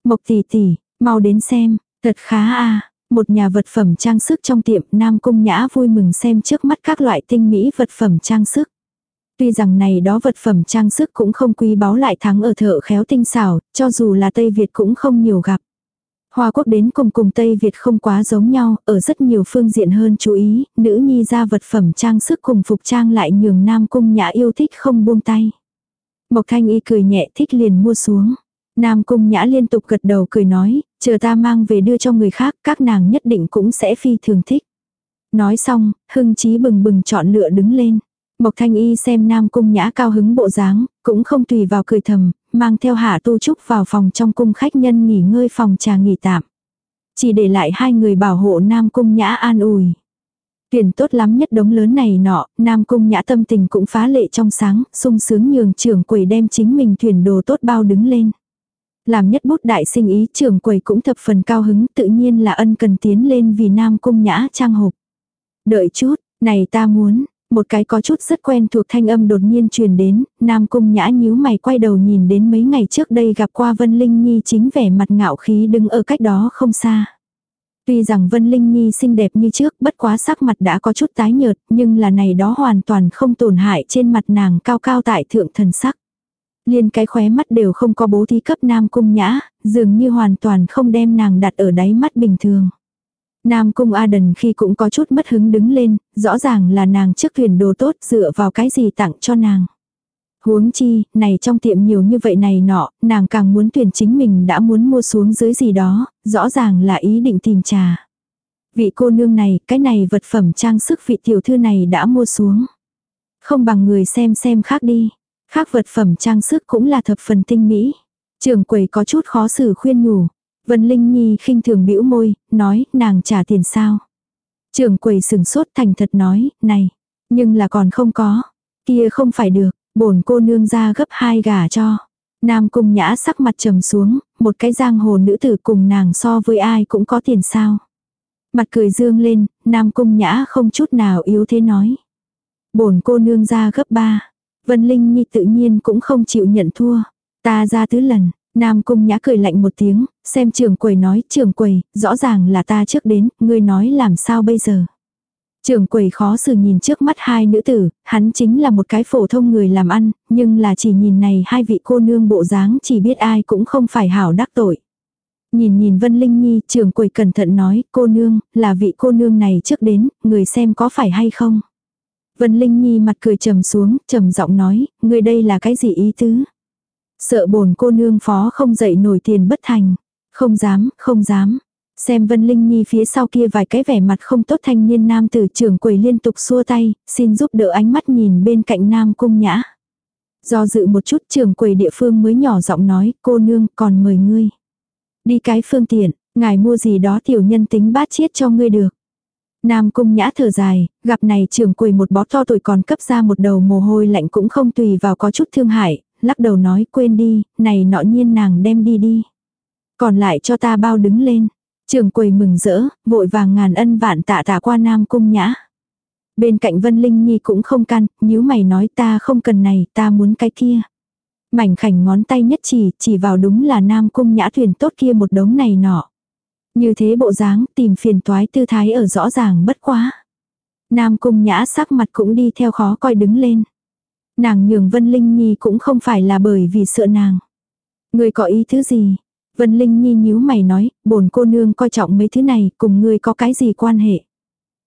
Mộc tỷ tỷ, mau đến xem, thật khá a à, Một nhà vật phẩm trang sức trong tiệm Nam Cung Nhã vui mừng xem trước mắt các loại tinh mỹ vật phẩm trang sức. Tuy rằng này đó vật phẩm trang sức cũng không quý báu lại thắng ở thợ khéo tinh xảo, cho dù là Tây Việt cũng không nhiều gặp. Hoa quốc đến cùng cùng Tây Việt không quá giống nhau, ở rất nhiều phương diện hơn chú ý, nữ nhi ra vật phẩm trang sức cùng phục trang lại nhường nam cung nhã yêu thích không buông tay. Mộc thanh y cười nhẹ thích liền mua xuống. Nam cung nhã liên tục gật đầu cười nói, chờ ta mang về đưa cho người khác, các nàng nhất định cũng sẽ phi thường thích. Nói xong, hưng trí bừng bừng chọn lựa đứng lên. Mộc thanh y xem nam cung nhã cao hứng bộ dáng, cũng không tùy vào cười thầm, mang theo hạ tu trúc vào phòng trong cung khách nhân nghỉ ngơi phòng trà nghỉ tạm. Chỉ để lại hai người bảo hộ nam cung nhã an ủi. Tuyển tốt lắm nhất đống lớn này nọ, Nam Cung Nhã tâm tình cũng phá lệ trong sáng, sung sướng nhường trưởng quầy đem chính mình thuyền đồ tốt bao đứng lên. Làm nhất bút đại sinh ý trưởng quầy cũng thập phần cao hứng tự nhiên là ân cần tiến lên vì Nam Cung Nhã trang hộp. Đợi chút, này ta muốn, một cái có chút rất quen thuộc thanh âm đột nhiên truyền đến, Nam Cung Nhã nhíu mày quay đầu nhìn đến mấy ngày trước đây gặp qua Vân Linh Nhi chính vẻ mặt ngạo khí đứng ở cách đó không xa. Tuy rằng Vân Linh Nhi xinh đẹp như trước, bất quá sắc mặt đã có chút tái nhợt, nhưng là này đó hoàn toàn không tổn hại trên mặt nàng cao cao tại thượng thần sắc. Liên cái khóe mắt đều không có bố thí cấp Nam Cung Nhã, dường như hoàn toàn không đem nàng đặt ở đáy mắt bình thường. Nam Cung A Đần khi cũng có chút mất hứng đứng lên, rõ ràng là nàng trước thuyền đồ tốt dựa vào cái gì tặng cho nàng. Huống chi, này trong tiệm nhiều như vậy này nọ, nàng càng muốn tuyển chính mình đã muốn mua xuống dưới gì đó, rõ ràng là ý định tìm trà. Vị cô nương này, cái này vật phẩm trang sức vị tiểu thư này đã mua xuống. Không bằng người xem xem khác đi. Khác vật phẩm trang sức cũng là thập phần tinh mỹ. Trường quầy có chút khó xử khuyên nhủ. Vân Linh Nhi khinh thường bĩu môi, nói, nàng trả tiền sao. Trường quầy sừng sốt thành thật nói, này, nhưng là còn không có. Kia không phải được, bổn cô nương ra gấp hai gà cho. Nam cung nhã sắc mặt trầm xuống, một cái giang hồ nữ tử cùng nàng so với ai cũng có tiền sao. Mặt cười dương lên, Nam cung nhã không chút nào yếu thế nói. Bổn cô nương ra gấp ba. Vân Linh Nhi tự nhiên cũng không chịu nhận thua. Ta ra tứ lần, Nam Cung Nhã cười lạnh một tiếng, xem trường quầy nói, trường quầy, rõ ràng là ta trước đến, ngươi nói làm sao bây giờ. Trường quầy khó xử nhìn trước mắt hai nữ tử, hắn chính là một cái phổ thông người làm ăn, nhưng là chỉ nhìn này hai vị cô nương bộ dáng chỉ biết ai cũng không phải hảo đắc tội. Nhìn nhìn Vân Linh Nhi, trường quầy cẩn thận nói, cô nương, là vị cô nương này trước đến, người xem có phải hay không. Vân Linh Nhi mặt cười trầm xuống, trầm giọng nói, người đây là cái gì ý tứ? Sợ bổn cô nương phó không dậy nổi tiền bất thành. Không dám, không dám. Xem Vân Linh Nhi phía sau kia vài cái vẻ mặt không tốt thanh niên nam tử trưởng quầy liên tục xua tay, xin giúp đỡ ánh mắt nhìn bên cạnh nam cung nhã. Do dự một chút trưởng quầy địa phương mới nhỏ giọng nói, cô nương còn mời ngươi. Đi cái phương tiện, ngài mua gì đó tiểu nhân tính bát chiết cho ngươi được. Nam cung nhã thở dài, gặp này trưởng quầy một bó to tuổi còn cấp ra một đầu mồ hôi lạnh cũng không tùy vào có chút thương hại, lắc đầu nói quên đi, này nọ nhiên nàng đem đi đi. Còn lại cho ta bao đứng lên. Trường quầy mừng rỡ, vội vàng ngàn ân vạn tạ tạ qua nam cung nhã. Bên cạnh Vân Linh Nhi cũng không can, nhíu mày nói ta không cần này, ta muốn cái kia. Mảnh khảnh ngón tay nhất chỉ, chỉ vào đúng là nam cung nhã thuyền tốt kia một đống này nọ. Như thế bộ dáng tìm phiền toái tư thái ở rõ ràng bất quá. Nam cung nhã sắc mặt cũng đi theo khó coi đứng lên. Nàng nhường Vân Linh Nhi cũng không phải là bởi vì sợ nàng. Người có ý thứ gì? Vân Linh Nhi nhíu mày nói, bổn cô nương coi trọng mấy thứ này, cùng ngươi có cái gì quan hệ?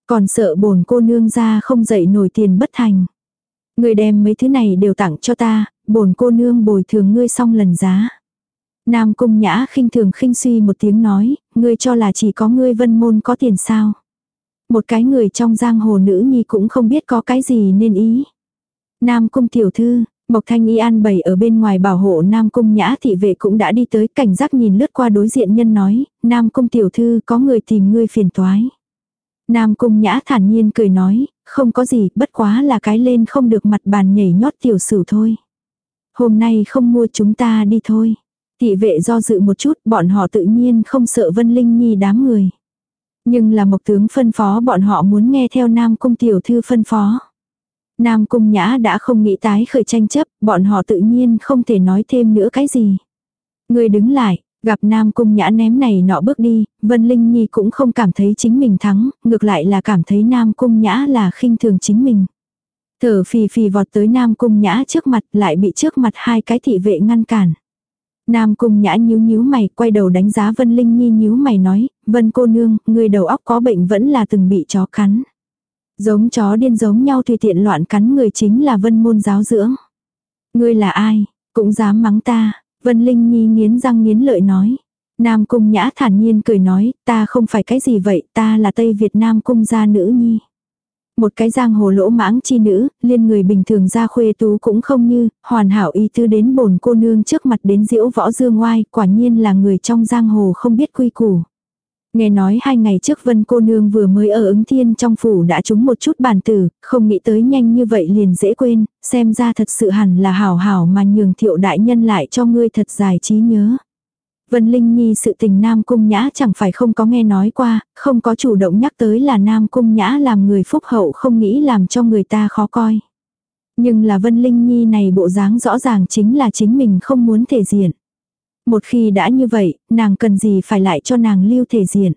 Còn sợ bổn cô nương ra không dậy nổi tiền bất thành. Ngươi đem mấy thứ này đều tặng cho ta, bổn cô nương bồi thường ngươi xong lần giá. Nam cung nhã khinh thường khinh suy một tiếng nói, ngươi cho là chỉ có ngươi vân môn có tiền sao. Một cái người trong giang hồ nữ nhi cũng không biết có cái gì nên ý. Nam cung tiểu thư, Mộc Thanh Y an bày ở bên ngoài bảo hộ Nam Cung Nhã thị vệ cũng đã đi tới cảnh giác nhìn lướt qua đối diện nhân nói, Nam Cung tiểu thư có người tìm ngươi phiền toái. Nam Cung Nhã thản nhiên cười nói, không có gì, bất quá là cái lên không được mặt bàn nhảy nhót tiểu sử thôi. Hôm nay không mua chúng ta đi thôi. Thị vệ do dự một chút, bọn họ tự nhiên không sợ Vân Linh Nhi đám người. Nhưng là Mộc tướng phân phó bọn họ muốn nghe theo Nam Cung tiểu thư phân phó. Nam Cung Nhã đã không nghĩ tái khởi tranh chấp, bọn họ tự nhiên không thể nói thêm nữa cái gì. Người đứng lại, gặp Nam Cung Nhã ném này nọ bước đi, Vân Linh Nhi cũng không cảm thấy chính mình thắng, ngược lại là cảm thấy Nam Cung Nhã là khinh thường chính mình. Thở phì phì vọt tới Nam Cung Nhã trước mặt lại bị trước mặt hai cái thị vệ ngăn cản. Nam Cung Nhã nhíu nhíu mày, quay đầu đánh giá Vân Linh Nhi nhíu mày nói, Vân cô nương, người đầu óc có bệnh vẫn là từng bị chó cắn. Giống chó điên giống nhau tùy tiện loạn cắn người chính là vân môn giáo dưỡng. Ngươi là ai, cũng dám mắng ta, vân linh nhi nghiến răng nghiến lợi nói. Nam cung nhã thản nhiên cười nói, ta không phải cái gì vậy, ta là Tây Việt Nam cung gia nữ nhi. Một cái giang hồ lỗ mãng chi nữ, liên người bình thường ra khuê tú cũng không như, hoàn hảo ý tư đến bổn cô nương trước mặt đến diễu võ dương oai quả nhiên là người trong giang hồ không biết quy củ. Nghe nói hai ngày trước Vân cô nương vừa mới ở ứng thiên trong phủ đã trúng một chút bản tử, không nghĩ tới nhanh như vậy liền dễ quên, xem ra thật sự hẳn là hảo hảo mà nhường thiệu đại nhân lại cho ngươi thật dài trí nhớ. Vân Linh Nhi sự tình Nam Cung Nhã chẳng phải không có nghe nói qua, không có chủ động nhắc tới là Nam Cung Nhã làm người phúc hậu không nghĩ làm cho người ta khó coi. Nhưng là Vân Linh Nhi này bộ dáng rõ ràng chính là chính mình không muốn thể diện. Một khi đã như vậy, nàng cần gì phải lại cho nàng lưu thể diện.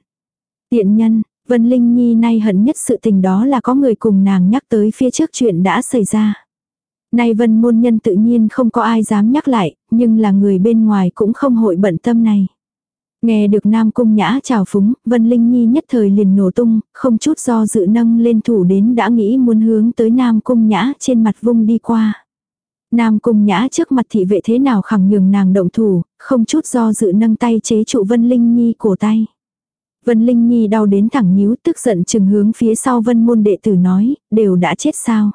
Tiện nhân, Vân Linh Nhi nay hận nhất sự tình đó là có người cùng nàng nhắc tới phía trước chuyện đã xảy ra. Nay vân môn nhân tự nhiên không có ai dám nhắc lại, nhưng là người bên ngoài cũng không hội bận tâm này. Nghe được Nam Cung Nhã chào phúng, Vân Linh Nhi nhất thời liền nổ tung, không chút do dự nâng lên thủ đến đã nghĩ muốn hướng tới Nam Cung Nhã trên mặt vung đi qua. Nam cung nhã trước mặt thị vệ thế nào khẳng nhường nàng động thủ, không chút do dự nâng tay chế trụ Vân Linh Nhi cổ tay. Vân Linh Nhi đau đến thẳng nhíu tức giận chừng hướng phía sau vân môn đệ tử nói, đều đã chết sao.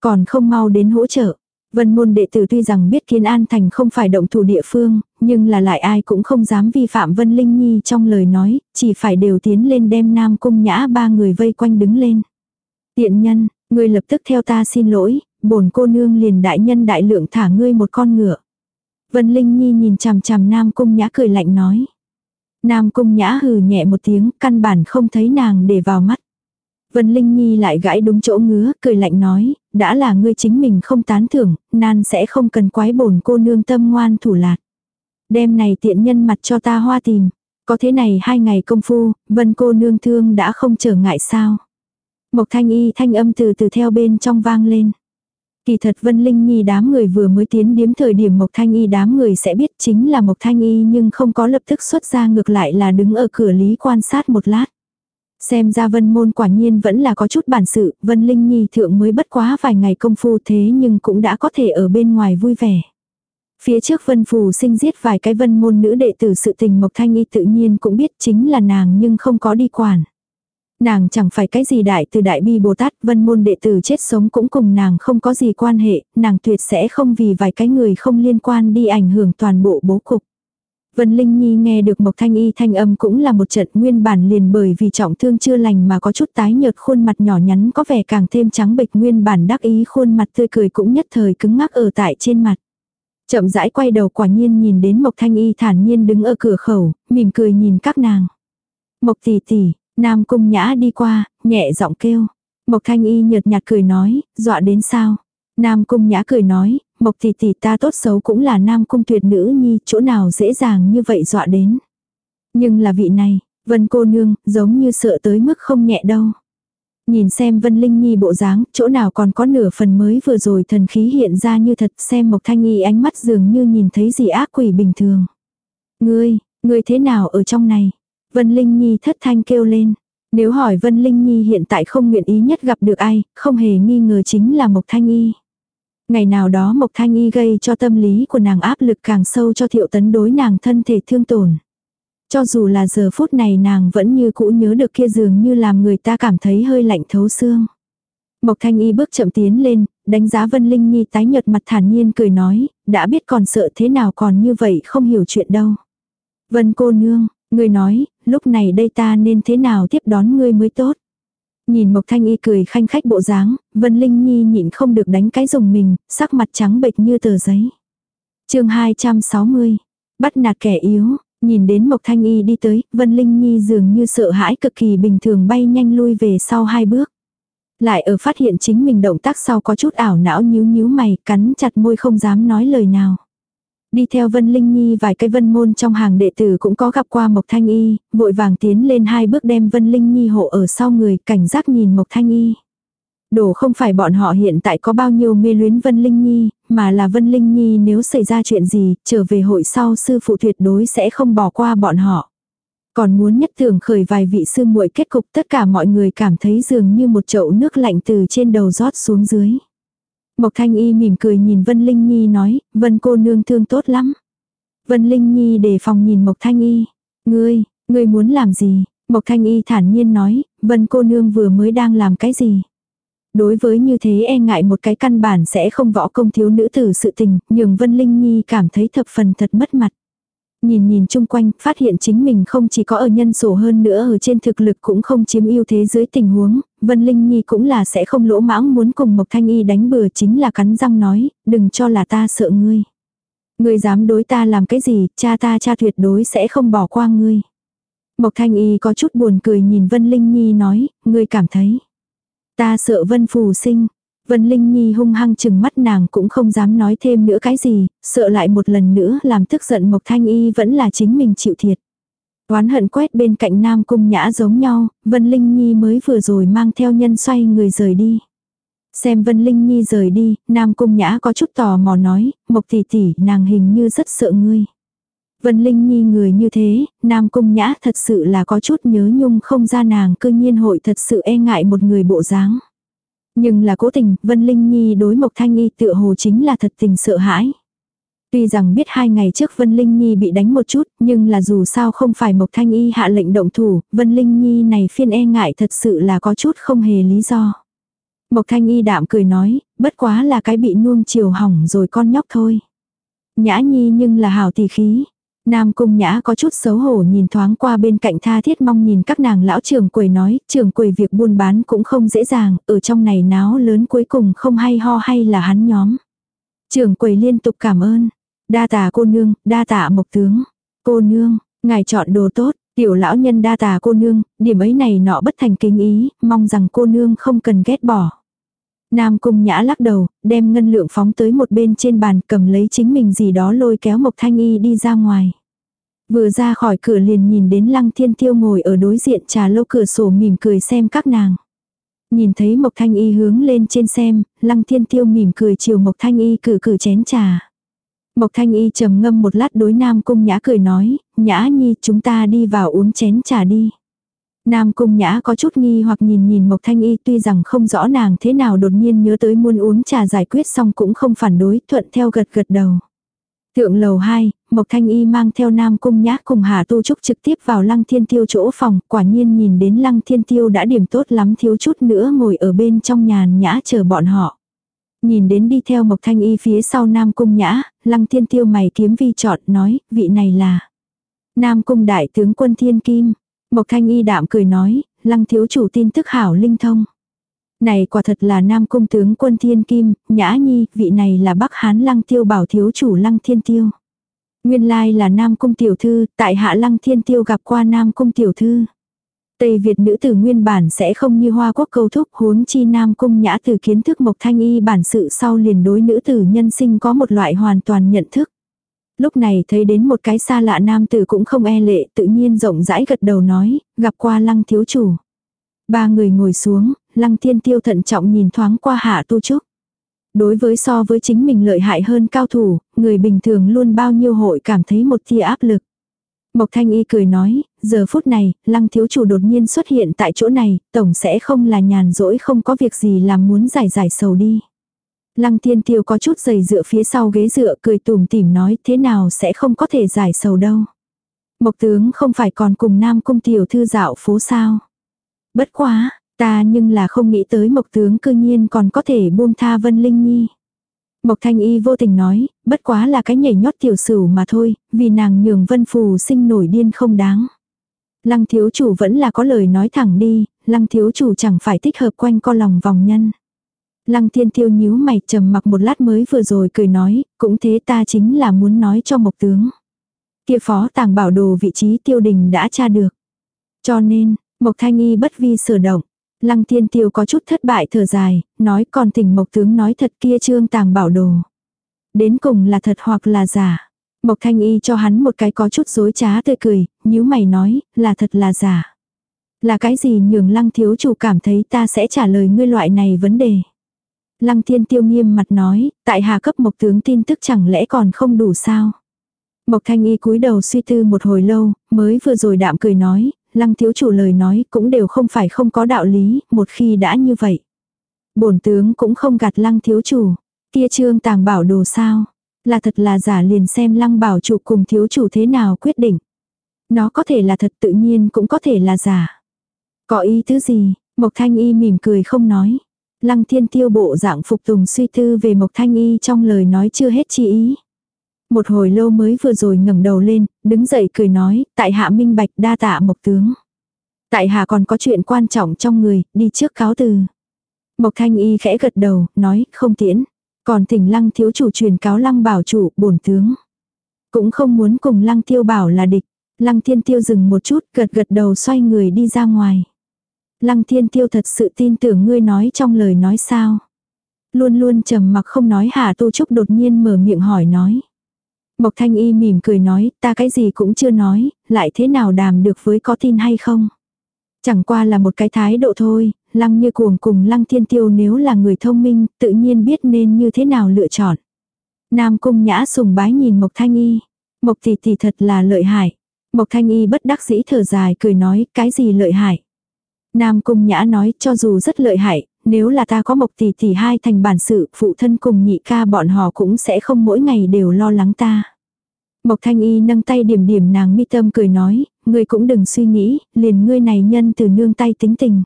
Còn không mau đến hỗ trợ. Vân môn đệ tử tuy rằng biết Kiến An Thành không phải động thủ địa phương, nhưng là lại ai cũng không dám vi phạm Vân Linh Nhi trong lời nói, chỉ phải đều tiến lên đem Nam Cung Nhã ba người vây quanh đứng lên. Tiện nhân, người lập tức theo ta xin lỗi, bổn cô nương liền đại nhân đại lượng thả ngươi một con ngựa. Vân Linh Nhi nhìn chằm chằm Nam Cung Nhã cười lạnh nói. Nam Cung Nhã hừ nhẹ một tiếng, căn bản không thấy nàng để vào mắt. Vân Linh Nhi lại gãi đúng chỗ ngứa, cười lạnh nói, đã là ngươi chính mình không tán thưởng, nan sẽ không cần quái bổn cô nương tâm ngoan thủ lạt. Đêm này tiện nhân mặt cho ta hoa tìm, có thế này hai ngày công phu, Vân cô nương thương đã không trở ngại sao. Mộc thanh y thanh âm từ từ theo bên trong vang lên. Kỳ thật Vân Linh Nhi đám người vừa mới tiến điếm thời điểm Mộc Thanh Y đám người sẽ biết chính là Mộc Thanh Y nhưng không có lập tức xuất ra ngược lại là đứng ở cửa lý quan sát một lát. Xem ra Vân Môn quả nhiên vẫn là có chút bản sự, Vân Linh Nhi thượng mới bất quá vài ngày công phu thế nhưng cũng đã có thể ở bên ngoài vui vẻ. Phía trước Vân Phù sinh giết vài cái Vân Môn nữ đệ tử sự tình Mộc Thanh Y tự nhiên cũng biết chính là nàng nhưng không có đi quản. Nàng chẳng phải cái gì đại từ đại bi Bồ Tát, vân môn đệ tử chết sống cũng cùng nàng không có gì quan hệ, nàng tuyệt sẽ không vì vài cái người không liên quan đi ảnh hưởng toàn bộ bố cục. Vân Linh Nhi nghe được Mộc Thanh Y thanh âm cũng là một trận nguyên bản liền bởi vì trọng thương chưa lành mà có chút tái nhợt khuôn mặt nhỏ nhắn có vẻ càng thêm trắng bệch nguyên bản đắc ý khuôn mặt tươi cười cũng nhất thời cứng ngắc ở tại trên mặt. Chậm rãi quay đầu quả nhiên nhìn đến Mộc Thanh Y thản nhiên đứng ở cửa khẩu, mỉm cười nhìn các nàng. Mộc tỷ tỷ, Nam cung nhã đi qua, nhẹ giọng kêu. Mộc thanh y nhợt nhạt cười nói, dọa đến sao. Nam cung nhã cười nói, mộc tỷ tỷ ta tốt xấu cũng là nam cung tuyệt nữ nhi, chỗ nào dễ dàng như vậy dọa đến. Nhưng là vị này, vân cô nương, giống như sợ tới mức không nhẹ đâu. Nhìn xem Vân Linh Nhi bộ dáng, chỗ nào còn có nửa phần mới vừa rồi thần khí hiện ra như thật xem Mộc Thanh Y ánh mắt dường như nhìn thấy gì ác quỷ bình thường. Ngươi, ngươi thế nào ở trong này? Vân Linh Nhi thất thanh kêu lên. Nếu hỏi Vân Linh Nhi hiện tại không nguyện ý nhất gặp được ai, không hề nghi ngờ chính là Mộc Thanh Y. Ngày nào đó Mộc Thanh Y gây cho tâm lý của nàng áp lực càng sâu cho thiệu tấn đối nàng thân thể thương tổn. Cho dù là giờ phút này nàng vẫn như cũ nhớ được kia dường như làm người ta cảm thấy hơi lạnh thấu xương. Mộc Thanh Y bước chậm tiến lên, đánh giá Vân Linh Nhi tái nhợt mặt thản nhiên cười nói, đã biết còn sợ thế nào còn như vậy không hiểu chuyện đâu. Vân cô nương, ngươi nói, lúc này đây ta nên thế nào tiếp đón ngươi mới tốt. Nhìn Mộc Thanh Y cười khanh khách bộ dáng, Vân Linh Nhi nhịn không được đánh cái dùng mình, sắc mặt trắng bệch như tờ giấy. chương 260. Bắt nạt kẻ yếu, nhìn đến Mộc Thanh Y đi tới, Vân Linh Nhi dường như sợ hãi cực kỳ bình thường bay nhanh lui về sau hai bước. Lại ở phát hiện chính mình động tác sau có chút ảo não nhíu nhíu mày, cắn chặt môi không dám nói lời nào. Đi theo Vân Linh Nhi vài cái vân môn trong hàng đệ tử cũng có gặp qua Mộc Thanh Y, vội vàng tiến lên hai bước đem Vân Linh Nhi hộ ở sau người, cảnh giác nhìn Mộc Thanh Y. Đồ không phải bọn họ hiện tại có bao nhiêu mê luyến Vân Linh Nhi, mà là Vân Linh Nhi nếu xảy ra chuyện gì, trở về hội sau sư phụ tuyệt đối sẽ không bỏ qua bọn họ. Còn muốn nhất thường khởi vài vị sư muội kết cục tất cả mọi người cảm thấy dường như một chậu nước lạnh từ trên đầu rót xuống dưới. Mộc Thanh Y mỉm cười nhìn Vân Linh Nhi nói, Vân cô nương thương tốt lắm. Vân Linh Nhi đề phòng nhìn Mộc Thanh Y. Ngươi, ngươi muốn làm gì? Mộc Thanh Y thản nhiên nói, Vân cô nương vừa mới đang làm cái gì? Đối với như thế e ngại một cái căn bản sẽ không võ công thiếu nữ tử sự tình, nhường Vân Linh Nhi cảm thấy thập phần thật mất mặt. Nhìn nhìn chung quanh, phát hiện chính mình không chỉ có ở nhân sổ hơn nữa ở trên thực lực cũng không chiếm ưu thế dưới tình huống, Vân Linh Nhi cũng là sẽ không lỗ mãng muốn cùng Mộc Thanh Y đánh bừa chính là cắn răng nói, đừng cho là ta sợ ngươi. Ngươi dám đối ta làm cái gì, cha ta cha tuyệt đối sẽ không bỏ qua ngươi. Mộc Thanh Y có chút buồn cười nhìn Vân Linh Nhi nói, ngươi cảm thấy. Ta sợ Vân Phù sinh, Vân Linh Nhi hung hăng chừng mắt nàng cũng không dám nói thêm nữa cái gì, sợ lại một lần nữa làm tức giận Mộc Thanh Y vẫn là chính mình chịu thiệt. Oán hận quét bên cạnh Nam Cung Nhã giống nhau, Vân Linh Nhi mới vừa rồi mang theo nhân xoay người rời đi. Xem Vân Linh Nhi rời đi, Nam Cung Nhã có chút tò mò nói, Mộc tỷ tỷ, nàng hình như rất sợ ngươi. Vân Linh Nhi người như thế, Nam Cung Nhã thật sự là có chút nhớ nhung không ra nàng cơ nhiên hội thật sự e ngại một người bộ dáng. Nhưng là cố tình, Vân Linh Nhi đối Mộc Thanh Y tựa hồ chính là thật tình sợ hãi. Tuy rằng biết hai ngày trước Vân Linh Nhi bị đánh một chút, nhưng là dù sao không phải Mộc Thanh Y hạ lệnh động thủ, Vân Linh Nhi này phiên e ngại thật sự là có chút không hề lý do. Mộc Thanh Y đạm cười nói, bất quá là cái bị nuông chiều hỏng rồi con nhóc thôi. Nhã Nhi nhưng là hảo tỷ khí, Nam Cung Nhã có chút xấu hổ nhìn thoáng qua bên cạnh tha thiết mong nhìn các nàng lão trưởng quầy nói, trưởng quầy việc buôn bán cũng không dễ dàng, ở trong này náo lớn cuối cùng không hay ho hay là hắn nhóm. Trưởng quầy liên tục cảm ơn, đa tạ cô nương, đa tạ mộc tướng, cô nương, ngài chọn đồ tốt, tiểu lão nhân đa tạ cô nương, điểm ấy này nọ bất thành kính ý, mong rằng cô nương không cần ghét bỏ. Nam cung nhã lắc đầu, đem ngân lượng phóng tới một bên trên bàn cầm lấy chính mình gì đó lôi kéo Mộc Thanh Y đi ra ngoài. Vừa ra khỏi cửa liền nhìn đến Lăng Thiên Tiêu ngồi ở đối diện trà lâu cửa sổ mỉm cười xem các nàng. Nhìn thấy Mộc Thanh Y hướng lên trên xem, Lăng Thiên Tiêu mỉm cười chiều Mộc Thanh Y cử cử chén trà. Mộc Thanh Y trầm ngâm một lát đối Nam Cung Nhã cười nói, Nhã Nhi chúng ta đi vào uống chén trà đi. Nam Cung Nhã có chút nghi hoặc nhìn nhìn Mộc Thanh Y tuy rằng không rõ nàng thế nào đột nhiên nhớ tới muốn uống trà giải quyết xong cũng không phản đối thuận theo gật gật đầu. Thượng lầu 2, Mộc Thanh Y mang theo Nam Cung Nhã cùng Hà Tu Trúc trực tiếp vào Lăng Thiên Tiêu chỗ phòng, quả nhiên nhìn đến Lăng Thiên Tiêu đã điểm tốt lắm thiếu chút nữa ngồi ở bên trong nhàn nhã chờ bọn họ. Nhìn đến đi theo Mộc Thanh Y phía sau Nam Cung Nhã, Lăng Thiên Tiêu mày kiếm vi chọn nói, vị này là Nam Cung Đại tướng quân Thiên Kim. Mộc Thanh Y đạm cười nói, lăng thiếu chủ tin tức hảo linh thông. Này quả thật là nam cung tướng quân thiên kim, nhã nhi, vị này là bắc hán lăng tiêu bảo thiếu chủ lăng thiên tiêu. Nguyên lai là nam cung tiểu thư, tại hạ lăng thiên tiêu gặp qua nam cung tiểu thư. Tây Việt nữ tử nguyên bản sẽ không như hoa quốc câu thúc huống chi nam cung nhã từ kiến thức mộc thanh y bản sự sau liền đối nữ tử nhân sinh có một loại hoàn toàn nhận thức. Lúc này thấy đến một cái xa lạ nam tử cũng không e lệ, tự nhiên rộng rãi gật đầu nói, gặp qua lăng thiếu chủ. Ba người ngồi xuống, lăng thiên tiêu thận trọng nhìn thoáng qua hạ tu trúc. Đối với so với chính mình lợi hại hơn cao thủ, người bình thường luôn bao nhiêu hội cảm thấy một tia áp lực. Mộc Thanh Y cười nói, giờ phút này, lăng thiếu chủ đột nhiên xuất hiện tại chỗ này, tổng sẽ không là nhàn rỗi không có việc gì làm muốn giải giải sầu đi. Lăng thiên tiêu có chút giày dựa phía sau ghế dựa cười tùm tìm nói thế nào sẽ không có thể giải sầu đâu. Mộc tướng không phải còn cùng nam cung tiểu thư dạo phố sao. Bất quá, ta nhưng là không nghĩ tới mộc tướng cư nhiên còn có thể buông tha Vân Linh Nhi. Mộc Thanh Y vô tình nói, bất quá là cái nhảy nhót tiểu sửu mà thôi, vì nàng nhường Vân Phù sinh nổi điên không đáng. Lăng thiếu chủ vẫn là có lời nói thẳng đi, lăng thiếu chủ chẳng phải thích hợp quanh co lòng vòng nhân. Lăng thiên tiêu nhíu mày trầm mặc một lát mới vừa rồi cười nói, cũng thế ta chính là muốn nói cho mộc tướng. Kia phó tàng bảo đồ vị trí tiêu đình đã tra được. Cho nên, mộc thanh y bất vi sở động. Lăng thiên tiêu có chút thất bại thở dài, nói còn thỉnh mộc tướng nói thật kia trương tàng bảo đồ. Đến cùng là thật hoặc là giả. Mộc thanh y cho hắn một cái có chút dối trá tươi cười, nhíu mày nói, là thật là giả. Là cái gì nhường lăng thiếu chủ cảm thấy ta sẽ trả lời ngươi loại này vấn đề. Lăng thiên tiêu nghiêm mặt nói, tại hà cấp mộc tướng tin tức chẳng lẽ còn không đủ sao. Mộc thanh y cúi đầu suy tư một hồi lâu, mới vừa rồi đạm cười nói, lăng thiếu chủ lời nói cũng đều không phải không có đạo lý, một khi đã như vậy. bổn tướng cũng không gạt lăng thiếu chủ, kia trương tàng bảo đồ sao. Là thật là giả liền xem lăng bảo chủ cùng thiếu chủ thế nào quyết định. Nó có thể là thật tự nhiên cũng có thể là giả. Có ý thứ gì, Mộc Thanh Y mỉm cười không nói. Lăng thiên tiêu bộ dạng phục tùng suy tư về Mộc Thanh Y trong lời nói chưa hết chi ý. Một hồi lâu mới vừa rồi ngẩng đầu lên, đứng dậy cười nói, tại hạ minh bạch đa tạ Mộc tướng. Tại hạ còn có chuyện quan trọng trong người, đi trước cáo từ. Mộc Thanh Y khẽ gật đầu, nói, không tiễn. Còn thỉnh lăng thiếu chủ truyền cáo lăng bảo chủ, bổn tướng. Cũng không muốn cùng lăng tiêu bảo là địch. Lăng thiên tiêu dừng một chút, gật gật đầu xoay người đi ra ngoài. Lăng thiên tiêu thật sự tin tưởng ngươi nói trong lời nói sao. Luôn luôn trầm mặc không nói Hà Tu Trúc đột nhiên mở miệng hỏi nói. Mộc Thanh Y mỉm cười nói, ta cái gì cũng chưa nói, lại thế nào đàm được với có tin hay không. Chẳng qua là một cái thái độ thôi, lăng như cuồng cùng lăng thiên tiêu nếu là người thông minh, tự nhiên biết nên như thế nào lựa chọn. Nam cung nhã sùng bái nhìn Mộc Thanh Y. Mộc thì thì thật là lợi hại. Mộc Thanh Y bất đắc dĩ thở dài cười nói, cái gì lợi hại. Nam cung nhã nói cho dù rất lợi hại, nếu là ta có mộc tỷ tỷ hai thành bản sự, phụ thân cùng nhị ca bọn họ cũng sẽ không mỗi ngày đều lo lắng ta. Mộc thanh y nâng tay điểm điểm nàng mi tâm cười nói, ngươi cũng đừng suy nghĩ, liền ngươi này nhân từ nương tay tính tình.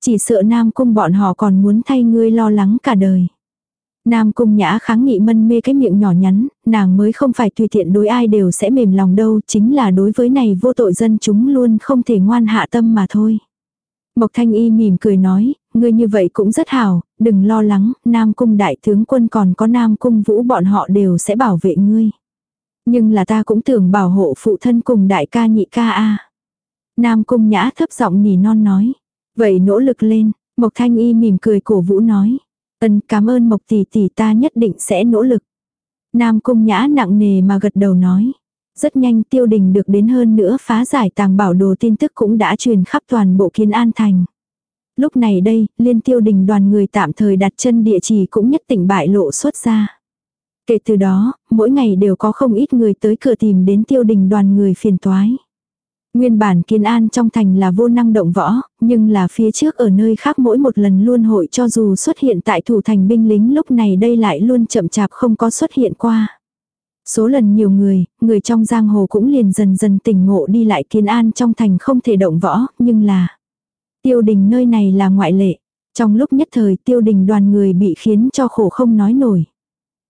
Chỉ sợ nam cung bọn họ còn muốn thay ngươi lo lắng cả đời. Nam cung nhã kháng nghị mân mê cái miệng nhỏ nhắn, nàng mới không phải tùy tiện đối ai đều sẽ mềm lòng đâu, chính là đối với này vô tội dân chúng luôn không thể ngoan hạ tâm mà thôi. Mộc Thanh Y mỉm cười nói, ngươi như vậy cũng rất hảo, đừng lo lắng, Nam Cung Đại Tướng Quân còn có Nam Cung Vũ bọn họ đều sẽ bảo vệ ngươi. Nhưng là ta cũng tưởng bảo hộ phụ thân cùng đại ca nhị ca a. Nam Cung Nhã thấp giọng nỉ non nói. Vậy nỗ lực lên, Mộc Thanh Y mỉm cười cổ vũ nói. Ân cảm ơn Mộc tỷ tỷ ta nhất định sẽ nỗ lực. Nam Cung Nhã nặng nề mà gật đầu nói. Rất nhanh tiêu đình được đến hơn nữa phá giải tàng bảo đồ tin tức cũng đã truyền khắp toàn bộ kiến an thành. Lúc này đây, liên tiêu đình đoàn người tạm thời đặt chân địa chỉ cũng nhất tỉnh bại lộ xuất ra. Kể từ đó, mỗi ngày đều có không ít người tới cửa tìm đến tiêu đình đoàn người phiền toái. Nguyên bản kiên an trong thành là vô năng động võ, nhưng là phía trước ở nơi khác mỗi một lần luôn hội cho dù xuất hiện tại thủ thành binh lính lúc này đây lại luôn chậm chạp không có xuất hiện qua. Số lần nhiều người, người trong giang hồ cũng liền dần dần tỉnh ngộ đi lại kiên an trong thành không thể động võ, nhưng là tiêu đình nơi này là ngoại lệ. Trong lúc nhất thời tiêu đình đoàn người bị khiến cho khổ không nói nổi.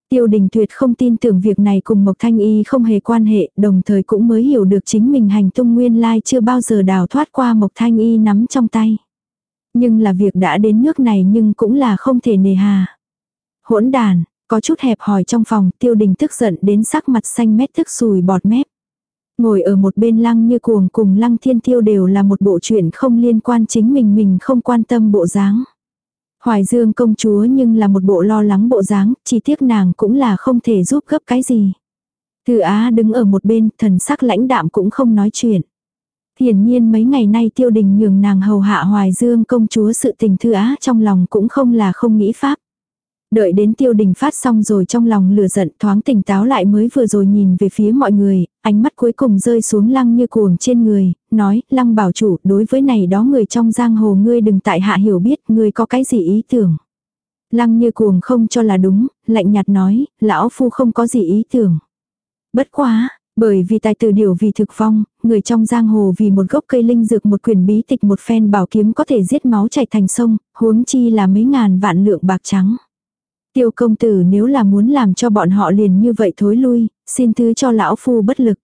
Tiêu đình tuyệt không tin tưởng việc này cùng Mộc Thanh Y không hề quan hệ, đồng thời cũng mới hiểu được chính mình hành tung nguyên lai chưa bao giờ đào thoát qua Mộc Thanh Y nắm trong tay. Nhưng là việc đã đến nước này nhưng cũng là không thể nề hà. Hỗn đàn, có chút hẹp hòi trong phòng, tiêu đình tức giận đến sắc mặt xanh mét thức sùi bọt mép. Ngồi ở một bên lăng như cuồng cùng lăng thiên tiêu đều là một bộ chuyện không liên quan chính mình mình không quan tâm bộ dáng. Hoài Dương công chúa nhưng là một bộ lo lắng bộ dáng, chỉ tiếc nàng cũng là không thể giúp gấp cái gì. Thư Á đứng ở một bên, thần sắc lãnh đạm cũng không nói chuyện. Hiển nhiên mấy ngày nay tiêu đình nhường nàng hầu hạ hoài dương công chúa sự tình thư á trong lòng cũng không là không nghĩ pháp. Đợi đến tiêu đình phát xong rồi trong lòng lửa giận thoáng tỉnh táo lại mới vừa rồi nhìn về phía mọi người, ánh mắt cuối cùng rơi xuống lăng như cuồng trên người, nói, lăng bảo chủ, đối với này đó người trong giang hồ ngươi đừng tại hạ hiểu biết, ngươi có cái gì ý tưởng. Lăng như cuồng không cho là đúng, lạnh nhạt nói, lão phu không có gì ý tưởng. Bất quá, bởi vì tài tử điều vì thực phong, người trong giang hồ vì một gốc cây linh dược một quyền bí tịch một phen bảo kiếm có thể giết máu chảy thành sông, huống chi là mấy ngàn vạn lượng bạc trắng. Tiêu công tử nếu là muốn làm cho bọn họ liền như vậy thối lui, xin thứ cho lão phu bất lực.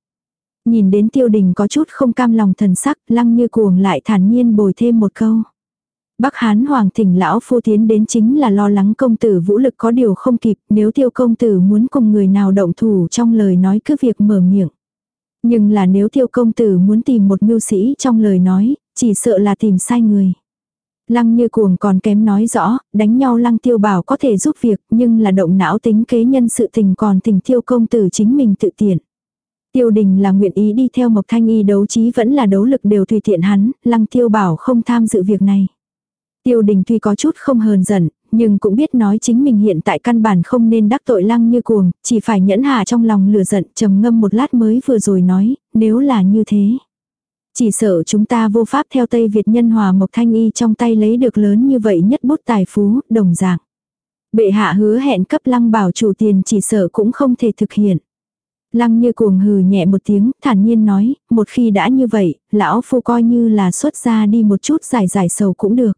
Nhìn đến tiêu đình có chút không cam lòng thần sắc, lăng như cuồng lại thản nhiên bồi thêm một câu. Bắc Hán Hoàng thỉnh lão phu tiến đến chính là lo lắng công tử vũ lực có điều không kịp, nếu tiêu công tử muốn cùng người nào động thủ trong lời nói cứ việc mở miệng. Nhưng là nếu tiêu công tử muốn tìm một mưu sĩ trong lời nói, chỉ sợ là tìm sai người. Lăng như cuồng còn kém nói rõ, đánh nhau lăng tiêu bảo có thể giúp việc, nhưng là động não tính kế nhân sự tình còn tình tiêu công tử chính mình tự tiện. Tiêu đình là nguyện ý đi theo Mộc Thanh Y đấu trí vẫn là đấu lực đều tùy tiện hắn, lăng tiêu bảo không tham dự việc này. Tiêu đình tuy có chút không hờn giận, nhưng cũng biết nói chính mình hiện tại căn bản không nên đắc tội lăng như cuồng, chỉ phải nhẫn hạ trong lòng lửa giận trầm ngâm một lát mới vừa rồi nói, nếu là như thế. Chỉ sợ chúng ta vô pháp theo Tây Việt nhân hòa Mộc Thanh Y trong tay lấy được lớn như vậy nhất bút tài phú, đồng dạng. Bệ hạ hứa hẹn cấp lăng bảo chủ tiền chỉ sợ cũng không thể thực hiện. Lăng như cuồng hừ nhẹ một tiếng, thản nhiên nói, một khi đã như vậy, lão phu coi như là xuất ra đi một chút giải giải sầu cũng được.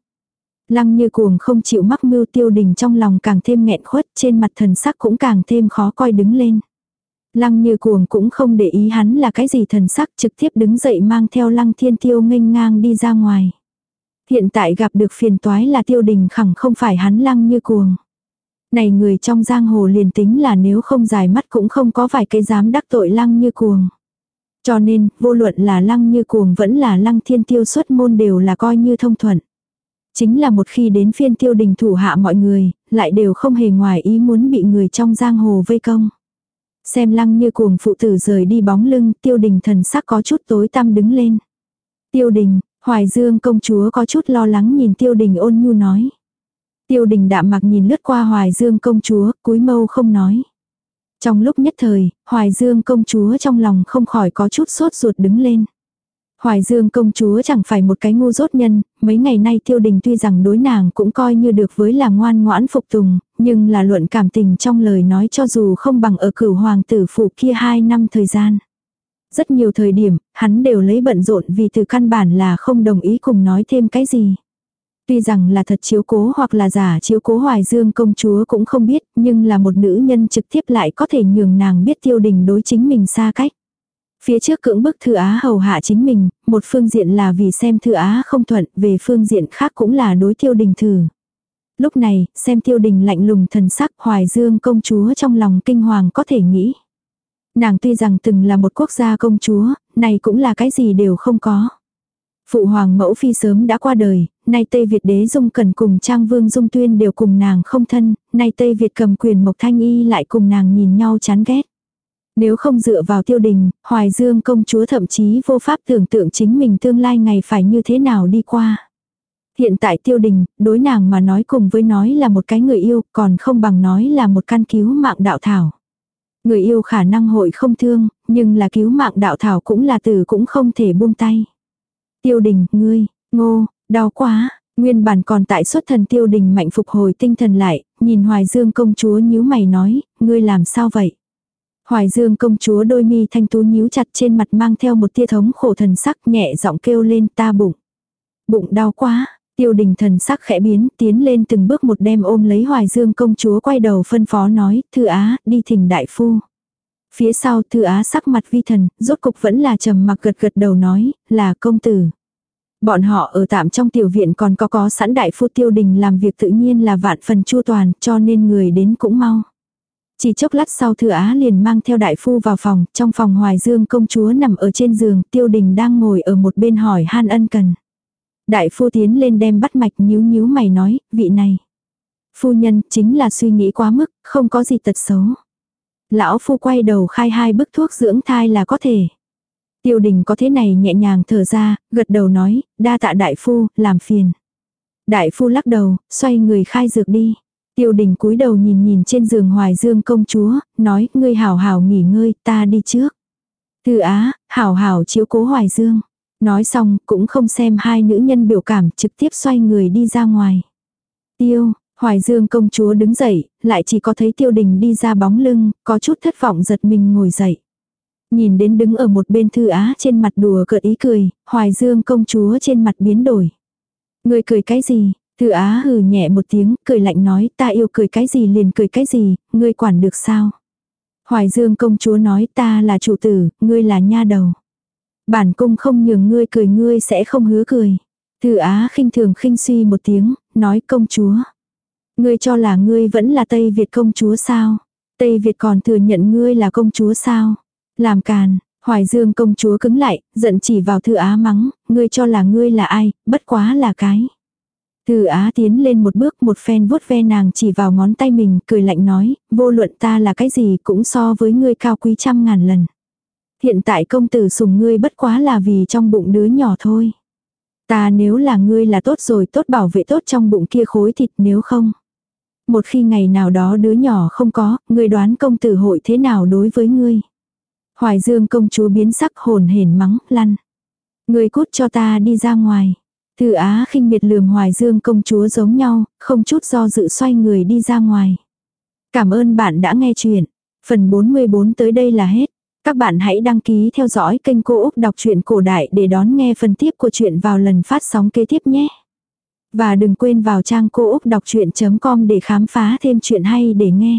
Lăng như cuồng không chịu mắc mưu tiêu đình trong lòng càng thêm nghẹn khuất, trên mặt thần sắc cũng càng thêm khó coi đứng lên. Lăng như cuồng cũng không để ý hắn là cái gì thần sắc trực tiếp đứng dậy mang theo lăng thiên tiêu nghênh ngang đi ra ngoài. Hiện tại gặp được phiền toái là tiêu đình khẳng không phải hắn lăng như cuồng. Này người trong giang hồ liền tính là nếu không dài mắt cũng không có vài cái dám đắc tội lăng như cuồng. Cho nên, vô luận là lăng như cuồng vẫn là lăng thiên tiêu xuất môn đều là coi như thông thuận. Chính là một khi đến phiên tiêu đình thủ hạ mọi người, lại đều không hề ngoài ý muốn bị người trong giang hồ vây công. Xem lăng như cuồng phụ tử rời đi bóng lưng, tiêu đình thần sắc có chút tối tăm đứng lên. Tiêu đình, hoài dương công chúa có chút lo lắng nhìn tiêu đình ôn nhu nói. Tiêu đình đạm mặc nhìn lướt qua hoài dương công chúa, cúi mâu không nói. Trong lúc nhất thời, hoài dương công chúa trong lòng không khỏi có chút sốt ruột đứng lên. Hoài Dương công chúa chẳng phải một cái ngu dốt nhân, mấy ngày nay tiêu đình tuy rằng đối nàng cũng coi như được với là ngoan ngoãn phục tùng, nhưng là luận cảm tình trong lời nói cho dù không bằng ở cửu hoàng tử phủ kia hai năm thời gian. Rất nhiều thời điểm, hắn đều lấy bận rộn vì từ căn bản là không đồng ý cùng nói thêm cái gì. Tuy rằng là thật chiếu cố hoặc là giả chiếu cố Hoài Dương công chúa cũng không biết, nhưng là một nữ nhân trực tiếp lại có thể nhường nàng biết tiêu đình đối chính mình xa cách. Phía trước cưỡng bức Thư Á hầu hạ chính mình, một phương diện là vì xem Thư Á không thuận, về phương diện khác cũng là đối tiêu đình thử. Lúc này, xem tiêu đình lạnh lùng thần sắc hoài dương công chúa trong lòng kinh hoàng có thể nghĩ. Nàng tuy rằng từng là một quốc gia công chúa, này cũng là cái gì đều không có. Phụ hoàng mẫu phi sớm đã qua đời, nay Tây Việt đế dung cần cùng Trang Vương Dung Tuyên đều cùng nàng không thân, nay Tây Việt cầm quyền Mộc Thanh Y lại cùng nàng nhìn nhau chán ghét. Nếu không dựa vào tiêu đình, Hoài Dương công chúa thậm chí vô pháp tưởng tượng chính mình tương lai ngày phải như thế nào đi qua. Hiện tại tiêu đình, đối nàng mà nói cùng với nói là một cái người yêu, còn không bằng nói là một căn cứu mạng đạo thảo. Người yêu khả năng hội không thương, nhưng là cứu mạng đạo thảo cũng là từ cũng không thể buông tay. Tiêu đình, ngươi, ngô, đau quá, nguyên bản còn tại xuất thần tiêu đình mạnh phục hồi tinh thần lại, nhìn hoài dương công chúa nhíu mày nói, ngươi làm sao vậy? Hoài Dương công chúa đôi mi thanh tú nhíu chặt trên mặt mang theo một tia thống khổ thần sắc nhẹ giọng kêu lên ta bụng. Bụng đau quá, tiêu đình thần sắc khẽ biến tiến lên từng bước một đem ôm lấy Hoài Dương công chúa quay đầu phân phó nói, thư á, đi thỉnh đại phu. Phía sau thư á sắc mặt vi thần, rốt cục vẫn là trầm mặc gật gật đầu nói, là công tử. Bọn họ ở tạm trong tiểu viện còn có có sẵn đại phu tiêu đình làm việc tự nhiên là vạn phần chua toàn cho nên người đến cũng mau. Chỉ chốc lát sau thừa á liền mang theo đại phu vào phòng, trong phòng hoài dương công chúa nằm ở trên giường, tiêu đình đang ngồi ở một bên hỏi han ân cần. Đại phu tiến lên đem bắt mạch nhíu nhíu mày nói, vị này. Phu nhân chính là suy nghĩ quá mức, không có gì tật xấu. Lão phu quay đầu khai hai bức thuốc dưỡng thai là có thể. Tiêu đình có thế này nhẹ nhàng thở ra, gật đầu nói, đa tạ đại phu, làm phiền. Đại phu lắc đầu, xoay người khai dược đi. Tiêu đình cúi đầu nhìn nhìn trên giường hoài dương công chúa, nói, ngươi hảo hảo nghỉ ngơi, ta đi trước. Thư á, hảo hảo chiếu cố hoài dương. Nói xong, cũng không xem hai nữ nhân biểu cảm, trực tiếp xoay người đi ra ngoài. Tiêu, hoài dương công chúa đứng dậy, lại chỉ có thấy tiêu đình đi ra bóng lưng, có chút thất vọng giật mình ngồi dậy. Nhìn đến đứng ở một bên thư á trên mặt đùa cợt ý cười, hoài dương công chúa trên mặt biến đổi. Người cười cái gì? Thư á hừ nhẹ một tiếng, cười lạnh nói ta yêu cười cái gì liền cười cái gì, ngươi quản được sao? Hoài dương công chúa nói ta là chủ tử, ngươi là nha đầu. Bản cung không nhường ngươi cười ngươi sẽ không hứa cười. Thư á khinh thường khinh suy một tiếng, nói công chúa. Ngươi cho là ngươi vẫn là Tây Việt công chúa sao? Tây Việt còn thừa nhận ngươi là công chúa sao? Làm càn, Hoài Dương công chúa cứng lại, giận chỉ vào Thư Á mắng, ngươi cho là ngươi là ai, bất quá là cái từ Á tiến lên một bước một phen vuốt ve nàng chỉ vào ngón tay mình, cười lạnh nói, vô luận ta là cái gì cũng so với ngươi cao quý trăm ngàn lần. Hiện tại công tử sùng ngươi bất quá là vì trong bụng đứa nhỏ thôi. Ta nếu là ngươi là tốt rồi tốt bảo vệ tốt trong bụng kia khối thịt nếu không. Một khi ngày nào đó đứa nhỏ không có, ngươi đoán công tử hội thế nào đối với ngươi. Hoài Dương công chúa biến sắc hồn hển mắng, lăn. Người cút cho ta đi ra ngoài. Từ Á khinh miệt lườm Hoài Dương công chúa giống nhau, không chút do dự xoay người đi ra ngoài. Cảm ơn bạn đã nghe chuyện. Phần 44 tới đây là hết. Các bạn hãy đăng ký theo dõi kênh Cô Úc Đọc truyện Cổ Đại để đón nghe phần tiếp của chuyện vào lần phát sóng kế tiếp nhé. Và đừng quên vào trang cô úc đọc chuyện.com để khám phá thêm chuyện hay để nghe.